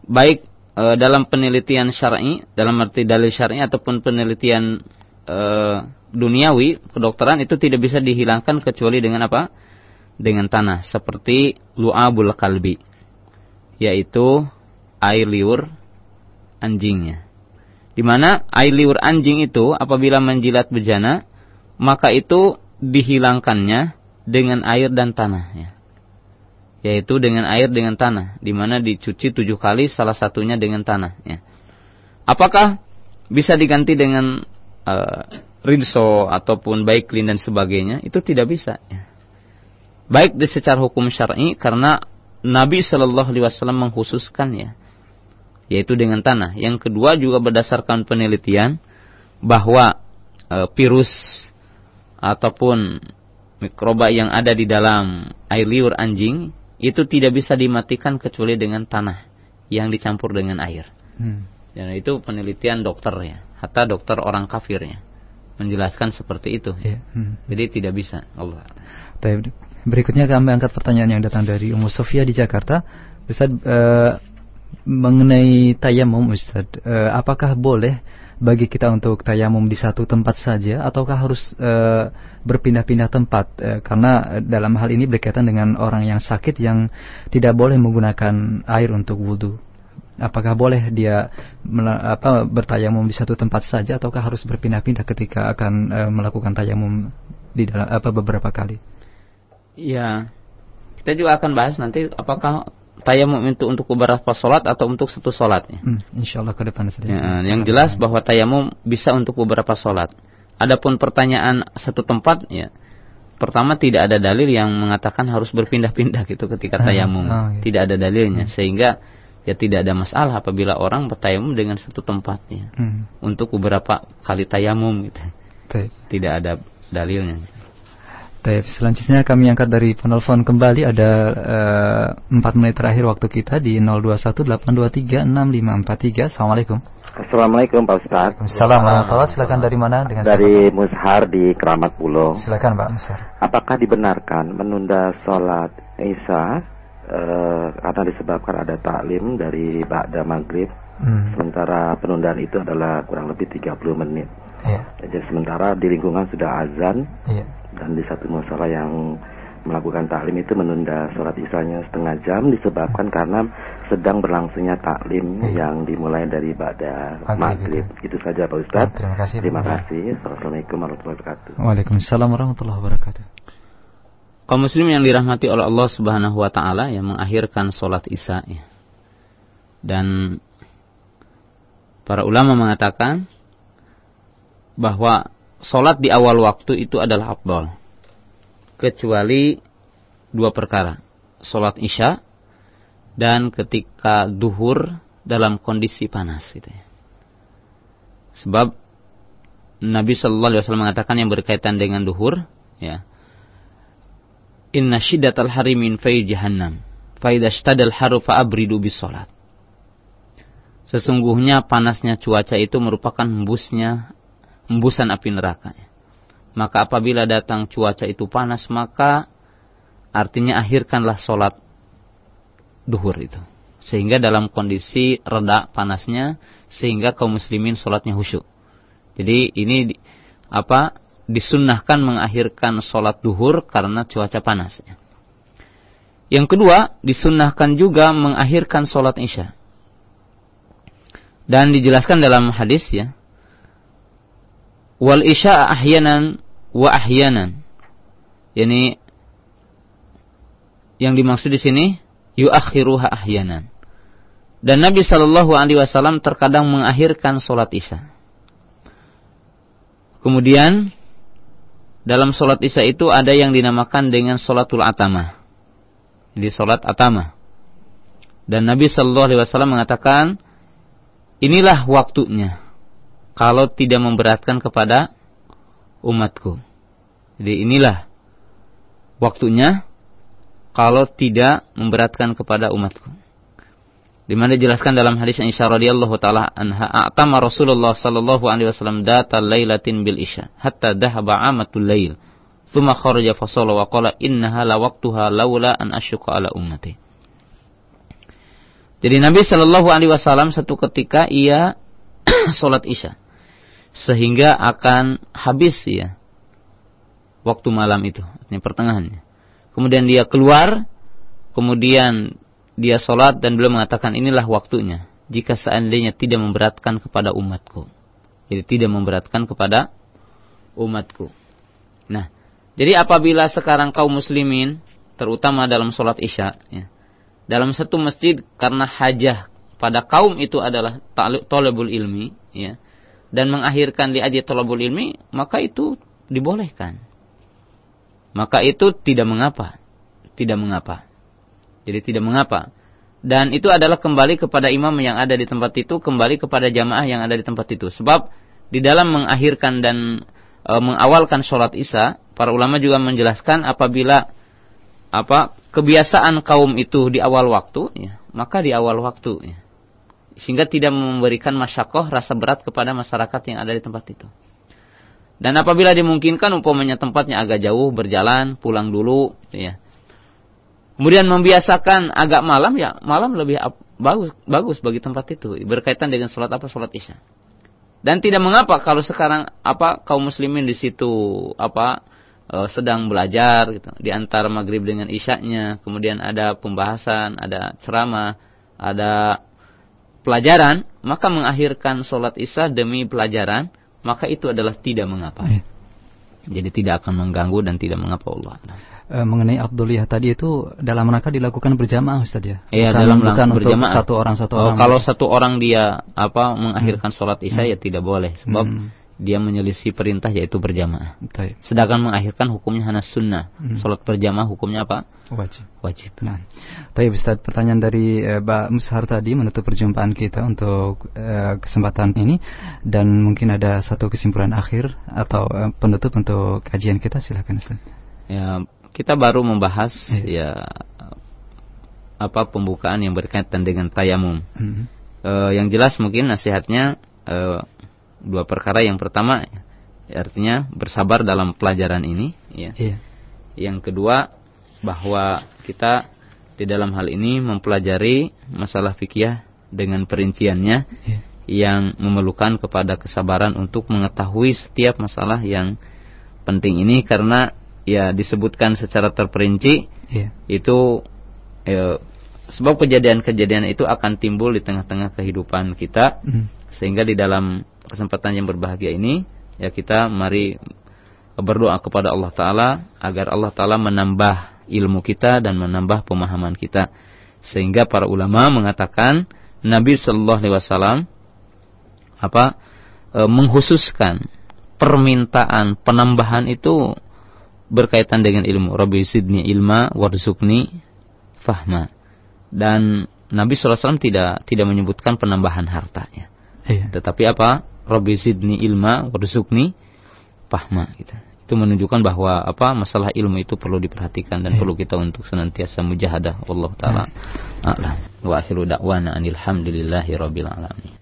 baik e, dalam penelitian syar'i dalam arti dalil syar'i ataupun penelitian e, duniawi kedokteran itu tidak bisa dihilangkan kecuali dengan apa? Dengan tanah seperti lu'abul kalbi yaitu air liur anjingnya. Di mana air liur anjing itu apabila menjilat bejana maka itu dihilangkannya dengan air dan tanah ya. Yaitu dengan air dengan tanah di mana dicuci tujuh kali salah satunya dengan tanah ya. Apakah bisa diganti dengan uh, rinso ataupun baik clean dan sebagainya itu tidak bisa ya. baik secara hukum syar'i karena Nabi Shallallahu Alaihi Wasallam mengkhususkan ya yaitu dengan tanah yang kedua juga berdasarkan penelitian bahwa e, virus ataupun mikroba yang ada di dalam air liur anjing itu tidak bisa dimatikan kecuali dengan tanah yang dicampur dengan air. Hmm. Dan itu penelitian dokter ya hatta dokter orang kafirnya menjelaskan seperti itu. Ya. Hmm. Jadi tidak bisa Allah. Berikutnya kami angkat pertanyaan yang datang dari Ummu Sofia di Jakarta. Uh, mengenai tayamum Ustaz, uh, apakah boleh bagi kita untuk tayamum di satu tempat saja ataukah harus uh, berpindah-pindah tempat? Uh, karena dalam hal ini berkaitan dengan orang yang sakit yang tidak boleh menggunakan air untuk wudhu apakah boleh dia apa bertayamum di satu tempat saja ataukah harus berpindah-pindah ketika akan e, melakukan tayamum di dalam apa beberapa kali? Ya, kita juga akan bahas nanti apakah tayamum itu untuk beberapa sholat atau untuk satu sholat. Ya? Hmm, insya Allah ke depan saja. Ya, yang jelas bahwa tayamum bisa untuk beberapa sholat. Adapun pertanyaan satu tempat, ya pertama tidak ada dalil yang mengatakan harus berpindah-pindah gitu ketika (laughs) ah, tayamum. Oh, iya. Tidak ada dalilnya, hmm. sehingga ya tidak ada masalah apabila orang bertayamum dengan satu tempatnya hmm. untuk beberapa kali tayamum gitu. Taip. Tidak ada dalilnya. Taip. Selanjutnya kami angkat dari penelpon kembali ada uh, eh, 4 menit terakhir waktu kita di 0218236543. Assalamualaikum. Assalamualaikum Pak Ustaz. Assalamualaikum. Silakan dari mana dengan Dari siapa? Mushar di Keramat Pulau. Silakan Pak Mushar. Apakah dibenarkan menunda sholat Isya uh, karena disebabkan ada taklim dari Ba'da Maghrib hmm. sementara penundaan itu adalah kurang lebih 30 menit yeah. jadi sementara di lingkungan sudah azan yeah. Dan di satu musola yang melakukan taklim itu menunda sholat isanya setengah jam disebabkan hmm. karena sedang berlangsungnya taklim yeah. yang dimulai dari Ba'da Maghrib gitu. itu saja Pak Ustadz terima kasih terima kasih Assalamualaikum warahmatullahi wabarakatuh Waalaikumsalam warahmatullahi wabarakatuh kaum muslim yang dirahmati oleh Allah Subhanahu wa taala yang mengakhirkan salat Isya ya. Dan para ulama mengatakan bahwa salat di awal waktu itu adalah afdal. Kecuali dua perkara. Salat Isya dan ketika duhur dalam kondisi panas gitu ya. Sebab Nabi Shallallahu Alaihi Wasallam mengatakan yang berkaitan dengan duhur, ya, Inna syiddatal hari min fai jahannam. Faida shtadal haru fa'abridu bisolat. Sesungguhnya panasnya cuaca itu merupakan hembusnya hembusan api neraka. Maka apabila datang cuaca itu panas, maka artinya akhirkanlah sholat duhur itu. Sehingga dalam kondisi reda panasnya, sehingga kaum muslimin sholatnya khusyuk. Jadi ini apa disunnahkan mengakhirkan sholat duhur karena cuaca panas. Yang kedua, disunnahkan juga mengakhirkan sholat isya. Dan dijelaskan dalam hadis ya. Wal isya ahyanan wa ahyanan. Yani yang dimaksud di sini yuakhiruha ahyanan. Dan Nabi Shallallahu Alaihi Wasallam terkadang mengakhirkan sholat isya. Kemudian dalam sholat isya itu ada yang dinamakan dengan sholatul atamah. Jadi sholat atamah. Dan Nabi Shallallahu Alaihi Wasallam mengatakan, inilah waktunya kalau tidak memberatkan kepada umatku. Jadi inilah waktunya kalau tidak memberatkan kepada umatku. Di mana dijelaskan dalam hadis Aisyah radhiyallahu taala anha, "Atama Rasulullah sallallahu alaihi wasallam data lailatin bil isya hatta dhahaba amatul lail." Thumma kharaja fa wa qala innaha la waqtuha laula an asyqa ala ummati. Jadi Nabi Shallallahu alaihi wasallam satu ketika ia (coughs) salat Isya sehingga akan habis ya waktu malam itu, ini pertengahannya. Kemudian dia keluar, kemudian dia sholat dan beliau mengatakan inilah waktunya. Jika seandainya tidak memberatkan kepada umatku. Jadi tidak memberatkan kepada umatku. Nah, jadi apabila sekarang kaum muslimin, terutama dalam sholat isya, ya, dalam satu masjid karena hajah pada kaum itu adalah tolebul ilmi, ya, dan mengakhirkan di aja tolebul ilmi, maka itu dibolehkan. Maka itu tidak mengapa. Tidak mengapa. Jadi tidak mengapa. Dan itu adalah kembali kepada imam yang ada di tempat itu, kembali kepada jamaah yang ada di tempat itu. Sebab di dalam mengakhirkan dan e, mengawalkan sholat isya, para ulama juga menjelaskan apabila apa kebiasaan kaum itu di awal waktu, ya, maka di awal waktu, ya. Sehingga tidak memberikan masyakoh rasa berat kepada masyarakat yang ada di tempat itu. Dan apabila dimungkinkan umpamanya tempatnya agak jauh berjalan, pulang dulu, ya. Kemudian membiasakan agak malam ya malam lebih bagus bagus bagi tempat itu berkaitan dengan sholat apa? Sholat isya. Dan tidak mengapa kalau sekarang apa kaum muslimin di situ apa e, sedang belajar gitu. Di antara maghrib dengan isyanya kemudian ada pembahasan ada ceramah ada pelajaran maka mengakhirkan sholat isya demi pelajaran maka itu adalah tidak mengapa ya. jadi tidak akan mengganggu dan tidak mengapa Allah e, mengenai Abduliyah tadi itu dalam rangka dilakukan berjamaah Ustaz ya? Iya, dalam rangka berjamaah. satu orang satu oh, orang. Kalau satu orang dia apa mengakhirkan hmm. sholat isya hmm. ya tidak boleh sebab hmm. Dia menyelisih perintah yaitu berjamaah. Sedangkan mengakhirkan hukumnya hanya sunnah. Hmm. Sholat berjamaah hukumnya apa? Wajib. Wajib. Nah, tapi Ustaz pertanyaan dari eh, Mbak Mushar tadi menutup perjumpaan kita untuk eh, kesempatan ini dan mungkin ada satu kesimpulan akhir atau eh, penutup untuk kajian kita silakan Ustaz. Ya, kita baru membahas yeah. ya apa pembukaan yang berkaitan dengan tayamum. Mm -hmm. e, yang jelas mungkin nasihatnya e, dua perkara. Yang pertama ya, artinya bersabar dalam pelajaran ini. Ya. Yeah. Yang kedua bahwa kita di dalam hal ini mempelajari masalah fikih dengan perinciannya yeah. yang memerlukan kepada kesabaran untuk mengetahui setiap masalah yang penting ini karena ya disebutkan secara terperinci yeah. itu ya, sebab kejadian-kejadian itu akan timbul di tengah-tengah kehidupan kita mm. sehingga di dalam kesempatan yang berbahagia ini ya kita mari berdoa kepada Allah taala agar Allah taala menambah ilmu kita dan menambah pemahaman kita sehingga para ulama mengatakan Nabi Shallallahu alaihi wasallam apa e, menghususkan permintaan penambahan itu berkaitan dengan ilmu. Rabbi sidni ilma warzukni fahma. Dan Nabi SAW tidak tidak menyebutkan penambahan hartanya. Iya. Tetapi apa? Rabbi sidni ilma warzukni fahma gitu. Itu menunjukkan bahwa apa masalah ilmu itu perlu diperhatikan dan iya. perlu kita untuk senantiasa mujahadah Allah taala. A'lam. Wa akhiru da'wana anil hamdulillahi rabbil alamin.